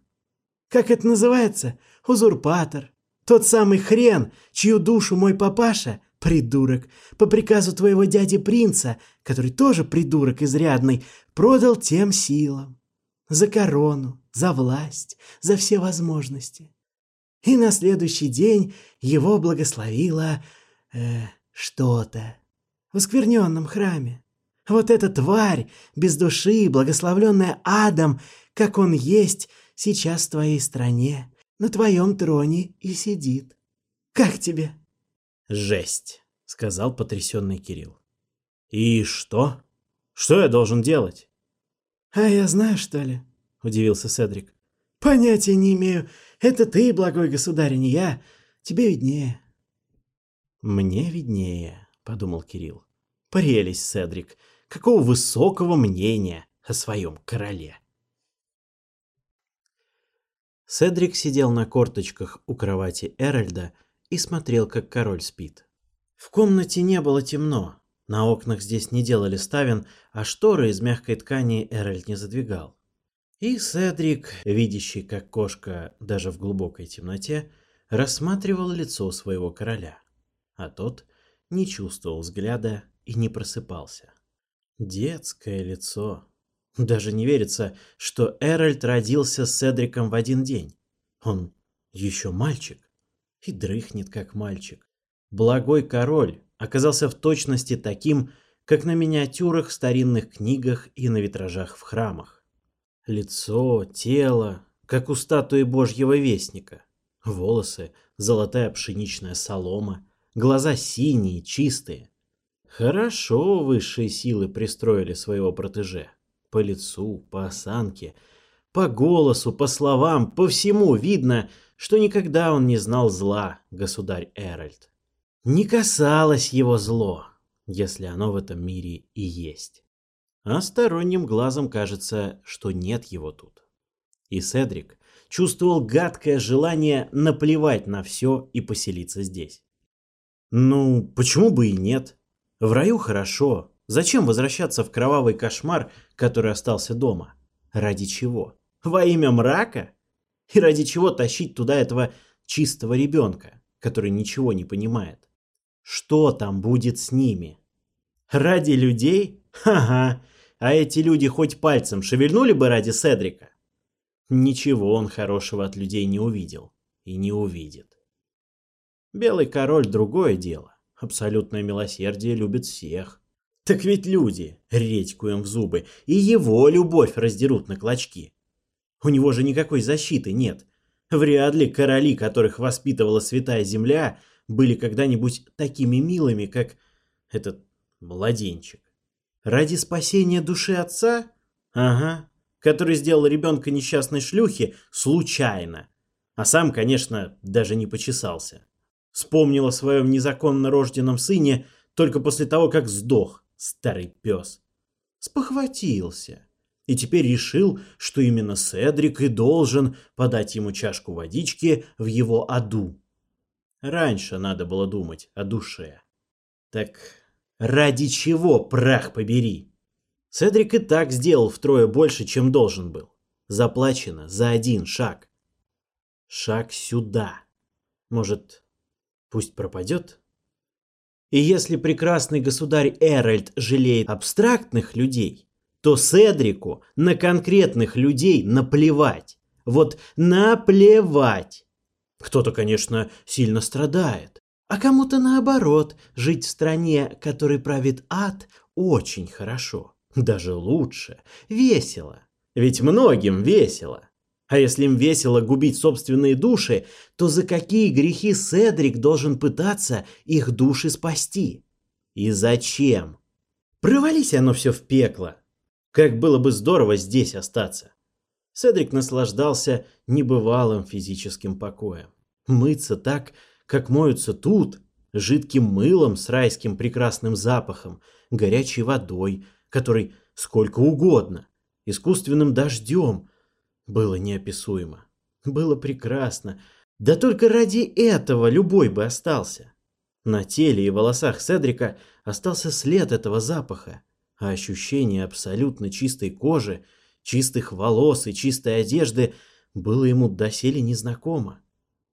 Как это называется? узурпатор, тот самый хрен, чью душу мой папаша, придурок, по приказу твоего дяди-принца, который тоже придурок изрядный, продал тем силам. За корону, за власть, за все возможности. И на следующий день его благословило э, что-то в оскверненном храме. Вот эта тварь, без души, благословленная адом, как он есть, сейчас в твоей стране на твоем троне и сидит. Как тебе?» «Жесть», — сказал потрясенный Кирилл. «И что? Что я должен делать?» «А я знаю, что ли?» — удивился Седрик. «Понятия не имею. Это ты, благой государь, а не я. Тебе виднее». «Мне виднее», — подумал Кирилл. «Прелесть, Седрик. Какого высокого мнения о своем короле». Седрик сидел на корточках у кровати Эральда и смотрел, как король спит. В комнате не было темно. На окнах здесь не делали ставен, а шторы из мягкой ткани Эральд не задвигал. И Седрик, видящий как кошка даже в глубокой темноте, рассматривал лицо своего короля. А тот не чувствовал взгляда и не просыпался. Детское лицо. Даже не верится, что Эральд родился с Эдриком в один день. Он еще мальчик и дрыхнет, как мальчик. Благой король оказался в точности таким, как на миниатюрах в старинных книгах и на витражах в храмах. Лицо, тело, как у статуи божьего вестника. Волосы, золотая пшеничная солома, глаза синие, чистые. Хорошо высшие силы пристроили своего протеже. По лицу, по осанке, по голосу, по словам, по всему видно, что никогда он не знал зла, государь Эральд. Не касалось его зло, если оно в этом мире и есть. А сторонним глазом кажется, что нет его тут. И Седрик чувствовал гадкое желание наплевать на все и поселиться здесь. Ну, почему бы и нет? В раю хорошо, Зачем возвращаться в кровавый кошмар, который остался дома? Ради чего? Во имя мрака? И ради чего тащить туда этого чистого ребенка, который ничего не понимает? Что там будет с ними? Ради людей? Ха-ха. А эти люди хоть пальцем шевельнули бы ради Седрика? Ничего он хорошего от людей не увидел и не увидит. Белый король другое дело. Абсолютное милосердие любит всех. Так ведь люди, редьку им в зубы, и его любовь раздерут на клочки. У него же никакой защиты нет. Вряд ли короли, которых воспитывала святая земля, были когда-нибудь такими милыми, как этот младенчик. Ради спасения души отца? Ага, который сделал ребенка несчастной шлюхи случайно. А сам, конечно, даже не почесался. Вспомнил о своем незаконно рожденном сыне только после того, как сдох старый пес. Спохватился. И теперь решил, что именно Седрик и должен подать ему чашку водички в его аду. Раньше надо было думать о душе. Так ради чего, прах побери? Седрик и так сделал втрое больше, чем должен был. Заплачено за один шаг. Шаг сюда. Может, пусть пропадет? И если прекрасный государь Эральд жалеет абстрактных людей, то Седрику на конкретных людей наплевать. Вот наплевать. Кто-то, конечно, сильно страдает. А кому-то наоборот, жить в стране, которой правит ад, очень хорошо. Даже лучше. Весело. Ведь многим весело. А если им весело губить собственные души, то за какие грехи Седрик должен пытаться их души спасти? И зачем? Провались оно все в пекло. Как было бы здорово здесь остаться. Седрик наслаждался небывалым физическим покоем. Мыться так, как моются тут, жидким мылом с райским прекрасным запахом, горячей водой, которой сколько угодно, искусственным дождем, было неописуемо. Было прекрасно. Да только ради этого любой бы остался. На теле и волосах Седрика остался след этого запаха, а ощущение абсолютно чистой кожи, чистых волос и чистой одежды было ему доселе незнакомо.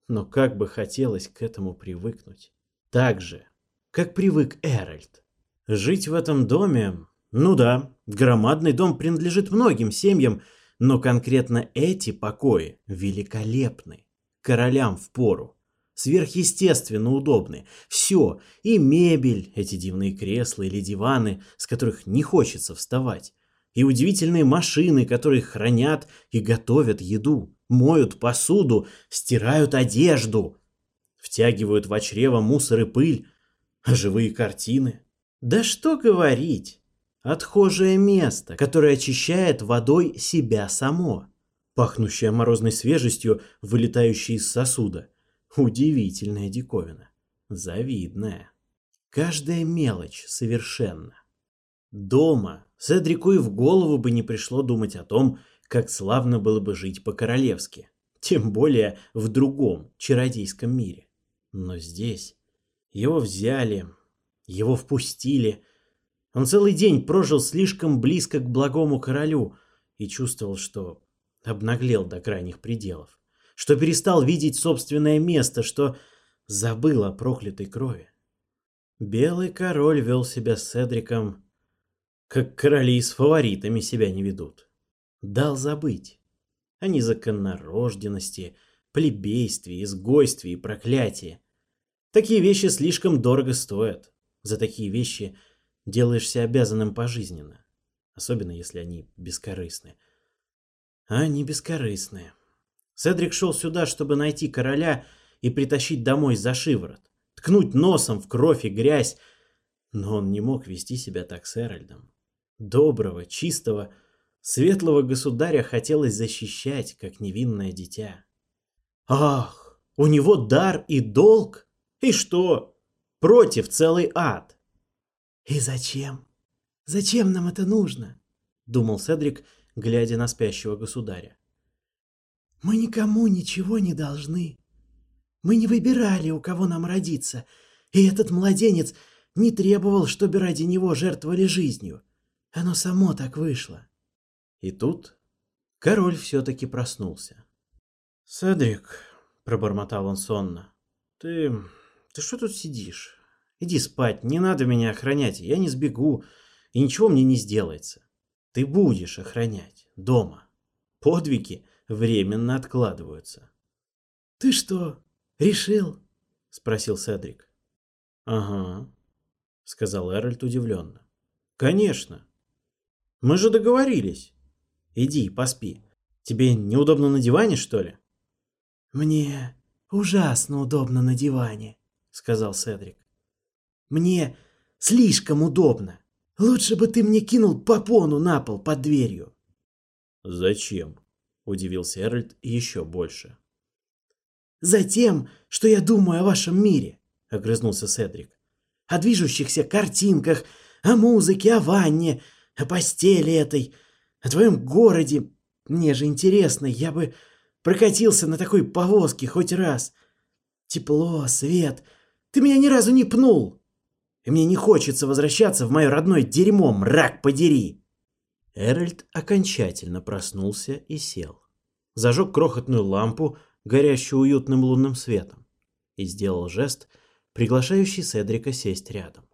Но как бы хотелось к этому привыкнуть. Так же, как привык Эральд. Жить в этом доме... Ну да, громадный дом принадлежит многим семьям, но конкретно эти покои великолепны. Королям в пору. Сверхъестественно удобны. Все. И мебель, эти дивные кресла или диваны, с которых не хочется вставать. И удивительные машины, которые хранят и готовят еду, моют посуду, стирают одежду, втягивают в чрево мусор и пыль, а живые картины. Да что говорить! отхожее место, которое очищает водой себя само, пахнущее морозной свежестью, вылетающей из сосуда. Удивительная диковина. Завидная. Каждая мелочь совершенно. Дома Седрику и в голову бы не пришло думать о том, как славно было бы жить по-королевски. Тем более в другом, чародейском мире. Но здесь его взяли, его впустили – он целый день прожил слишком близко к благому королю и чувствовал, что обнаглел до крайних пределов, что перестал видеть собственное место, что забыл о проклятой крови. Белый король вел себя с Седриком, как короли с фаворитами себя не ведут. Дал забыть о незаконнорожденности, плебействе, изгойстве и проклятии. Такие вещи слишком дорого стоят. За такие вещи – делаешься обязанным пожизненно. Особенно, если они бескорыстны. А они бескорыстные. Седрик шел сюда, чтобы найти короля и притащить домой за шиворот. Ткнуть носом в кровь и грязь. Но он не мог вести себя так с Эральдом. Доброго, чистого, светлого государя хотелось защищать, как невинное дитя. Ах, у него дар и долг? И что? Против целый ад. «И зачем? Зачем нам это нужно?» — думал Седрик, глядя на спящего государя. «Мы никому ничего не должны. Мы не выбирали, у кого нам родиться, и этот младенец не требовал, чтобы ради него жертвовали жизнью. Оно само так вышло». И тут король все-таки проснулся. «Седрик», — пробормотал Иди спать, не надо меня охранять, я не сбегу, и ничего мне не сделается. Ты будешь охранять дома. Подвиги временно откладываются. Ты что, решил? спросил Седрик. Ага, сказал Эральд удивленно. Конечно. Мы же договорились. Иди, поспи. Тебе неудобно на диване, что ли? Мне ужасно удобно на диване, сказал Седрик. Мне слишком удобно. Лучше бы ты мне кинул попону на пол под дверью. Зачем? Удивился Эральд еще больше. Затем, что я думаю о вашем мире, огрызнулся Седрик. О движущихся картинках, о музыке, о ванне, о постели этой, о твоем городе. Мне же интересно, я бы прокатился на такой повозке хоть раз. Тепло, свет. Ты меня ни разу не пнул и мне не хочется возвращаться в мое родное дерьмо, мрак подери!» Эральд окончательно проснулся и сел. Зажег крохотную лампу, горящую уютным лунным светом, и сделал жест, приглашающий Седрика сесть рядом.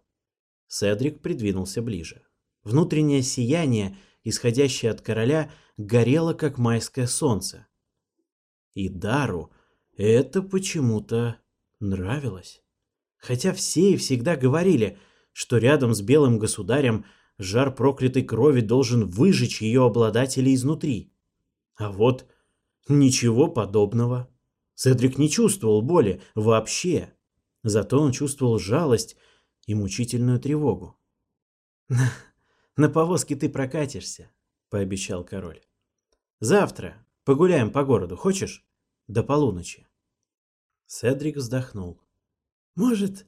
Седрик придвинулся ближе. Внутреннее сияние, исходящее от короля, горело, как майское солнце. И Дару это почему-то нравилось. Хотя все и всегда говорили, что рядом с белым государем жар проклятой крови должен выжечь ее обладателя изнутри. А вот ничего подобного. Седрик не чувствовал боли вообще. Зато он чувствовал жалость и мучительную тревогу. «На, на повозке ты прокатишься», — пообещал король. «Завтра погуляем по городу, хочешь? До полуночи». Седрик вздохнул. Может,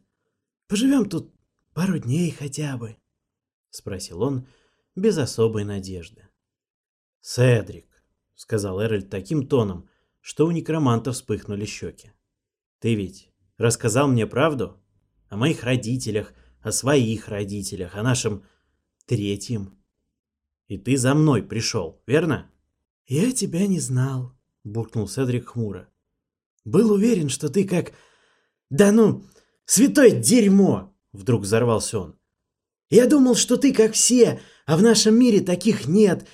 поживем тут пару дней хотя бы? — спросил он без особой надежды. — Седрик, — сказал Эральд таким тоном, что у некроманта вспыхнули щеки. — Ты ведь рассказал мне правду? О моих родителях, о своих родителях, о нашем третьем. И ты за мной пришел, верно? — Я тебя не знал, — буркнул Седрик хмуро. — Был уверен, что ты как «Да ну! Святое дерьмо!» — вдруг взорвался он. «Я думал, что ты как все, а в нашем мире таких нет.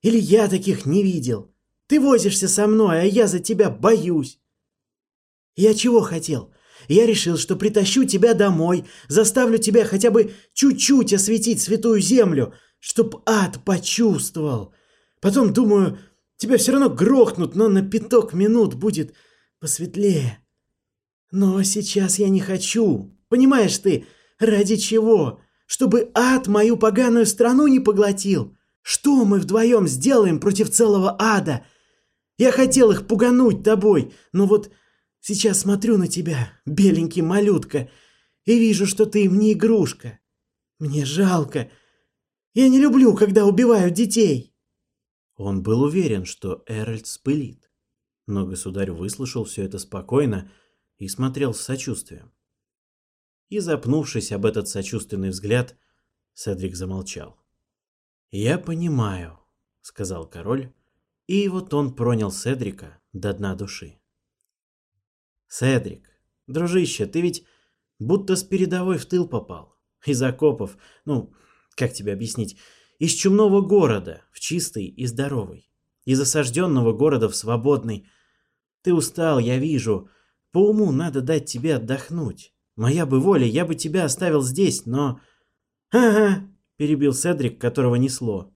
Или я таких не видел. Ты возишься со мной, а я за тебя боюсь». «Я чего хотел? Я решил, что притащу тебя домой, заставлю тебя хотя бы чуть-чуть осветить святую землю, чтоб ад почувствовал. Потом, думаю, тебя все равно грохнут, но на пяток минут будет посветлее». Но сейчас я не хочу. Понимаешь ты, ради чего? Чтобы ад мою поганую страну не поглотил. Что мы вдвоем сделаем против целого ада? Я хотел их пугануть тобой, но вот сейчас смотрю на тебя, беленький малютка, и вижу, что ты мне игрушка. Мне жалко. Я не люблю, когда убивают детей. Он был уверен, что Эральд спылит. Но государь выслушал все это спокойно, и смотрел с сочувствием. И запнувшись об этот сочувственный взгляд, Седрик замолчал. «Я понимаю», — сказал король, и вот он пронял Седрика до дна души. «Седрик, дружище, ты ведь будто с передовой в тыл попал. Из окопов, ну, как тебе объяснить, из чумного города в чистый и здоровый. Из осажденного города в свободный. Ты устал, я вижу, — по уму надо дать тебе отдохнуть. Моя бы воля, я бы тебя оставил здесь, но...» «Ага», — перебил Седрик, которого несло.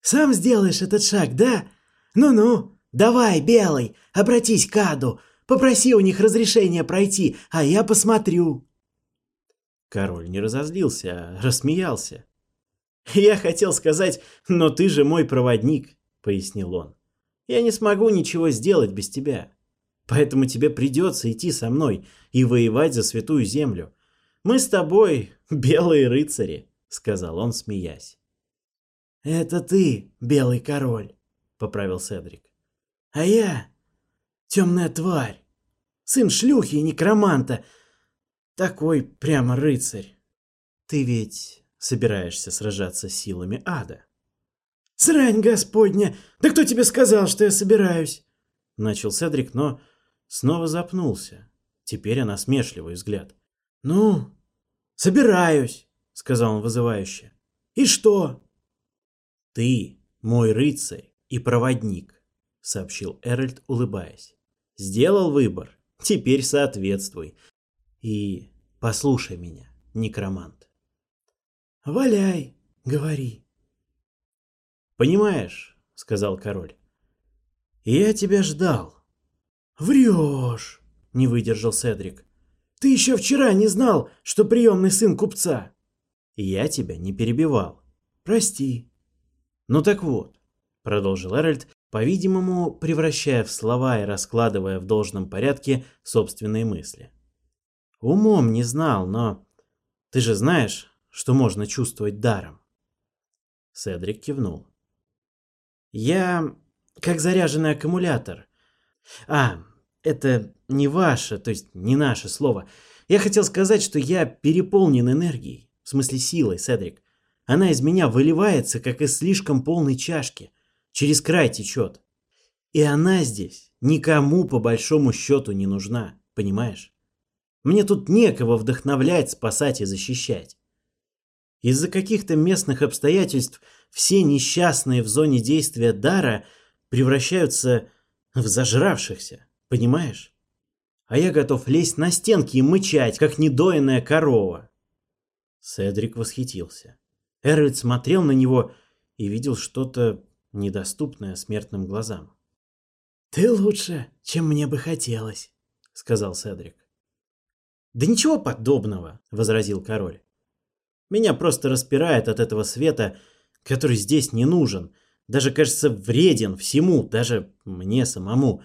«Сам сделаешь этот шаг, да? Ну-ну, давай, Белый, обратись к Аду, попроси у них разрешения пройти, а я посмотрю». Король не разозлился, а рассмеялся. «Я хотел сказать, но ты же мой проводник», — пояснил он. «Я не смогу ничего сделать без тебя». Поэтому тебе придется идти со мной и воевать за святую землю. Мы с тобой белые рыцари», — сказал он, смеясь. «Это ты, белый король», — поправил Седрик. «А я темная тварь, сын шлюхи и некроманта, такой прямо рыцарь. Ты ведь собираешься сражаться силами ада?» «Срань господня! Да кто тебе сказал, что я собираюсь?» Начал Седрик, но снова запнулся. Теперь она смешливый взгляд. «Ну, собираюсь», — сказал он вызывающе. «И что?» «Ты мой рыцарь и проводник», — сообщил Эральд, улыбаясь. «Сделал выбор, теперь соответствуй. И послушай меня, некромант». «Валяй, говори». «Понимаешь», — сказал король, — «я тебя ждал. «Врешь!» – не выдержал Седрик. «Ты еще вчера не знал, что приемный сын купца!» «Я тебя не перебивал. Прости». «Ну так вот», – продолжил Эральд, по-видимому, превращая в слова и раскладывая в должном порядке собственные мысли. «Умом не знал, но ты же знаешь, что можно чувствовать даром». Седрик кивнул. «Я как заряженный аккумулятор. А, это не ваше, то есть не наше слово. Я хотел сказать, что я переполнен энергией, в смысле силой, Седрик. Она из меня выливается, как из слишком полной чашки. Через край течет. И она здесь никому по большому счету не нужна, понимаешь? Мне тут некого вдохновлять, спасать и защищать. Из-за каких-то местных обстоятельств все несчастные в зоне действия дара превращаются в зажравшихся. Понимаешь? А я готов лезть на стенки и мычать, как недоенная корова. Седрик восхитился. Эрвид смотрел на него и видел что-то недоступное смертным глазам. «Ты лучше, чем мне бы хотелось», — сказал Седрик. «Да ничего подобного», — возразил король. «Меня просто распирает от этого света, который здесь не нужен, даже, кажется, вреден всему, даже мне самому.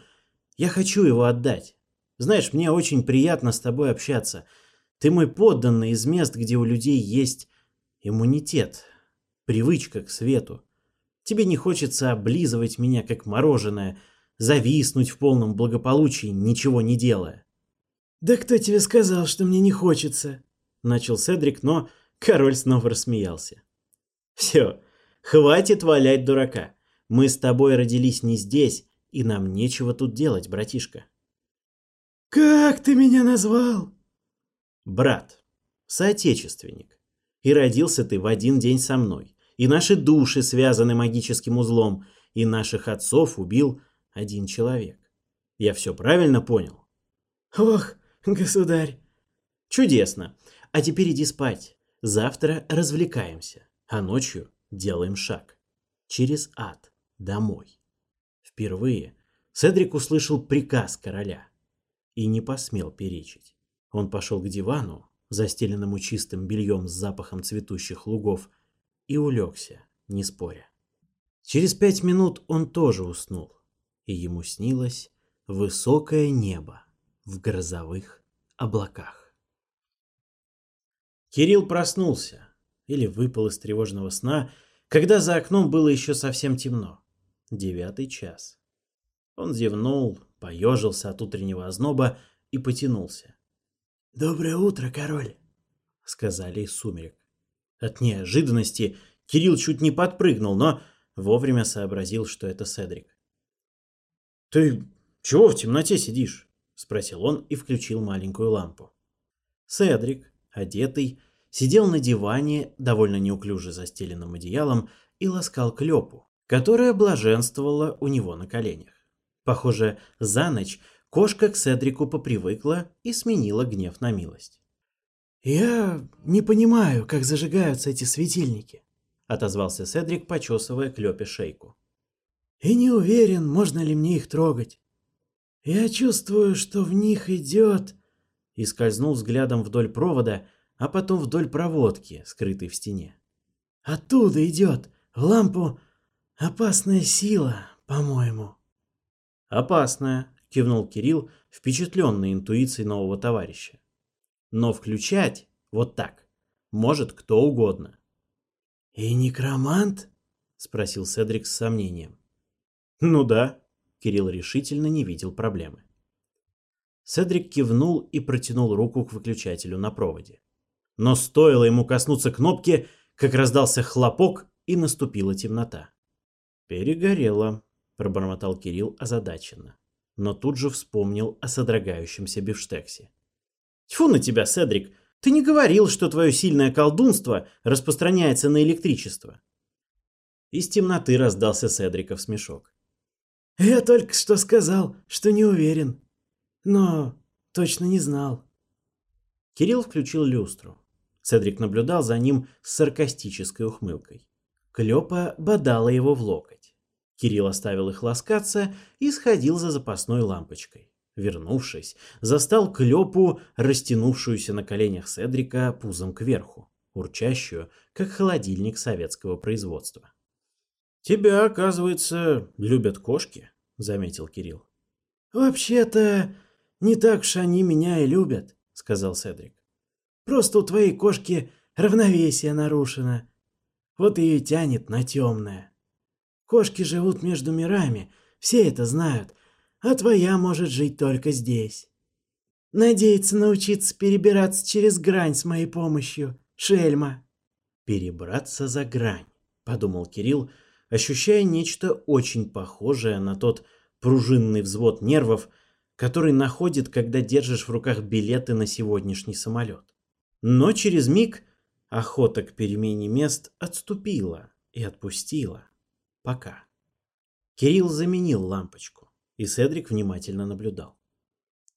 Я хочу его отдать. Знаешь, мне очень приятно с тобой общаться. Ты мой подданный из мест, где у людей есть иммунитет, привычка к свету. Тебе не хочется облизывать меня, как мороженое, зависнуть в полном благополучии, ничего не делая. «Да кто тебе сказал, что мне не хочется?» Начал Седрик, но король снова рассмеялся. «Все, хватит валять дурака. Мы с тобой родились не здесь, и нам нечего тут делать, братишка. Как ты меня назвал? Брат, соотечественник. И родился ты в один день со мной. И наши души связаны магическим узлом, и наших отцов убил один человек. Я все правильно понял? Ох, государь. Чудесно. А теперь иди спать. Завтра развлекаемся, а ночью делаем шаг. Через ад. Домой. Впервые Седрик услышал приказ короля и не посмел перечить. Он пошел к дивану, застеленному чистым бельем с запахом цветущих лугов, и улегся, не споря. Через пять минут он тоже уснул, и ему снилось высокое небо в грозовых облаках. Кирилл проснулся или выпал из тревожного сна, когда за окном было еще совсем темно девятый час. Он зевнул, поежился от утреннего озноба и потянулся. «Доброе утро, король!» — сказали из сумерек. От неожиданности Кирилл чуть не подпрыгнул, но вовремя сообразил, что это Седрик. «Ты чего в темноте сидишь?» — спросил он и включил маленькую лампу. Седрик, одетый, сидел на диване, довольно неуклюже застеленным одеялом, и ласкал клепу, которая блаженствовала у него на коленях. Похоже, за ночь кошка к Седрику попривыкла и сменила гнев на милость. «Я не понимаю, как зажигаются эти светильники», — отозвался Седрик, почесывая клёпе шейку. «И не уверен, можно ли мне их трогать. Я чувствую, что в них идет...» И скользнул взглядом вдоль провода, а потом вдоль проводки, скрытой в стене. «Оттуда идет, в лампу «Опасная сила, по-моему». «Опасная», — кивнул Кирилл, впечатленный интуицией нового товарища. «Но включать вот так может кто угодно». «И некромант?» — спросил Седрик с сомнением. «Ну да», — Кирилл решительно не видел проблемы. Седрик кивнул и протянул руку к выключателю на проводе. Но стоило ему коснуться кнопки, как раздался хлопок и наступила темнота. «Перегорело», – пробормотал Кирилл озадаченно, но тут же вспомнил о содрогающемся бифштексе. «Тьфу на тебя, Седрик! Ты не говорил, что твое сильное колдунство распространяется на электричество!» Из темноты раздался Седриков смешок. «Я только что сказал, что не уверен, но точно не знал». Кирилл включил люстру. Седрик наблюдал за ним с саркастической ухмылкой. Клёпа бодала его в локоть. Кирилл оставил их ласкаться и сходил за запасной лампочкой. Вернувшись, застал Клёпу, растянувшуюся на коленях Седрика пузом кверху, урчащую, как холодильник советского производства. «Тебя, оказывается, любят кошки», — заметил Кирилл. «Вообще-то, не так уж они меня и любят», — сказал Седрик. «Просто у твоей кошки равновесие нарушено. Вот ее тянет на темное. Кошки живут между мирами, все это знают, а твоя может жить только здесь. Надеется научиться перебираться через грань с моей помощью, шельма. Перебраться за грань, подумал Кирилл, ощущая нечто очень похожее на тот пружинный взвод нервов, который находит, когда держишь в руках билеты на сегодняшний самолет. Но через миг Охота к перемене мест отступила и отпустила. Пока. Кирилл заменил лампочку, и Седрик внимательно наблюдал.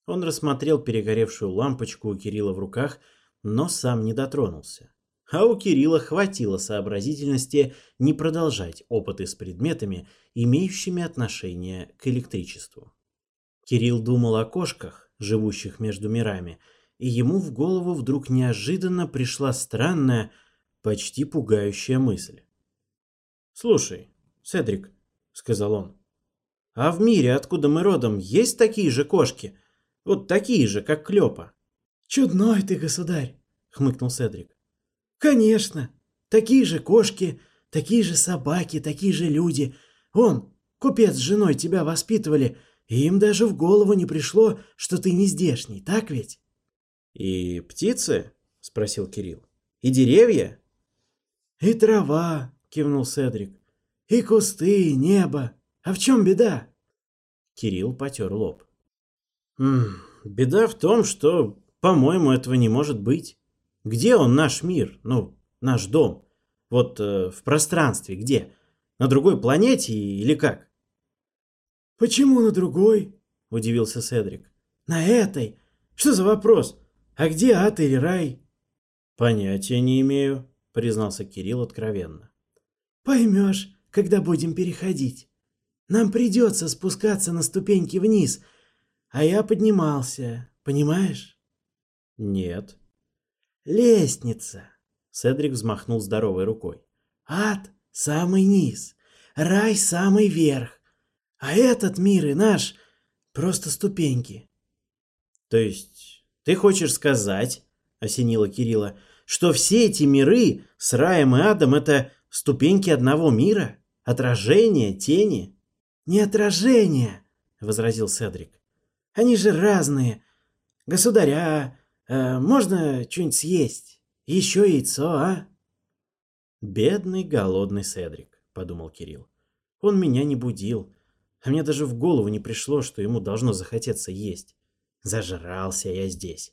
Он рассмотрел перегоревшую лампочку у Кирилла в руках, но сам не дотронулся. А у Кирилла хватило сообразительности не продолжать опыты с предметами, имеющими отношение к электричеству. Кирилл думал о кошках, живущих между мирами, и ему в голову вдруг неожиданно пришла странная, почти пугающая мысль. «Слушай, Седрик», — сказал он, — «а в мире, откуда мы родом, есть такие же кошки? Вот такие же, как Клёпа?» «Чудной ты, государь!» — хмыкнул Седрик. «Конечно! Такие же кошки, такие же собаки, такие же люди. Он, купец с женой тебя воспитывали, и им даже в голову не пришло, что ты не здешний, так ведь?» «И птицы?» — спросил Кирилл. «И деревья?» «И трава!» — кивнул Седрик. «И кусты, и небо! А в чем беда?» Кирилл потер лоб. «М хм, -м, «Беда в том, что, по-моему, этого не может быть. Где он, наш мир? Ну, наш дом? Вот э, в пространстве где? На другой планете или как?» «Почему на другой?» — удивился Седрик. «На этой? Что за вопрос? А где ад или рай?» «Понятия не имею», — признался Кирилл откровенно. «Поймешь, когда будем переходить. Нам придется спускаться на ступеньки вниз, а я поднимался, понимаешь?» «Нет». «Лестница!» — Седрик взмахнул здоровой рукой. «Ад — самый низ, рай — самый верх, а этот мир и наш — просто ступеньки». «То есть ты хочешь сказать, осенила Кирилла, что все эти миры с раем и адом это ступеньки одного мира, отражение тени? Не отражение, возразил Седрик. Они же разные. Государя, э, можно что-нибудь съесть? Еще яйцо, а? Бедный голодный Седрик, подумал Кирилл. Он меня не будил, а мне даже в голову не пришло, что ему должно захотеться есть. Зажрался я здесь.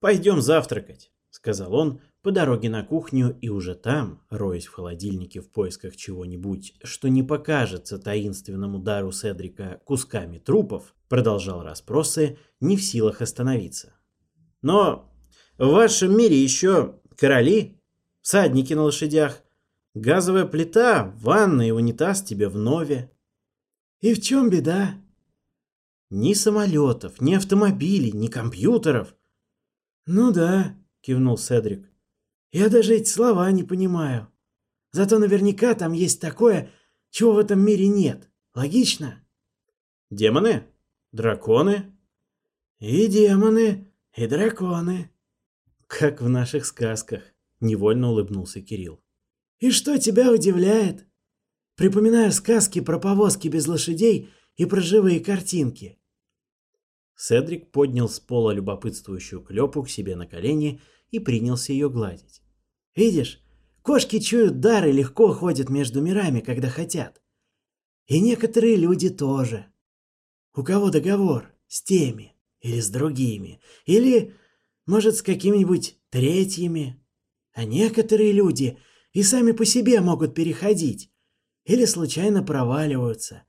«Пойдем завтракать», — сказал он по дороге на кухню и уже там, роясь в холодильнике в поисках чего-нибудь, что не покажется таинственному дару Седрика кусками трупов, продолжал расспросы, не в силах остановиться. «Но в вашем мире еще короли, всадники на лошадях, газовая плита, ванна и унитаз тебе в нове». «И в чем беда?» Ни самолетов, ни автомобилей, ни компьютеров. Ну да, кивнул Седрик. Я даже эти слова не понимаю. Зато наверняка там есть такое, чего в этом мире нет. Логично? Демоны? Драконы? И демоны, и драконы. Как в наших сказках, невольно улыбнулся Кирилл. И что тебя удивляет? Припоминая сказки про повозки без лошадей, и про живые картинки. Седрик поднял с пола любопытствующую клепу к себе на колени и принялся ее гладить. «Видишь, кошки чуют дар и легко ходят между мирами, когда хотят. И некоторые люди тоже. У кого договор? С теми или с другими, или, может, с какими-нибудь третьими. А некоторые люди и сами по себе могут переходить, или случайно проваливаются,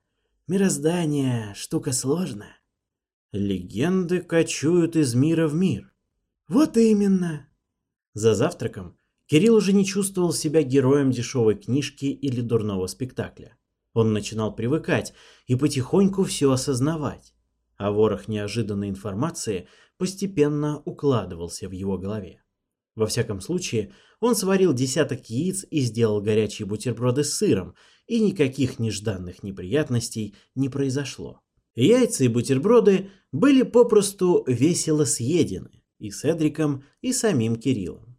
Мироздание – штука сложная. Легенды кочуют из мира в мир. Вот именно. За завтраком Кирилл уже не чувствовал себя героем дешевой книжки или дурного спектакля. Он начинал привыкать и потихоньку все осознавать, а ворох неожиданной информации постепенно укладывался в его голове. Во всяком случае, он сварил десяток яиц и сделал горячие бутерброды с сыром, и никаких нежданных неприятностей не произошло. Яйца и бутерброды были попросту весело съедены и с Эдриком, и самим Кириллом.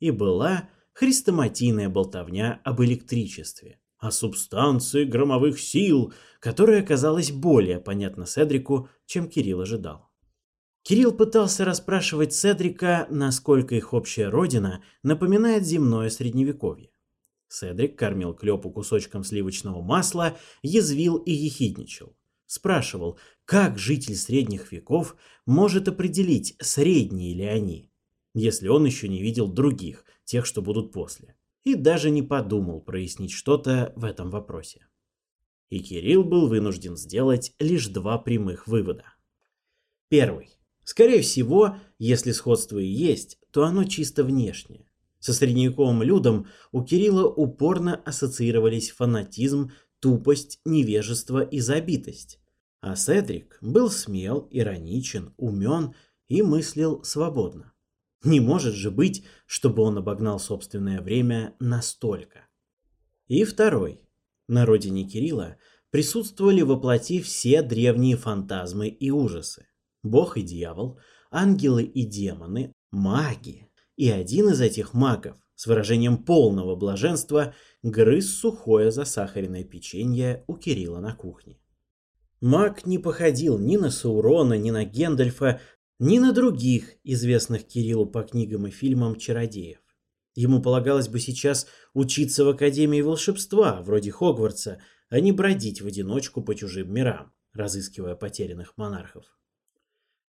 И была хрестоматийная болтовня об электричестве, о субстанции громовых сил, которая оказалась более понятна Седрику, чем Кирилл ожидал. Кирилл пытался расспрашивать Седрика, насколько их общая родина напоминает земное средневековье. Седрик кормил Клёпу кусочком сливочного масла, язвил и ехидничал. Спрашивал, как житель средних веков может определить, средние ли они, если он еще не видел других, тех, что будут после, и даже не подумал прояснить что-то в этом вопросе. И Кирилл был вынужден сделать лишь два прямых вывода. Первый. Скорее всего, если сходство и есть, то оно чисто внешнее. Со средневековым людом у Кирилла упорно ассоциировались фанатизм, тупость, невежество и забитость. А Седрик был смел, ироничен, умен и мыслил свободно. Не может же быть, чтобы он обогнал собственное время настолько. И второй. На родине Кирилла присутствовали воплоти все древние фантазмы и ужасы. Бог и дьявол, ангелы и демоны, маги. И один из этих магов с выражением полного блаженства грыз сухое засахаренное печенье у Кирилла на кухне. Маг не походил ни на Саурона, ни на Гендальфа, ни на других известных Кириллу по книгам и фильмам чародеев. Ему полагалось бы сейчас учиться в Академии волшебства, вроде Хогвартса, а не бродить в одиночку по чужим мирам, разыскивая потерянных монархов.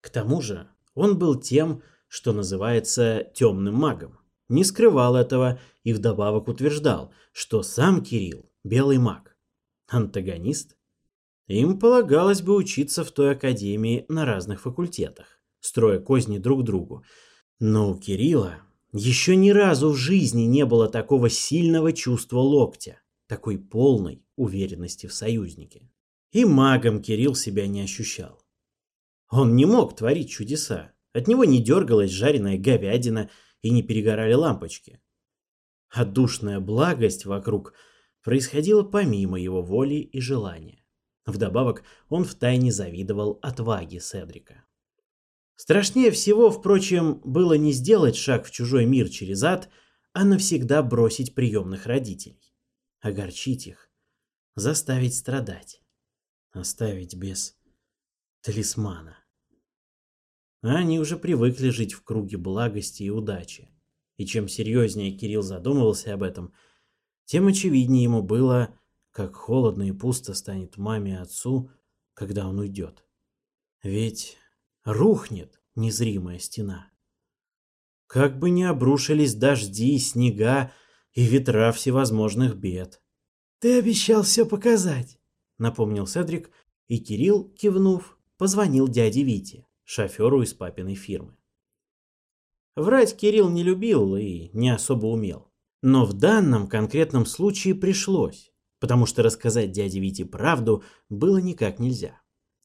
К тому же он был тем, что называется темным магом. Не скрывал этого и вдобавок утверждал, что сам Кирилл – белый маг. Антагонист? Им полагалось бы учиться в той академии на разных факультетах, строя козни друг другу. Но у Кирилла еще ни разу в жизни не было такого сильного чувства локтя, такой полной уверенности в союзнике. И магом Кирилл себя не ощущал. Он не мог творить чудеса. От него не дергалась жареная говядина и не перегорали лампочки. А душная благость вокруг происходила помимо его воли и желания. Вдобавок, он втайне завидовал отваге Седрика. Страшнее всего, впрочем, было не сделать шаг в чужой мир через ад, а навсегда бросить приемных родителей. Огорчить их, заставить страдать, оставить без талисмана. Они уже привыкли жить в круге благости и удачи. И чем серьезнее Кирилл задумывался об этом, тем очевиднее ему было, как холодно и пусто станет маме и отцу, когда он уйдет. Ведь рухнет незримая стена. Как бы ни обрушились дожди, снега и ветра всевозможных бед. «Ты обещал все показать», — напомнил Седрик, и Кирилл, кивнув, позвонил дяде Вите, шоферу из папиной фирмы. Врать Кирилл не любил и не особо умел. Но в данном конкретном случае пришлось, потому что рассказать дяде Вите правду было никак нельзя.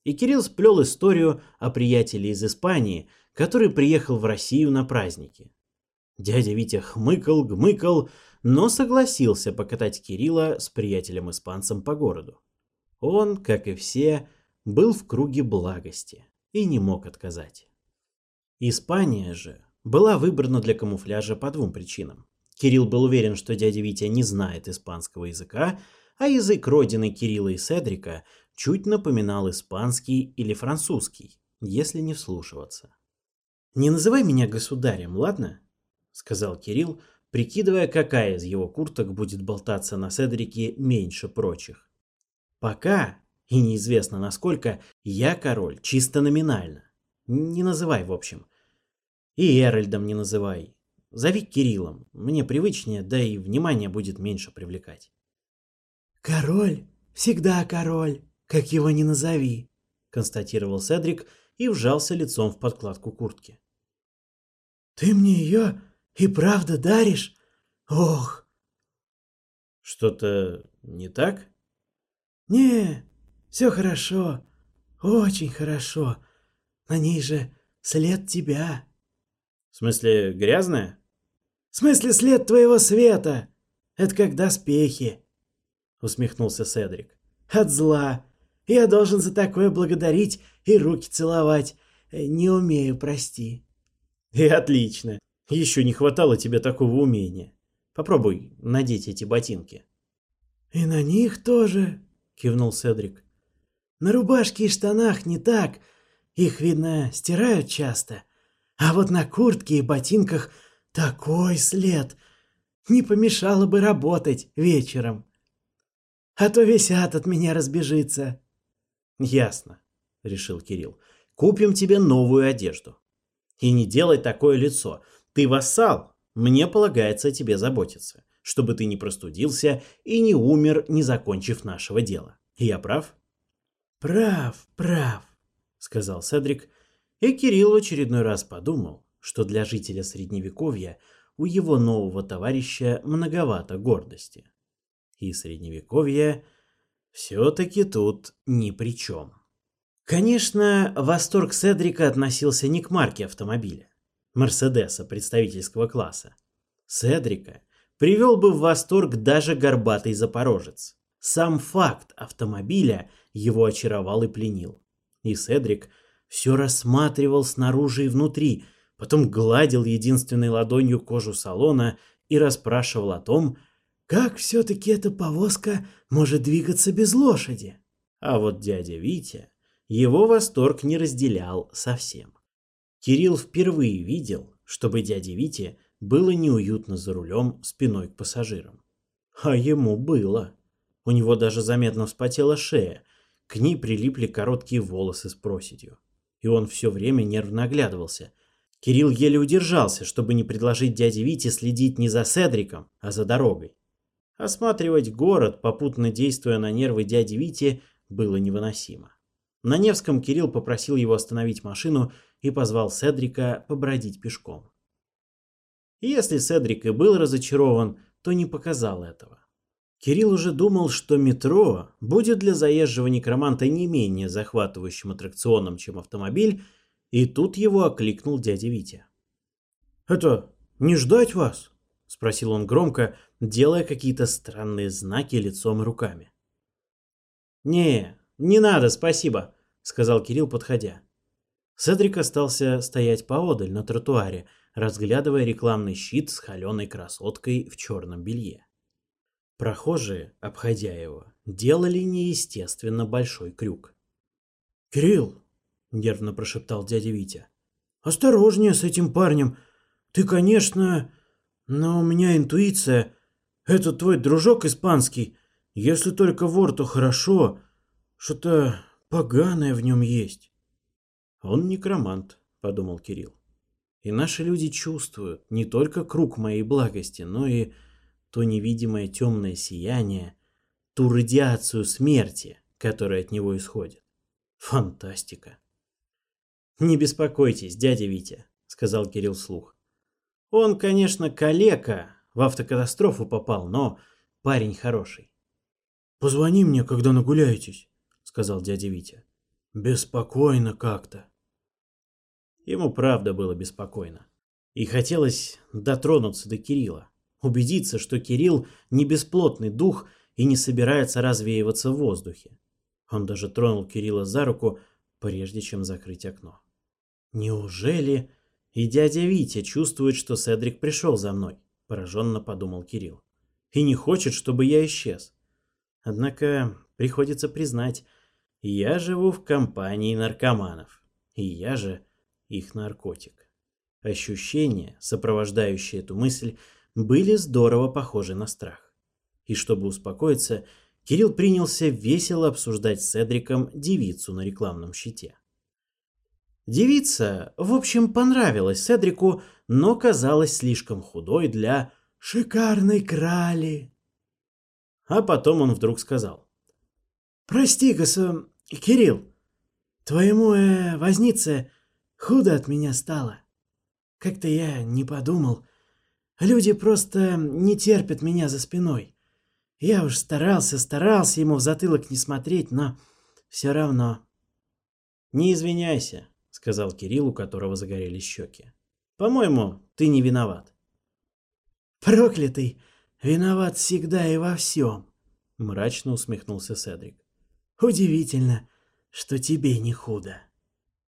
И Кирилл сплел историю о приятеле из Испании, который приехал в Россию на праздники. Дядя Витя хмыкал, гмыкал, но согласился покатать Кирилла с приятелем-испанцем по городу. Он, как и все, был в круге благости и не мог отказать. Испания же была выбрана для камуфляжа по двум причинам. Кирилл был уверен, что дядя Витя не знает испанского языка, а язык родины Кирилла и Седрика чуть напоминал испанский или французский, если не вслушиваться. «Не называй меня государем, ладно?» — сказал Кирилл, прикидывая, какая из его курток будет болтаться на Седрике меньше прочих. «Пока и неизвестно насколько, я король чисто номинально. Не называй, в общем. И Эральдом не называй. Зови Кириллом. Мне привычнее, да и внимание будет меньше привлекать. «Король всегда король, как его ни назови», — констатировал Седрик и вжался лицом в подкладку куртки. «Ты мне ее и правда даришь? Ох!» «Что-то не так?» «Не, все хорошо, очень хорошо. На ней же след тебя. В смысле, грязная? В смысле, след твоего света. Это как доспехи. Усмехнулся Седрик. От зла. Я должен за такое благодарить и руки целовать. Э, не умею, прости. И отлично. Еще не хватало тебе такого умения. Попробуй надеть эти ботинки. И на них тоже, кивнул Седрик. На рубашке и штанах не так. Их, видно, стирают часто. А вот на куртке и ботинках такой след. Не помешало бы работать вечером. А то весь ад от меня разбежится. Ясно, решил Кирилл. Купим тебе новую одежду. И не делай такое лицо. Ты вассал. Мне полагается о тебе заботиться, чтобы ты не простудился и не умер, не закончив нашего дела. Я прав? «Прав, прав», — сказал Седрик, и Кирилл в очередной раз подумал, что для жителя Средневековья у его нового товарища многовато гордости. И Средневековье все-таки тут ни при чем. Конечно, восторг Седрика относился не к марке автомобиля, Мерседеса представительского класса. Седрика привел бы в восторг даже горбатый запорожец. Сам факт автомобиля – его очаровал и пленил. И Седрик все рассматривал снаружи и внутри, потом гладил единственной ладонью кожу салона и расспрашивал о том, как все-таки эта повозка может двигаться без лошади. А вот дядя Витя его восторг не разделял совсем. Кирилл впервые видел, чтобы дяде Вите было неуютно за рулем спиной к пассажирам. А ему было. У него даже заметно вспотела шея, к ней прилипли короткие волосы с проседью. И он все время нервно оглядывался. Кирилл еле удержался, чтобы не предложить дяде Вите следить не за Седриком, а за дорогой. Осматривать город, попутно действуя на нервы дяди Вити, было невыносимо. На Невском Кирилл попросил его остановить машину и позвал Седрика побродить пешком. если Седрик и был разочарован, то не показал этого. Кирилл уже думал, что метро будет для заезжего некроманта не менее захватывающим аттракционом, чем автомобиль, и тут его окликнул дядя Витя. «Это не ждать вас?» — спросил он громко, делая какие-то странные знаки лицом и руками. «Не, не надо, спасибо», — сказал Кирилл, подходя. Седрик остался стоять поодаль на тротуаре, разглядывая рекламный щит с холеной красоткой в черном белье. Прохожие, обходя его, делали неестественно большой крюк. «Кирилл!» — нервно прошептал дядя Витя. «Осторожнее с этим парнем! Ты, конечно... Но у меня интуиция. Это твой дружок испанский. Если только вор, то хорошо. Что-то поганое в нем есть». «Он некромант», — подумал Кирилл. «И наши люди чувствуют не только круг моей благости, но и...» то невидимое темное сияние, ту радиацию смерти, которая от него исходит. Фантастика. «Не беспокойтесь, дядя Витя», — сказал Кирилл слух. «Он, конечно, калека, в автокатастрофу попал, но парень хороший». «Позвони мне, когда нагуляетесь», — сказал дядя Витя. «Беспокойно как-то». Ему правда было беспокойно. И хотелось дотронуться до Кирилла, убедиться, что Кирилл не бесплотный дух и не собирается развеиваться в воздухе. Он даже тронул Кирилла за руку, прежде чем закрыть окно. «Неужели...» «И дядя Витя чувствует, что Седрик пришел за мной», — пораженно подумал Кирилл. «И не хочет, чтобы я исчез. Однако приходится признать, я живу в компании наркоманов, и я же их наркотик». Ощущение, сопровождающее эту мысль, были здорово похожи на страх. И чтобы успокоиться, Кирилл принялся весело обсуждать с Эдриком девицу на рекламном щите. Девица, в общем, понравилась Эдрику, но казалась слишком худой для «шикарной крали». А потом он вдруг сказал. «Прости, Гаса, Кирилл, твоему э, вознице худо от меня стало. Как-то я не подумал, Люди просто не терпят меня за спиной. Я уж старался, старался ему в затылок не смотреть, но все равно. «Не извиняйся», — сказал Кирилл, у которого загорелись щеки. «По-моему, ты не виноват». «Проклятый! Виноват всегда и во всем!» — мрачно усмехнулся Седрик. «Удивительно, что тебе не худо».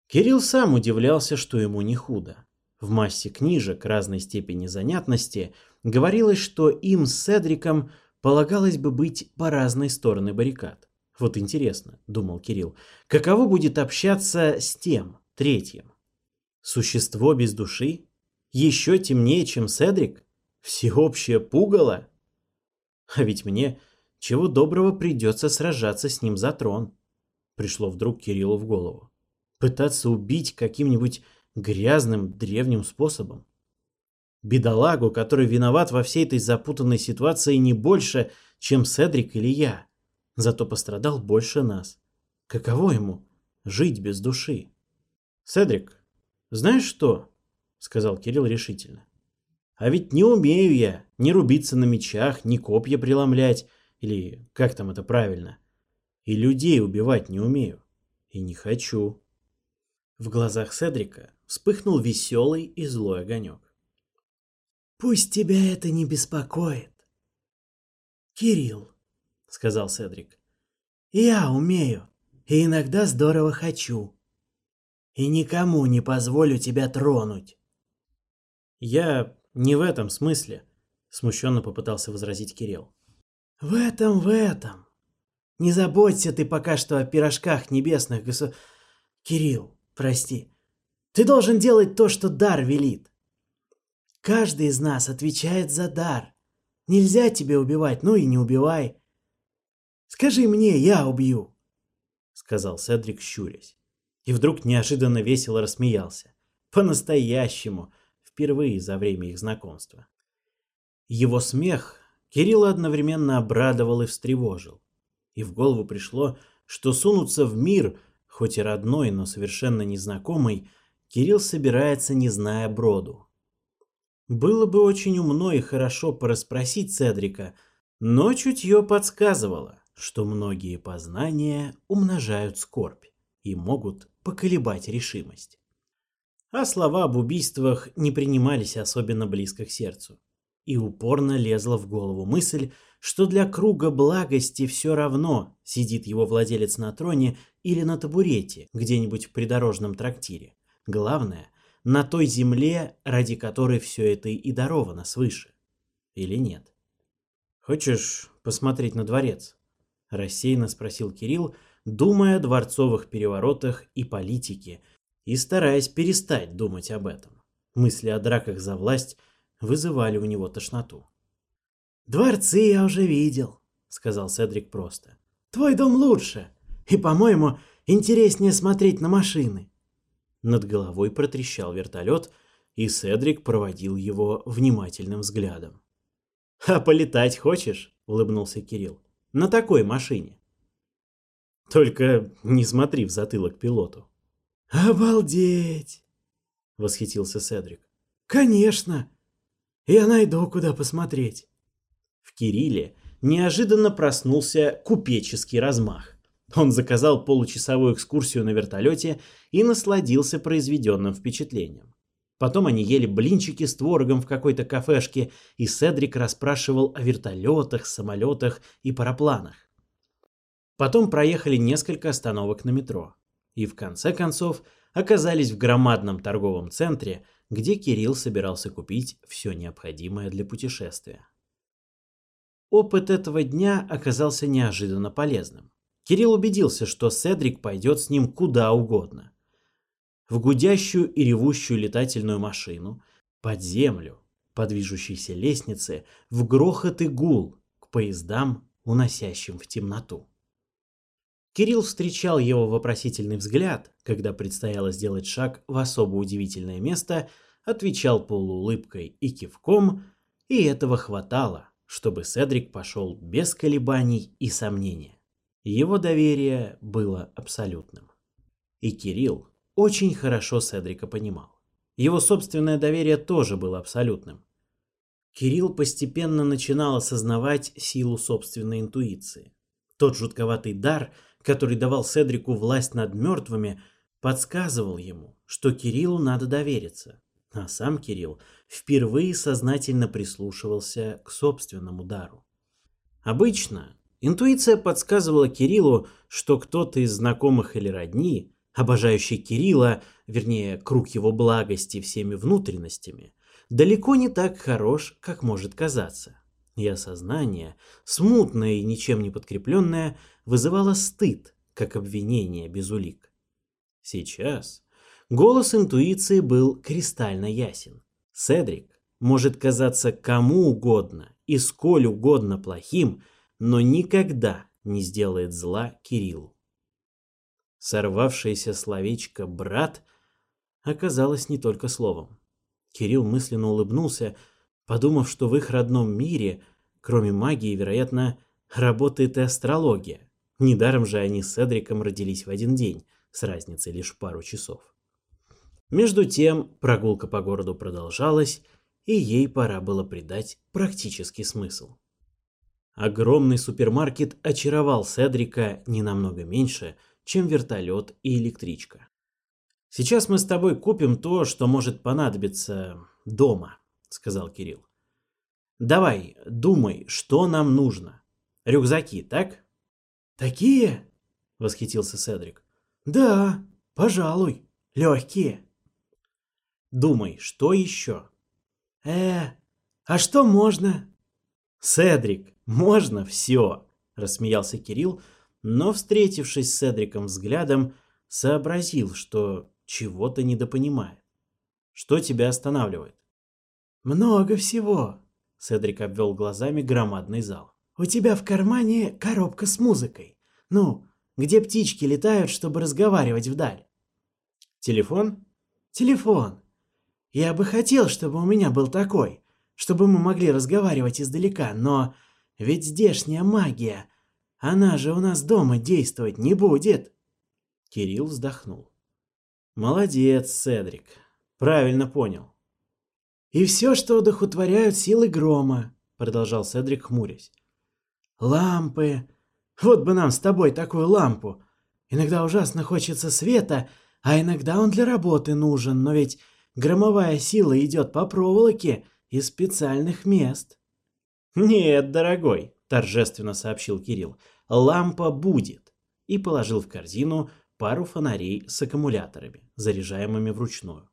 Кирилл сам удивлялся, что ему не худо. В массе книжек разной степени занятности говорилось, что им с Седриком полагалось бы быть по разной стороны баррикад. Вот интересно, думал Кирилл, каково будет общаться с тем, третьим? Существо без души? Еще темнее, чем Седрик? Всеобщее пугало? А ведь мне чего доброго придется сражаться с ним за трон. Пришло вдруг Кириллу в голову. Пытаться убить каким-нибудь грязным древним способом. Бедолагу, который виноват во всей этой запутанной ситуации не больше, чем Седрик или я, зато пострадал больше нас. Каково ему жить без души? «Седрик, знаешь что?» — сказал Кирилл решительно. «А ведь не умею я ни рубиться на мечах, ни копья преломлять, или как там это правильно, и людей убивать не умею, и не хочу». В глазах Седрика вспыхнул веселый и злой огонек. «Пусть тебя это не беспокоит!» «Кирилл», — сказал Седрик, — «я умею и иногда здорово хочу. И никому не позволю тебя тронуть». «Я не в этом смысле», — смущенно попытался возразить Кирилл. «В этом, в этом. Не заботься ты пока что о пирожках небесных, госу... Кирилл, прости. Ты должен делать то, что дар велит. Каждый из нас отвечает за дар. Нельзя тебе убивать, ну и не убивай. Скажи мне, я убью, — сказал Седрик, щурясь. И вдруг неожиданно весело рассмеялся. По-настоящему, впервые за время их знакомства. Его смех Кирилла одновременно обрадовал и встревожил. И в голову пришло, что сунуться в мир — хоть и родной, но совершенно незнакомый, Кирилл собирается, не зная броду. Было бы очень умно и хорошо порасспросить Цедрика, но чутье подсказывало, что многие познания умножают скорбь и могут поколебать решимость. А слова об убийствах не принимались особенно близко к сердцу. И упорно лезла в голову мысль, что для круга благости все равно, сидит его владелец на троне или на табурете где-нибудь в придорожном трактире. Главное, на той земле, ради которой все это и даровано свыше. Или нет? «Хочешь посмотреть на дворец?» – рассеянно спросил Кирилл, думая о дворцовых переворотах и политике, и стараясь перестать думать об этом. Мысли о драках за власть вызывали у него тошноту. «Дворцы я уже видел», — сказал Седрик просто. «Твой дом лучше, и, по-моему, интереснее смотреть на машины». Над головой протрещал вертолет, и Седрик проводил его внимательным взглядом. «А полетать хочешь?» — улыбнулся Кирилл. «На такой машине». «Только не смотри в затылок пилоту». «Обалдеть!» — восхитился Седрик. «Конечно! Я найду, куда посмотреть». В Кирилле неожиданно проснулся купеческий размах. Он заказал получасовую экскурсию на вертолете и насладился произведенным впечатлением. Потом они ели блинчики с творогом в какой-то кафешке, и Седрик расспрашивал о вертолетах, самолетах и парапланах. Потом проехали несколько остановок на метро. И в конце концов оказались в громадном торговом центре, где Кирилл собирался купить все необходимое для путешествия. Опыт этого дня оказался неожиданно полезным. Кирилл убедился, что Седрик пойдет с ним куда угодно. В гудящую и ревущую летательную машину, под землю, по движущейся лестнице, в грохот и гул, к поездам, уносящим в темноту. Кирилл встречал его вопросительный взгляд, когда предстояло сделать шаг в особо удивительное место, отвечал полуулыбкой и кивком, и этого хватало, чтобы Седрик пошел без колебаний и сомнения. Его доверие было абсолютным. И Кирилл очень хорошо Седрика понимал. Его собственное доверие тоже было абсолютным. Кирилл постепенно начинал осознавать силу собственной интуиции. Тот жутковатый дар, который давал Седрику власть над мертвыми, подсказывал ему, что Кириллу надо довериться, а сам Кирилл впервые сознательно прислушивался к собственному дару. Обычно интуиция подсказывала Кириллу, что кто-то из знакомых или родни, обожающий Кирилла, вернее, круг его благости всеми внутренностями, далеко не так хорош, как может казаться. И осознание, смутное и ничем не подкрепленное, вызывало стыд, как обвинение без улик. Сейчас, Голос интуиции был кристально ясен. Седрик может казаться кому угодно и сколь угодно плохим, но никогда не сделает зла Кириллу. Сорвавшееся словечко «брат» оказалось не только словом. Кирилл мысленно улыбнулся, подумав, что в их родном мире, кроме магии, вероятно, работает и астрология. Недаром же они с Эдриком родились в один день, с разницей лишь пару часов. Между тем, прогулка по городу продолжалась, и ей пора было придать практический смысл. Огромный супермаркет очаровал Седрика не намного меньше, чем вертолет и электричка. «Сейчас мы с тобой купим то, что может понадобиться дома», — сказал Кирилл. «Давай, думай, что нам нужно. Рюкзаки, так?» «Такие?» — восхитился Седрик. «Да, пожалуй, легкие». Думай, что еще? Э, а что можно? Седрик, можно все, рассмеялся Кирилл, но, встретившись с Седриком взглядом, сообразил, что чего-то недопонимает. Что тебя останавливает? Много всего, Седрик обвел глазами громадный зал. У тебя в кармане коробка с музыкой. Ну, где птички летают, чтобы разговаривать вдаль. Телефон? Телефон. Я бы хотел, чтобы у меня был такой, чтобы мы могли разговаривать издалека, но ведь здешняя магия, она же у нас дома действовать не будет. Кирилл вздохнул. Молодец, Седрик. Правильно понял. И все, что одухотворяют силы грома, продолжал Седрик, хмурясь. Лампы. Вот бы нам с тобой такую лампу. Иногда ужасно хочется света, а иногда он для работы нужен, но ведь Громовая сила идет по проволоке из специальных мест. «Нет, дорогой», – торжественно сообщил Кирилл, – «лампа будет». И положил в корзину пару фонарей с аккумуляторами, заряжаемыми вручную.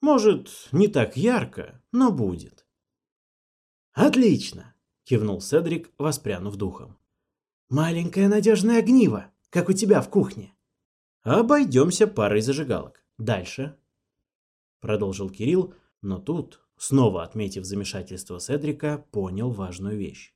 «Может, не так ярко, но будет». «Отлично!» – кивнул Седрик, воспрянув духом. «Маленькое надежное огниво, как у тебя в кухне». «Обойдемся парой зажигалок. Дальше» продолжил Кирилл, но тут, снова отметив замешательство Седрика, понял важную вещь.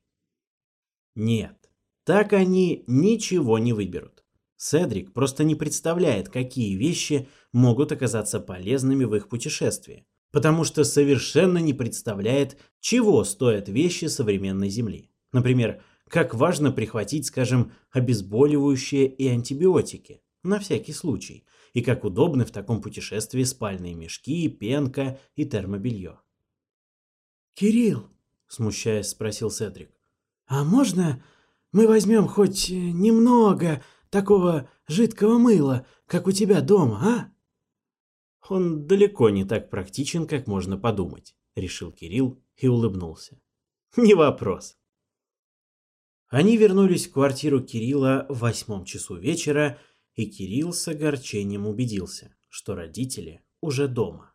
Нет, так они ничего не выберут. Седрик просто не представляет, какие вещи могут оказаться полезными в их путешествии, потому что совершенно не представляет, чего стоят вещи современной Земли. Например, как важно прихватить, скажем, обезболивающие и антибиотики, на всякий случай, и как удобны в таком путешествии спальные мешки, пенка и термобелье. «Кирилл», — смущаясь, спросил Седрик, — «а можно мы возьмем хоть э, немного такого жидкого мыла, как у тебя дома, а?» «Он далеко не так практичен, как можно подумать», — решил Кирилл и улыбнулся. «Не вопрос». Они вернулись в квартиру Кирилла в восьмом часу вечера и Кирилл с огорчением убедился, что родители уже дома.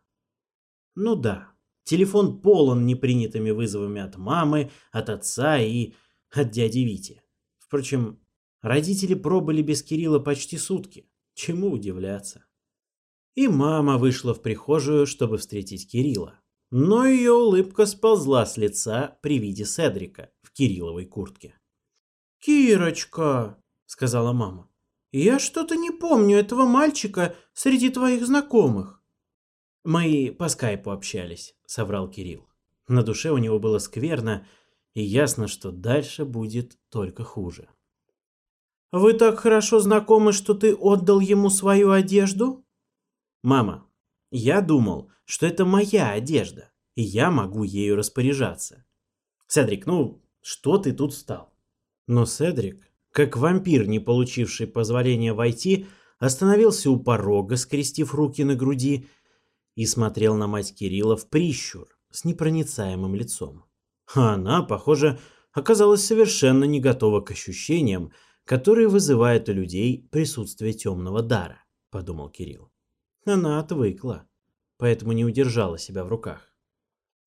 Ну да, телефон полон непринятыми вызовами от мамы, от отца и от дяди Вити. Впрочем, родители пробыли без Кирилла почти сутки, чему удивляться. И мама вышла в прихожую, чтобы встретить Кирилла. Но ее улыбка сползла с лица при виде Седрика в Кирилловой куртке. «Кирочка!» — сказала мама. Я что-то не помню этого мальчика среди твоих знакомых. Мы по скайпу общались, соврал Кирилл. На душе у него было скверно, и ясно, что дальше будет только хуже. Вы так хорошо знакомы, что ты отдал ему свою одежду? Мама, я думал, что это моя одежда, и я могу ею распоряжаться. Седрик, ну, что ты тут стал? Но Седрик как вампир, не получивший позволения войти, остановился у порога, скрестив руки на груди, и смотрел на мать Кирилла в прищур с непроницаемым лицом. А она, похоже, оказалась совершенно не готова к ощущениям, которые вызывает у людей присутствие темного дара, подумал Кирилл. Она отвыкла, поэтому не удержала себя в руках.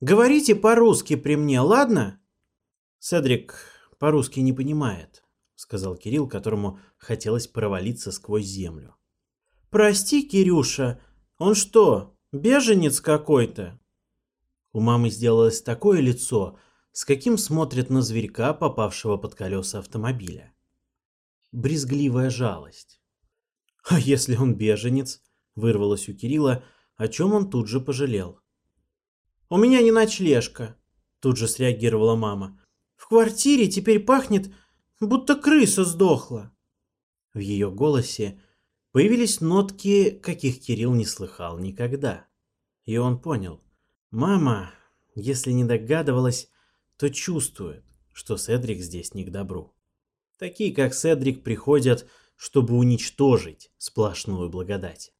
«Говорите по-русски при мне, ладно?» Седрик по-русски не понимает. — сказал Кирилл, которому хотелось провалиться сквозь землю. «Прости, Кирюша, он что, беженец какой-то?» У мамы сделалось такое лицо, с каким смотрят на зверька, попавшего под колеса автомобиля. Брезгливая жалость. «А если он беженец?» — вырвалось у Кирилла, о чем он тут же пожалел. «У меня не ночлежка», — тут же среагировала мама. «В квартире теперь пахнет будто крыса сдохла. В ее голосе появились нотки, каких Кирилл не слыхал никогда. И он понял. Мама, если не догадывалась, то чувствует, что Седрик здесь не к добру. Такие, как Седрик, приходят, чтобы уничтожить сплошную благодать.